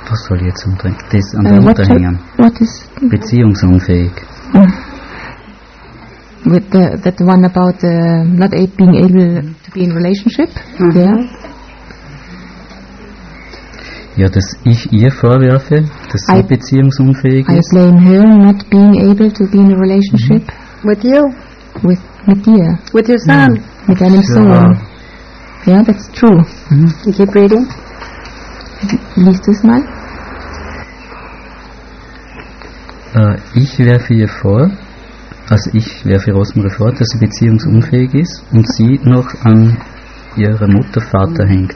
Was soll jetzt umdrehen? Das an Äh, der what, Mutter hängen. what is Beziehungsunfähig. with the that one about uh, not a, being able to be in relationship? Yeah. Ja, dass ich ihr vorwerfe, dass sie I- beziehungsunfähig I ist. blame her not being able to be in a relationship With you, with mit dir, with your son. mit deinem Ja. Sohn. Ja, that's true. You keep reading. Liest du es mal? Äh, ich werfe ihr vor, also ich werfe Rosmarie vor, dass sie beziehungsunfähig ist und sie noch an ihrer Mutter Vater hängt.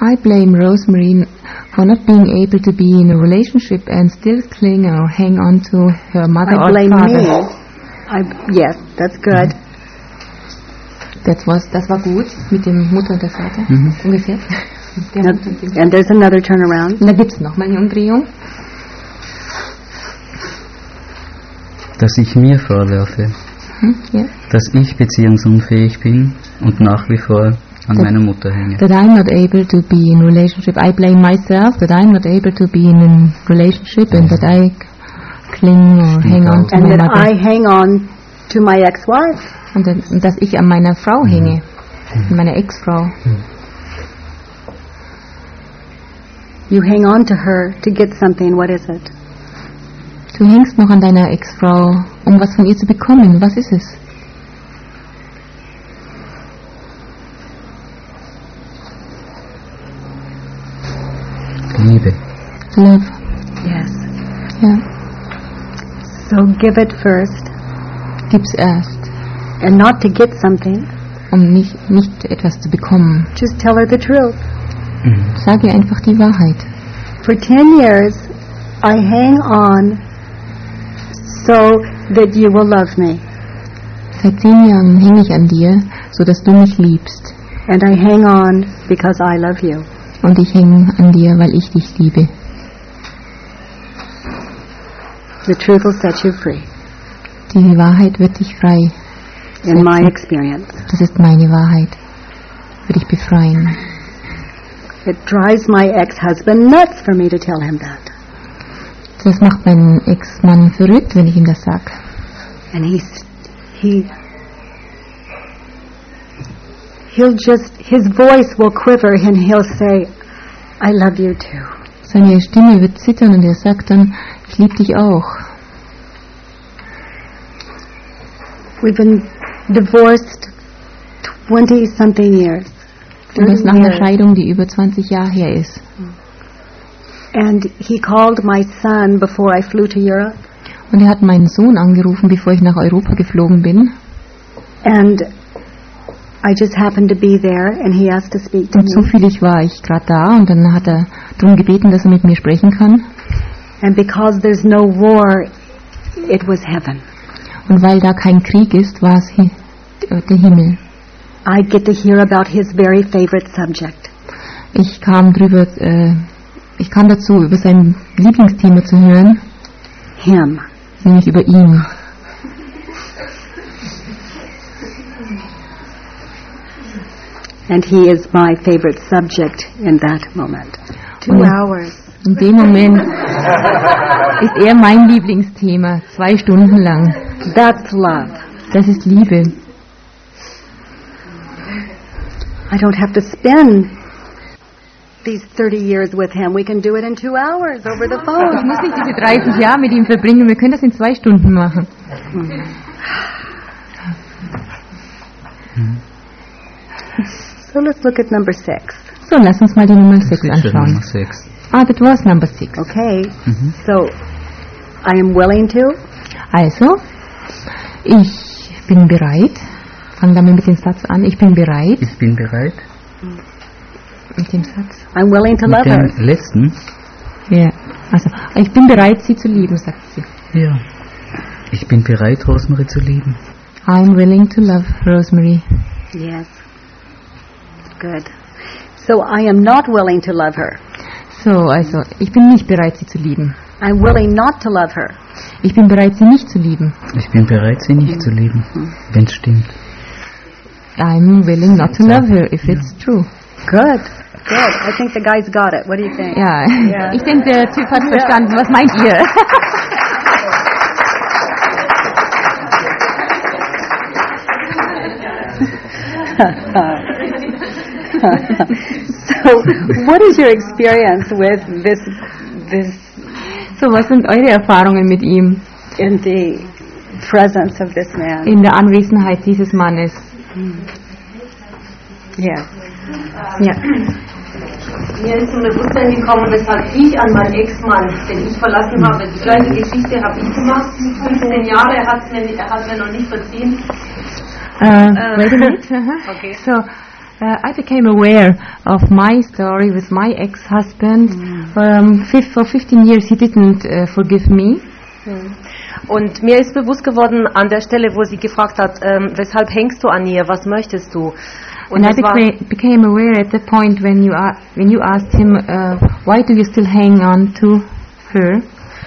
I blame Rosemary for not being able to be in a relationship and still cling or hang on to her mother I or blame father. me. I yes, that's good. That was, das war gut mit dem Mutter und der Vater Mhm. ungefähr. Der Now- Mutter und dem- and there's another turnaround. Und da gibt es nochmal eine Umdrehung. Dass ich mir vorwerfe, Hm? Ja. dass ich beziehungsunfähig bin und nach wie vor an Das- meiner Mutter hänge. That I'm not able to be in relationship. I blame myself that I'm not able to be in a relationship and that I cling or Stimmt hang on to And my that mother. I hang on to my ex-wife. Und, dann- dass ich an meiner Frau hänge, an meiner Ex-Frau. You hang on to her to get something. What is it? Du hängst noch an deiner Ex-Frau, um was von ihr zu bekommen. Was ist es? Liebe. Love. Yes. Ja. So give it first, Gib's erst, and not to get something. um nicht, nicht etwas zu bekommen. Just tell her the truth. Sag ihr einfach die Wahrheit. For ten years, I hang on so that you will love me, Seit zehn Jahren hänge ich an dir, so dass du mich liebst. and I hang on because I love you. und ich hänge an dir, weil ich dich liebe. The truth will set you free, Die Wahrheit wird dich frei. in my experience. Das ist meine Wahrheit. Wird dich befreien. It drives my ex-husband nuts for me to tell him that. Das macht meinen Ex-Mann verrückt, wenn ich ihm das sag. And he's, he, he'll just, his voice will quiver and he'll say, I love you too. Seine Stimme wird zittern und er sagt dann, ich liebe dich auch. We've been divorced 20 something years. Und das 30 nach einer. Scheidung, die über 20 Jahre her ist. And he called my son before I flew to Europe. Und er hat meinen Sohn angerufen, bevor ich nach Europa geflogen bin. And I just happened to be there and he asked to speak to Und me. zufällig war ich gerade da und dann hat er darum gebeten, dass er mit mir sprechen kann. And because there's no war, it was heaven. Und weil da kein Krieg ist, war es hi äh, der Himmel. I get to hear about his very favorite subject. Ich kam drüber, äh, ich kam dazu, über sein Lieblingsthema zu hören, Him. nämlich über ihn. And he is my favorite subject in that moment. Two Und- hours. In dem Moment ist er mein Lieblingsthema, zwei Stunden lang. That's love. Das ist Liebe. I don't have to spend these 30 years with him. We can do it in two hours over the Ich muss nicht diese 30 Jahre mit ihm verbringen, wir können das in zwei Stunden machen. So let's look at number six. So, lass uns mal die Nummer 6 anschauen. Nummer 6. Ah, that was number 6. Okay. Mhm. So I am willing to. Also, ich bin bereit. Fangen wir mit dem Satz an. Ich bin bereit. Ich bin bereit. Mit dem Satz. I'm willing to love her. dem letzten. Ja. Also, ich bin bereit, sie zu lieben, sagt sie. Ja. Ich bin bereit, Rosemarie zu lieben. I'm willing to love Rosemary. Yes. Good. So I am not willing to love her. So, also, ich bin nicht bereit, sie zu lieben. I'm willing not to love her. Ich bin bereit, sie nicht zu lieben. Ich bin bereit, sie nicht zu lieben, mhm. wenn es stimmt. I'm willing not to love her if it's true. Good. Good. I think the guy's got it. What do you think? Yeah. Ja. ich denke, der Typ hat verstanden. Was meint ihr? so, what is your experience with this, this, So, was sind eure Erfahrungen mit ihm in the presence of this man? in der Anwesenheit dieses Mannes? Hmm. Yes. Ja. Mir ist zum Bewusstsein gekommen, weshalb ich an meinen Ex-Mann, den ich verlassen habe, die gleiche Geschichte habe ich gemacht. 15 Jahre, er hat mir, er hat mir noch nicht verziehen. Uh, wait a minute. uh-huh. Okay. So, uh, I became aware of my story with my ex-husband. Um, for 15 years he didn't uh, forgive me. Und mir ist bewusst geworden an der Stelle, wo sie gefragt hat, ähm, weshalb hängst du an ihr, was möchtest du? Und And I das war, beca- became aware at the point when you, a- when you asked him, uh, why do you still hang on to her?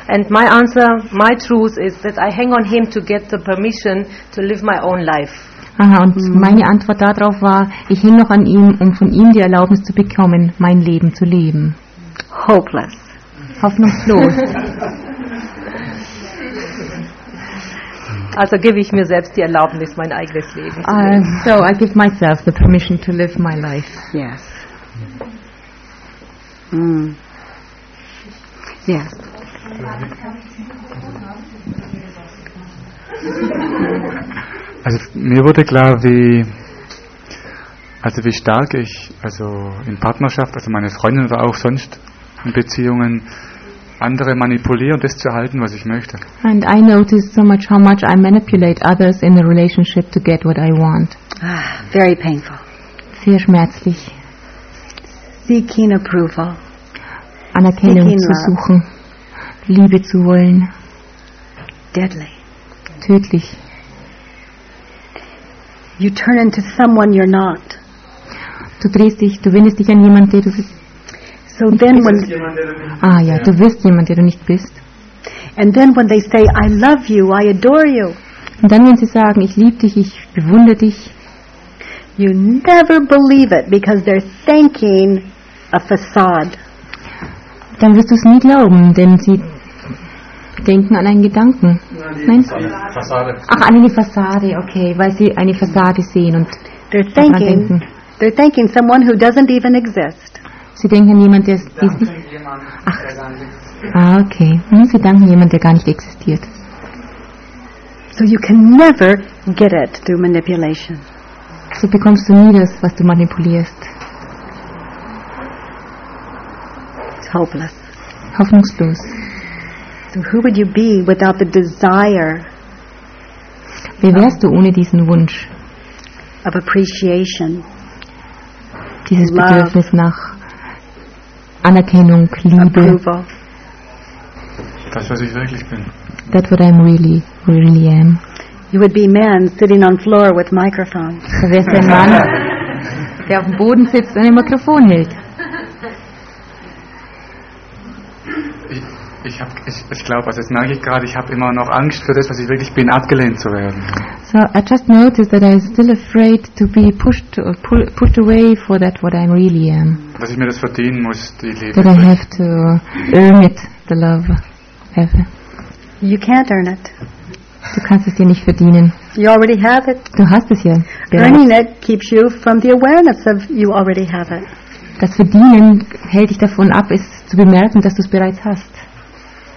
and my answer, my truth is that I hang on him to get the permission to live my own life. Aha, und meine Antwort darauf war, ich hänge noch an ihm, um von ihm die Erlaubnis zu bekommen, mein Leben zu leben. Hopeless. Hoffnungslos. Also gebe ich mir selbst die Erlaubnis, mein eigenes Leben zu uh, leben. so I give myself the permission to live my life. Yes. Mm. Yes. Also mir wurde klar, wie also wie stark ich also in Partnerschaft, also meine Freundin oder auch sonst in Beziehungen andere manipuliere und das zu erhalten, was ich möchte. And I noticed so much how much I manipulate others in a relationship to get what I want. Ah, very painful. Sehr schmerzlich. Seeking approval. Anerkennung Seeking zu love. suchen, Liebe zu wollen, Deadly. tödlich. You turn into someone you're not. Du drehst dich, du wendest dich an jemanden, der du bist. So then when Ah ja, du wirst jemand, der du nicht bist. and then when they say I love you, I adore you, Und dann, wenn sie sagen, ich liebe dich, ich bewundere dich, you never believe it because they're thanking a facade. dann wirst du es nie glauben, denn sie denken an einen Gedanken. Nein? Fassade. Ach, an eine Fassade, okay, weil sie eine Fassade sehen und They're daran thanking denken. they're thanking someone who doesn't even exist. Sie denken an jemanden, der es nicht... Ach, ah, okay. Hm, sie danken jemanden, der gar nicht existiert. So you can never get it through manipulation. So bekommst du nie das, was du manipulierst. It's hopeless. Hoffnungslos. So who would you be without the desire Wer wärst du ohne diesen Wunsch, of appreciation, dieses Love. Bedürfnis nach Anerkennung, Liebe? approval? Das, was ich wirklich bin. That's what I'm really, really am. You would be man sitting on floor with microphones. Da wärst ein Mann, der auf dem Boden sitzt und ein Mikrofon hält. Ich, ich, hab- ich, ich glaube, also jetzt merke ich gerade, ich habe immer noch Angst für das, was ich wirklich bin, abgelehnt zu werden. So I just noticed that I'm still afraid to be pushed or pull, pushed away for that what I really am. Dass ich mir das verdienen muss, die Liebe. That I have to earn it, the love. Have. You can't earn it. Du kannst es dir nicht verdienen. You already have it. Du hast es ja. Earning it keeps you from the awareness of you already have it. Das Verdienen hält dich davon ab, es zu bemerken, dass du es bereits hast.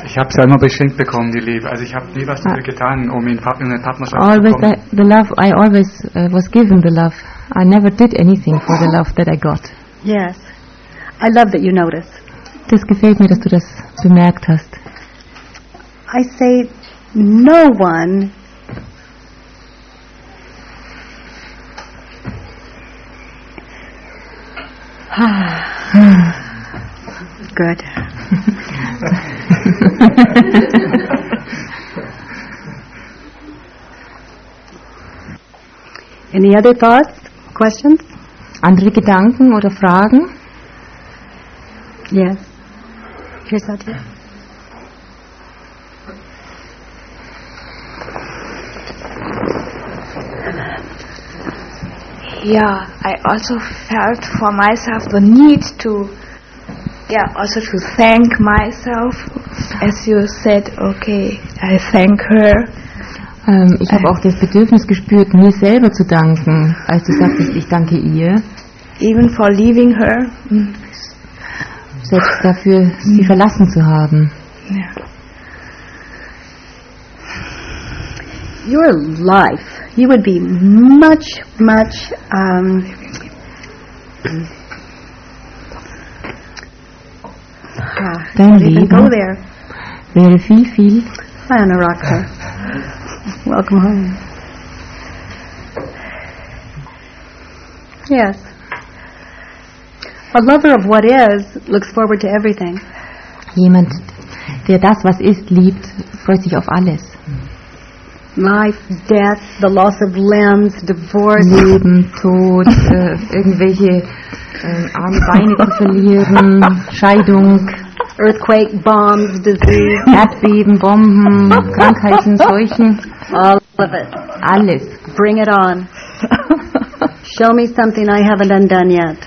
Ich habe es ja immer beschenkt bekommen, die Liebe. Also ich habe nie was dafür Ah. getan, um in, in eine Partnerschaft Always zu kommen. the, the love I always uh, was given the love. I never did anything for the love that I got. Yes. I love that you notice. Das gefällt mir, dass du das bemerkt hast. I say no one Good. Any other thoughts, questions? Andere Gedanken oder Fragen? Yes. Here's Satya. yeah, I also felt for myself the need to, yeah, also to thank myself. As you said, okay, I thank her. Ähm, ich habe auch das Bedürfnis gespürt, mir selber zu danken, als du sagtest, ich danke ihr, Even for leaving her. Mm, selbst dafür, sie verlassen zu haben. Yeah. Your life, you would be much, much. Um, ah, Dein Leben go there. wäre viel, viel Hi, Anarakta. Welcome home. Yes. A lover of what is looks forward to everything. jemand, der das, was ist, liebt, freut sich auf alles. Life, death, the loss of limbs, divorce, Leben, Tod, äh, irgendwelche äh, arme Beine zu verlieren, Scheidung, earthquake, bombs, disease, Erdbeben, Bomben, Krankheiten, Seuchen, all of it. alles. Bring it on. Show me something I haven't undone yet.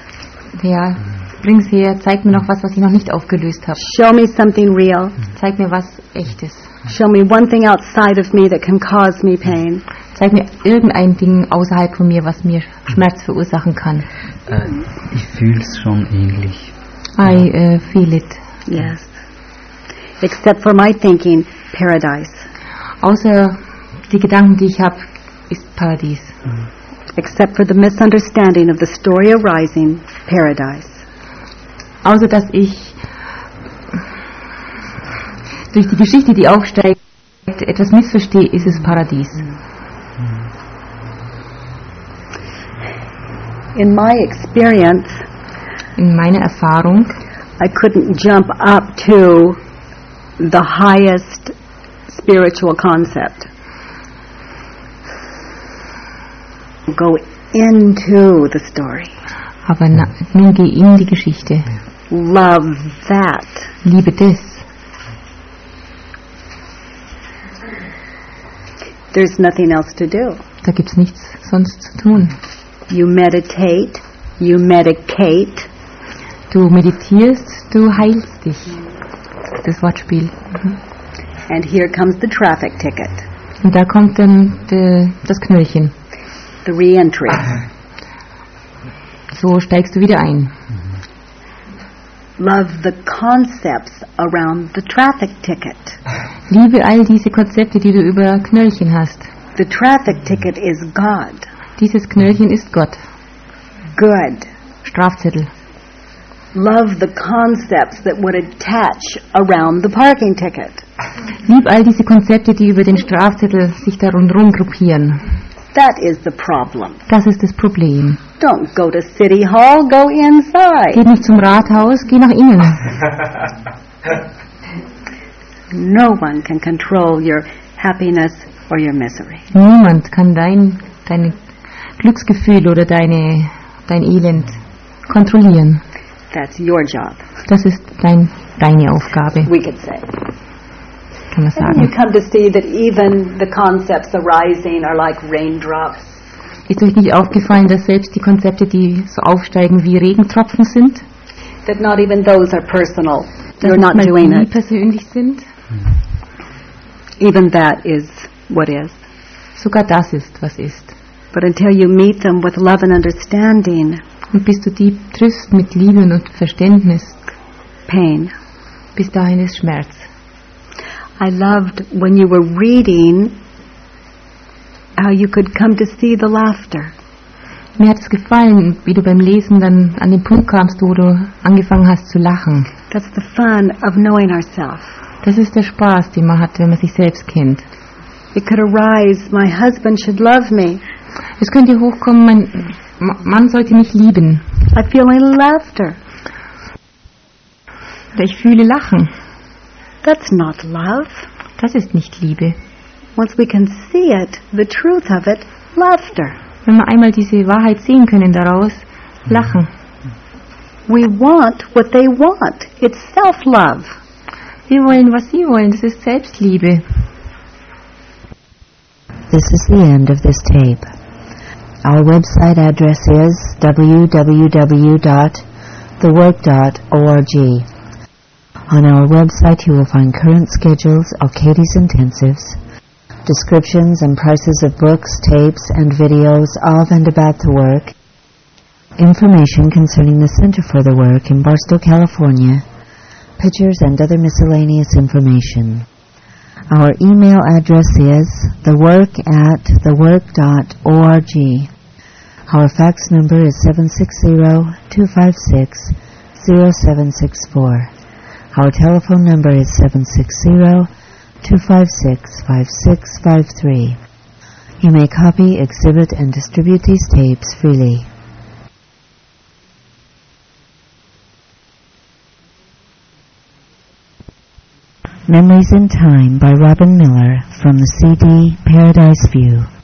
Ja, bring's her, zeig mir noch was, was ich noch nicht aufgelöst habe. Show me something real. Zeig mir was echtes. Show me one thing outside of me that can cause me pain. Zeig mir irgendein Ding außerhalb von mir, was mir Schmerz verursachen kann. Äh, ich fühle es schon ähnlich. I äh, feel it. Yes. Except for my thinking, paradise. Außer die Gedanken, die ich habe, ist Paradies. Except for the misunderstanding of the story arising, paradise. Außer dass ich durch die Geschichte, die aufsteigt, etwas missverstehe, ist es Paradies. In my experience, In meiner Erfahrung I couldn't jump up to the highest spiritual concept. Go into the story. Aber na, nun geh in die Geschichte. Love that. Liebe das. There's nothing else to do. Da gibt's nichts sonst zu tun. You meditate, you medicate, Du meditierst, du heilst dich. Das Wortspiel. Mhm. and here comes the traffic ticket, Und da kommt dann de, das Knöllchen. the reentry. So steigst du wieder ein. Love the concepts around the traffic ticket. Liebe all diese Konzepte, die du über Knöllchen hast. The traffic ticket is God. Dieses Knöllchen ist Gott. Good. Strafzettel. Love the concepts that would attach around the parking ticket. Lieb all diese Konzepte, die über den Strafzettel sich da rundherum gruppieren. That is the problem. Das ist das Problem. Don't go to City Hall, go Geh inside. nicht zum Rathaus, geh nach innen. No one can control your happiness or your misery. Niemand kann dein, dein Glücksgefühl oder deine, dein Elend kontrollieren. That's your job, Das ist dein, deine Aufgabe, we could say. kann man And you sagen. come to see that even the concepts arising are like raindrops. Ist euch nicht aufgefallen, dass selbst die Konzepte, die so aufsteigen wie Regentropfen sind, That not even those are personal. dass You're nicht not doing it. persönlich sind? Even that is what is. Sogar das ist, was ist. But until you meet them with love and understanding, Und bis du die triffst mit Liebe und Verständnis, pain. bis dahin ist Schmerz. I loved when you were reading how you could come to see the laughter. Mir hat es gefallen, wie du beim Lesen dann an den Punkt kamst, wo du angefangen hast zu lachen. That's the fun of knowing ourselves. Das ist der Spaß, den man hat, wenn man sich selbst kennt. It could arise, my husband should love me. Es könnte hochkommen, mein Ma- Mann sollte mich lieben. I feel laughter. Ich fühle Lachen. That's not love. Das ist nicht Liebe. Once we can see it, the truth of it, laughter. Wenn wir einmal diese Wahrheit sehen können daraus, lachen. We want what they want. It's self-love. Wir wollen, was sie wollen. Das ist Selbstliebe. This is the end of this tape. Our website address is www.thework.org. On our website you will find current schedules of Katie's intensives, descriptions and prices of books, tapes, and videos of and about the work, information concerning the Center for the Work in Barstow, California, pictures and other miscellaneous information. Our email address is thework at thework.org. Our fax number is 760-256-0764. Our telephone number is 760-256-5653. You may copy, exhibit, and distribute these tapes freely. Memories in Time by Robin Miller from the CD Paradise View.